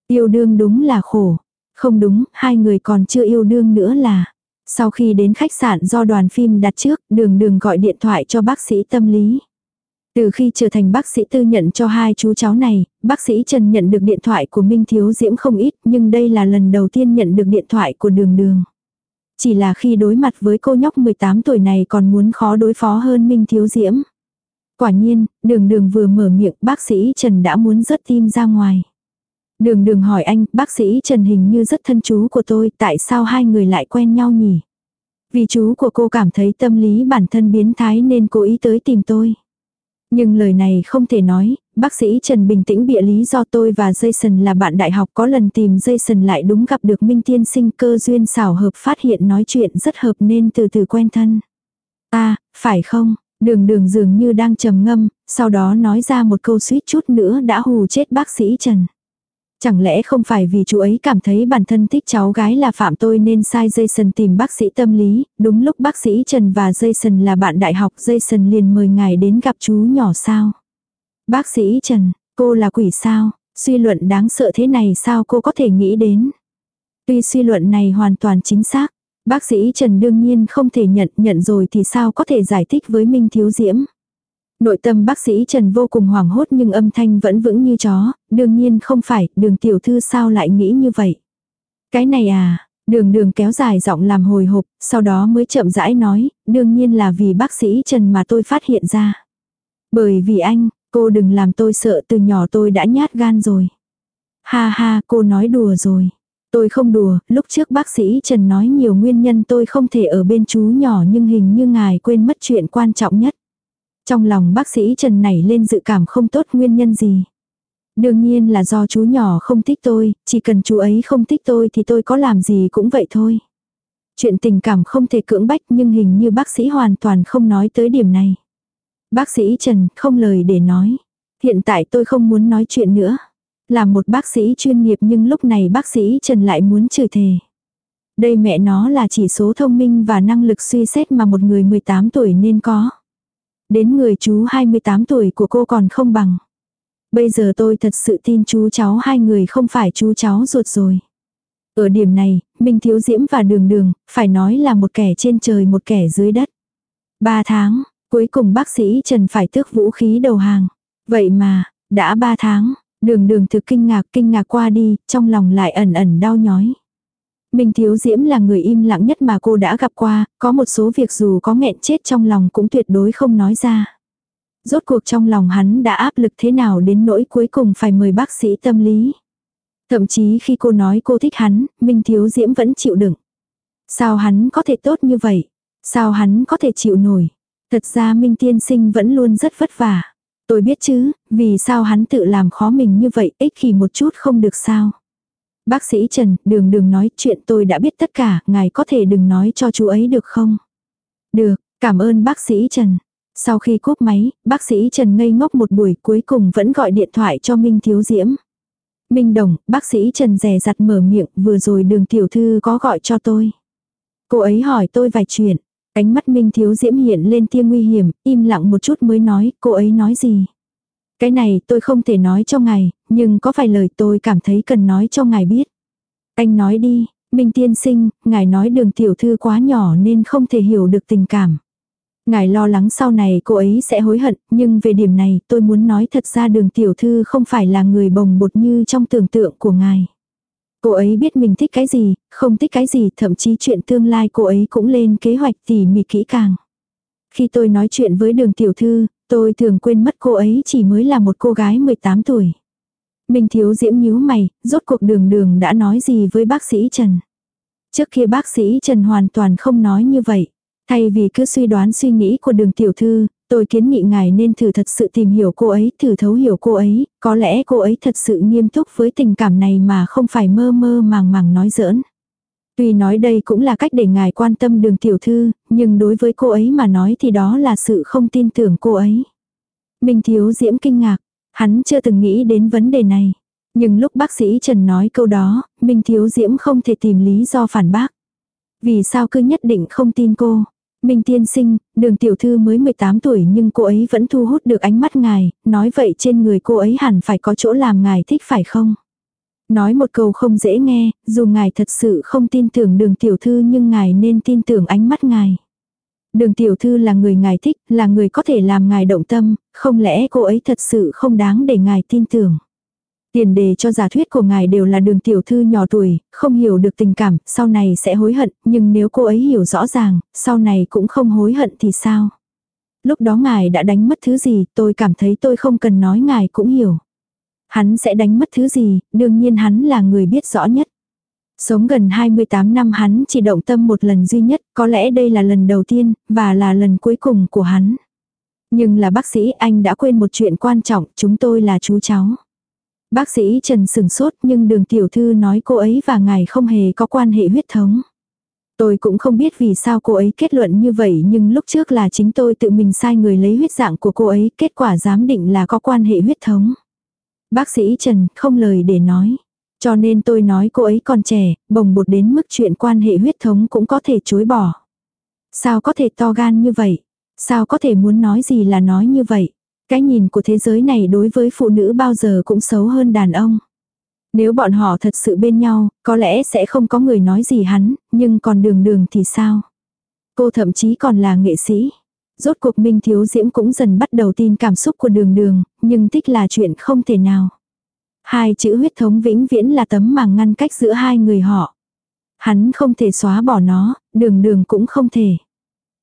S1: Yêu đương đúng là khổ. Không đúng, hai người còn chưa yêu đương nữa là. Sau khi đến khách sạn do đoàn phim đặt trước, đường đường gọi điện thoại cho bác sĩ tâm lý. Từ khi trở thành bác sĩ tư nhận cho hai chú cháu này, bác sĩ Trần nhận được điện thoại của Minh Thiếu Diễm không ít, nhưng đây là lần đầu tiên nhận được điện thoại của đường đường. Chỉ là khi đối mặt với cô nhóc 18 tuổi này còn muốn khó đối phó hơn Minh Thiếu Diễm. Quả nhiên, đường đường vừa mở miệng bác sĩ Trần đã muốn rớt tim ra ngoài. Đường đường hỏi anh, bác sĩ Trần hình như rất thân chú của tôi, tại sao hai người lại quen nhau nhỉ? Vì chú của cô cảm thấy tâm lý bản thân biến thái nên cố ý tới tìm tôi. Nhưng lời này không thể nói, bác sĩ Trần bình tĩnh bịa lý do tôi và Jason là bạn đại học có lần tìm Jason lại đúng gặp được Minh Tiên sinh cơ duyên xảo hợp phát hiện nói chuyện rất hợp nên từ từ quen thân. À, phải không? Đường đường dường như đang trầm ngâm, sau đó nói ra một câu suýt chút nữa đã hù chết bác sĩ Trần. Chẳng lẽ không phải vì chú ấy cảm thấy bản thân thích cháu gái là phạm tôi nên sai Jason tìm bác sĩ tâm lý, đúng lúc bác sĩ Trần và Jason là bạn đại học Jason liền mời ngài đến gặp chú nhỏ sao. Bác sĩ Trần, cô là quỷ sao, suy luận đáng sợ thế này sao cô có thể nghĩ đến. Tuy suy luận này hoàn toàn chính xác, bác sĩ Trần đương nhiên không thể nhận, nhận rồi thì sao có thể giải thích với Minh Thiếu Diễm. Nội tâm bác sĩ Trần vô cùng hoảng hốt nhưng âm thanh vẫn vững như chó, đương nhiên không phải, đường tiểu thư sao lại nghĩ như vậy. Cái này à, đường đường kéo dài giọng làm hồi hộp, sau đó mới chậm rãi nói, đương nhiên là vì bác sĩ Trần mà tôi phát hiện ra. Bởi vì anh, cô đừng làm tôi sợ từ nhỏ tôi đã nhát gan rồi. Ha ha, cô nói đùa rồi. Tôi không đùa, lúc trước bác sĩ Trần nói nhiều nguyên nhân tôi không thể ở bên chú nhỏ nhưng hình như ngài quên mất chuyện quan trọng nhất. Trong lòng bác sĩ Trần nảy lên dự cảm không tốt nguyên nhân gì. Đương nhiên là do chú nhỏ không thích tôi, chỉ cần chú ấy không thích tôi thì tôi có làm gì cũng vậy thôi. Chuyện tình cảm không thể cưỡng bách nhưng hình như bác sĩ hoàn toàn không nói tới điểm này. Bác sĩ Trần không lời để nói. Hiện tại tôi không muốn nói chuyện nữa. Là một bác sĩ chuyên nghiệp nhưng lúc này bác sĩ Trần lại muốn chửi thề. Đây mẹ nó là chỉ số thông minh và năng lực suy xét mà một người 18 tuổi nên có. Đến người chú 28 tuổi của cô còn không bằng. Bây giờ tôi thật sự tin chú cháu hai người không phải chú cháu ruột rồi. Ở điểm này, Minh Thiếu Diễm và Đường Đường, phải nói là một kẻ trên trời một kẻ dưới đất. Ba tháng, cuối cùng bác sĩ Trần phải tước vũ khí đầu hàng. Vậy mà, đã ba tháng, đường đường thực kinh ngạc kinh ngạc qua đi, trong lòng lại ẩn ẩn đau nhói. Minh Thiếu Diễm là người im lặng nhất mà cô đã gặp qua, có một số việc dù có nghẹn chết trong lòng cũng tuyệt đối không nói ra. Rốt cuộc trong lòng hắn đã áp lực thế nào đến nỗi cuối cùng phải mời bác sĩ tâm lý. Thậm chí khi cô nói cô thích hắn, Minh Thiếu Diễm vẫn chịu đựng. Sao hắn có thể tốt như vậy? Sao hắn có thể chịu nổi? Thật ra Minh Tiên Sinh vẫn luôn rất vất vả. Tôi biết chứ, vì sao hắn tự làm khó mình như vậy, ích kỷ một chút không được sao. Bác sĩ Trần, đường đường nói chuyện tôi đã biết tất cả, ngài có thể đừng nói cho chú ấy được không? Được, cảm ơn bác sĩ Trần. Sau khi cúp máy, bác sĩ Trần ngây ngốc một buổi cuối cùng vẫn gọi điện thoại cho Minh Thiếu Diễm. Minh Đồng, bác sĩ Trần rè rặt mở miệng, vừa rồi đường tiểu thư có gọi cho tôi. Cô ấy hỏi tôi vài chuyện. Ánh mắt Minh Thiếu Diễm hiện lên tia nguy hiểm, im lặng một chút mới nói, cô ấy nói gì. Cái này tôi không thể nói cho ngài, nhưng có vài lời tôi cảm thấy cần nói cho ngài biết. Anh nói đi, Minh Tiên Sinh, ngài nói đường tiểu thư quá nhỏ nên không thể hiểu được tình cảm. Ngài lo lắng sau này cô ấy sẽ hối hận, nhưng về điểm này tôi muốn nói thật ra đường tiểu thư không phải là người bồng bột như trong tưởng tượng của ngài. Cô ấy biết mình thích cái gì, không thích cái gì, thậm chí chuyện tương lai cô ấy cũng lên kế hoạch tỉ mỉ kỹ càng. Khi tôi nói chuyện với đường tiểu thư, tôi thường quên mất cô ấy chỉ mới là một cô gái 18 tuổi. mình thiếu diễm nhíu mày, rốt cuộc đường đường đã nói gì với bác sĩ Trần. Trước kia bác sĩ Trần hoàn toàn không nói như vậy. Thay vì cứ suy đoán suy nghĩ của đường tiểu thư, tôi kiến nghị ngài nên thử thật sự tìm hiểu cô ấy, thử thấu hiểu cô ấy, có lẽ cô ấy thật sự nghiêm túc với tình cảm này mà không phải mơ mơ màng màng nói giỡn. Tuy nói đây cũng là cách để ngài quan tâm đường tiểu thư, nhưng đối với cô ấy mà nói thì đó là sự không tin tưởng cô ấy. Minh thiếu diễm kinh ngạc, hắn chưa từng nghĩ đến vấn đề này. Nhưng lúc bác sĩ Trần nói câu đó, Minh thiếu diễm không thể tìm lý do phản bác. Vì sao cứ nhất định không tin cô? Minh tiên sinh, đường tiểu thư mới 18 tuổi nhưng cô ấy vẫn thu hút được ánh mắt ngài, nói vậy trên người cô ấy hẳn phải có chỗ làm ngài thích phải không? Nói một câu không dễ nghe, dù ngài thật sự không tin tưởng đường tiểu thư nhưng ngài nên tin tưởng ánh mắt ngài. Đường tiểu thư là người ngài thích, là người có thể làm ngài động tâm, không lẽ cô ấy thật sự không đáng để ngài tin tưởng. Tiền đề cho giả thuyết của ngài đều là đường tiểu thư nhỏ tuổi, không hiểu được tình cảm, sau này sẽ hối hận, nhưng nếu cô ấy hiểu rõ ràng, sau này cũng không hối hận thì sao? Lúc đó ngài đã đánh mất thứ gì, tôi cảm thấy tôi không cần nói ngài cũng hiểu. Hắn sẽ đánh mất thứ gì, đương nhiên hắn là người biết rõ nhất. Sống gần 28 năm hắn chỉ động tâm một lần duy nhất, có lẽ đây là lần đầu tiên, và là lần cuối cùng của hắn. Nhưng là bác sĩ anh đã quên một chuyện quan trọng, chúng tôi là chú cháu. Bác sĩ Trần sừng sốt nhưng đường tiểu thư nói cô ấy và ngài không hề có quan hệ huyết thống. Tôi cũng không biết vì sao cô ấy kết luận như vậy nhưng lúc trước là chính tôi tự mình sai người lấy huyết dạng của cô ấy, kết quả giám định là có quan hệ huyết thống. Bác sĩ Trần không lời để nói. Cho nên tôi nói cô ấy còn trẻ, bồng bột đến mức chuyện quan hệ huyết thống cũng có thể chối bỏ. Sao có thể to gan như vậy? Sao có thể muốn nói gì là nói như vậy? Cái nhìn của thế giới này đối với phụ nữ bao giờ cũng xấu hơn đàn ông. Nếu bọn họ thật sự bên nhau, có lẽ sẽ không có người nói gì hắn, nhưng còn đường đường thì sao? Cô thậm chí còn là nghệ sĩ. Rốt cuộc Minh Thiếu Diễm cũng dần bắt đầu tin cảm xúc của đường đường, nhưng thích là chuyện không thể nào. Hai chữ huyết thống vĩnh viễn là tấm màng ngăn cách giữa hai người họ. Hắn không thể xóa bỏ nó, đường đường cũng không thể.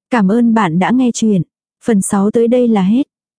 S1: Cảm ơn bạn đã nghe chuyện. Phần 6 tới đây là hết.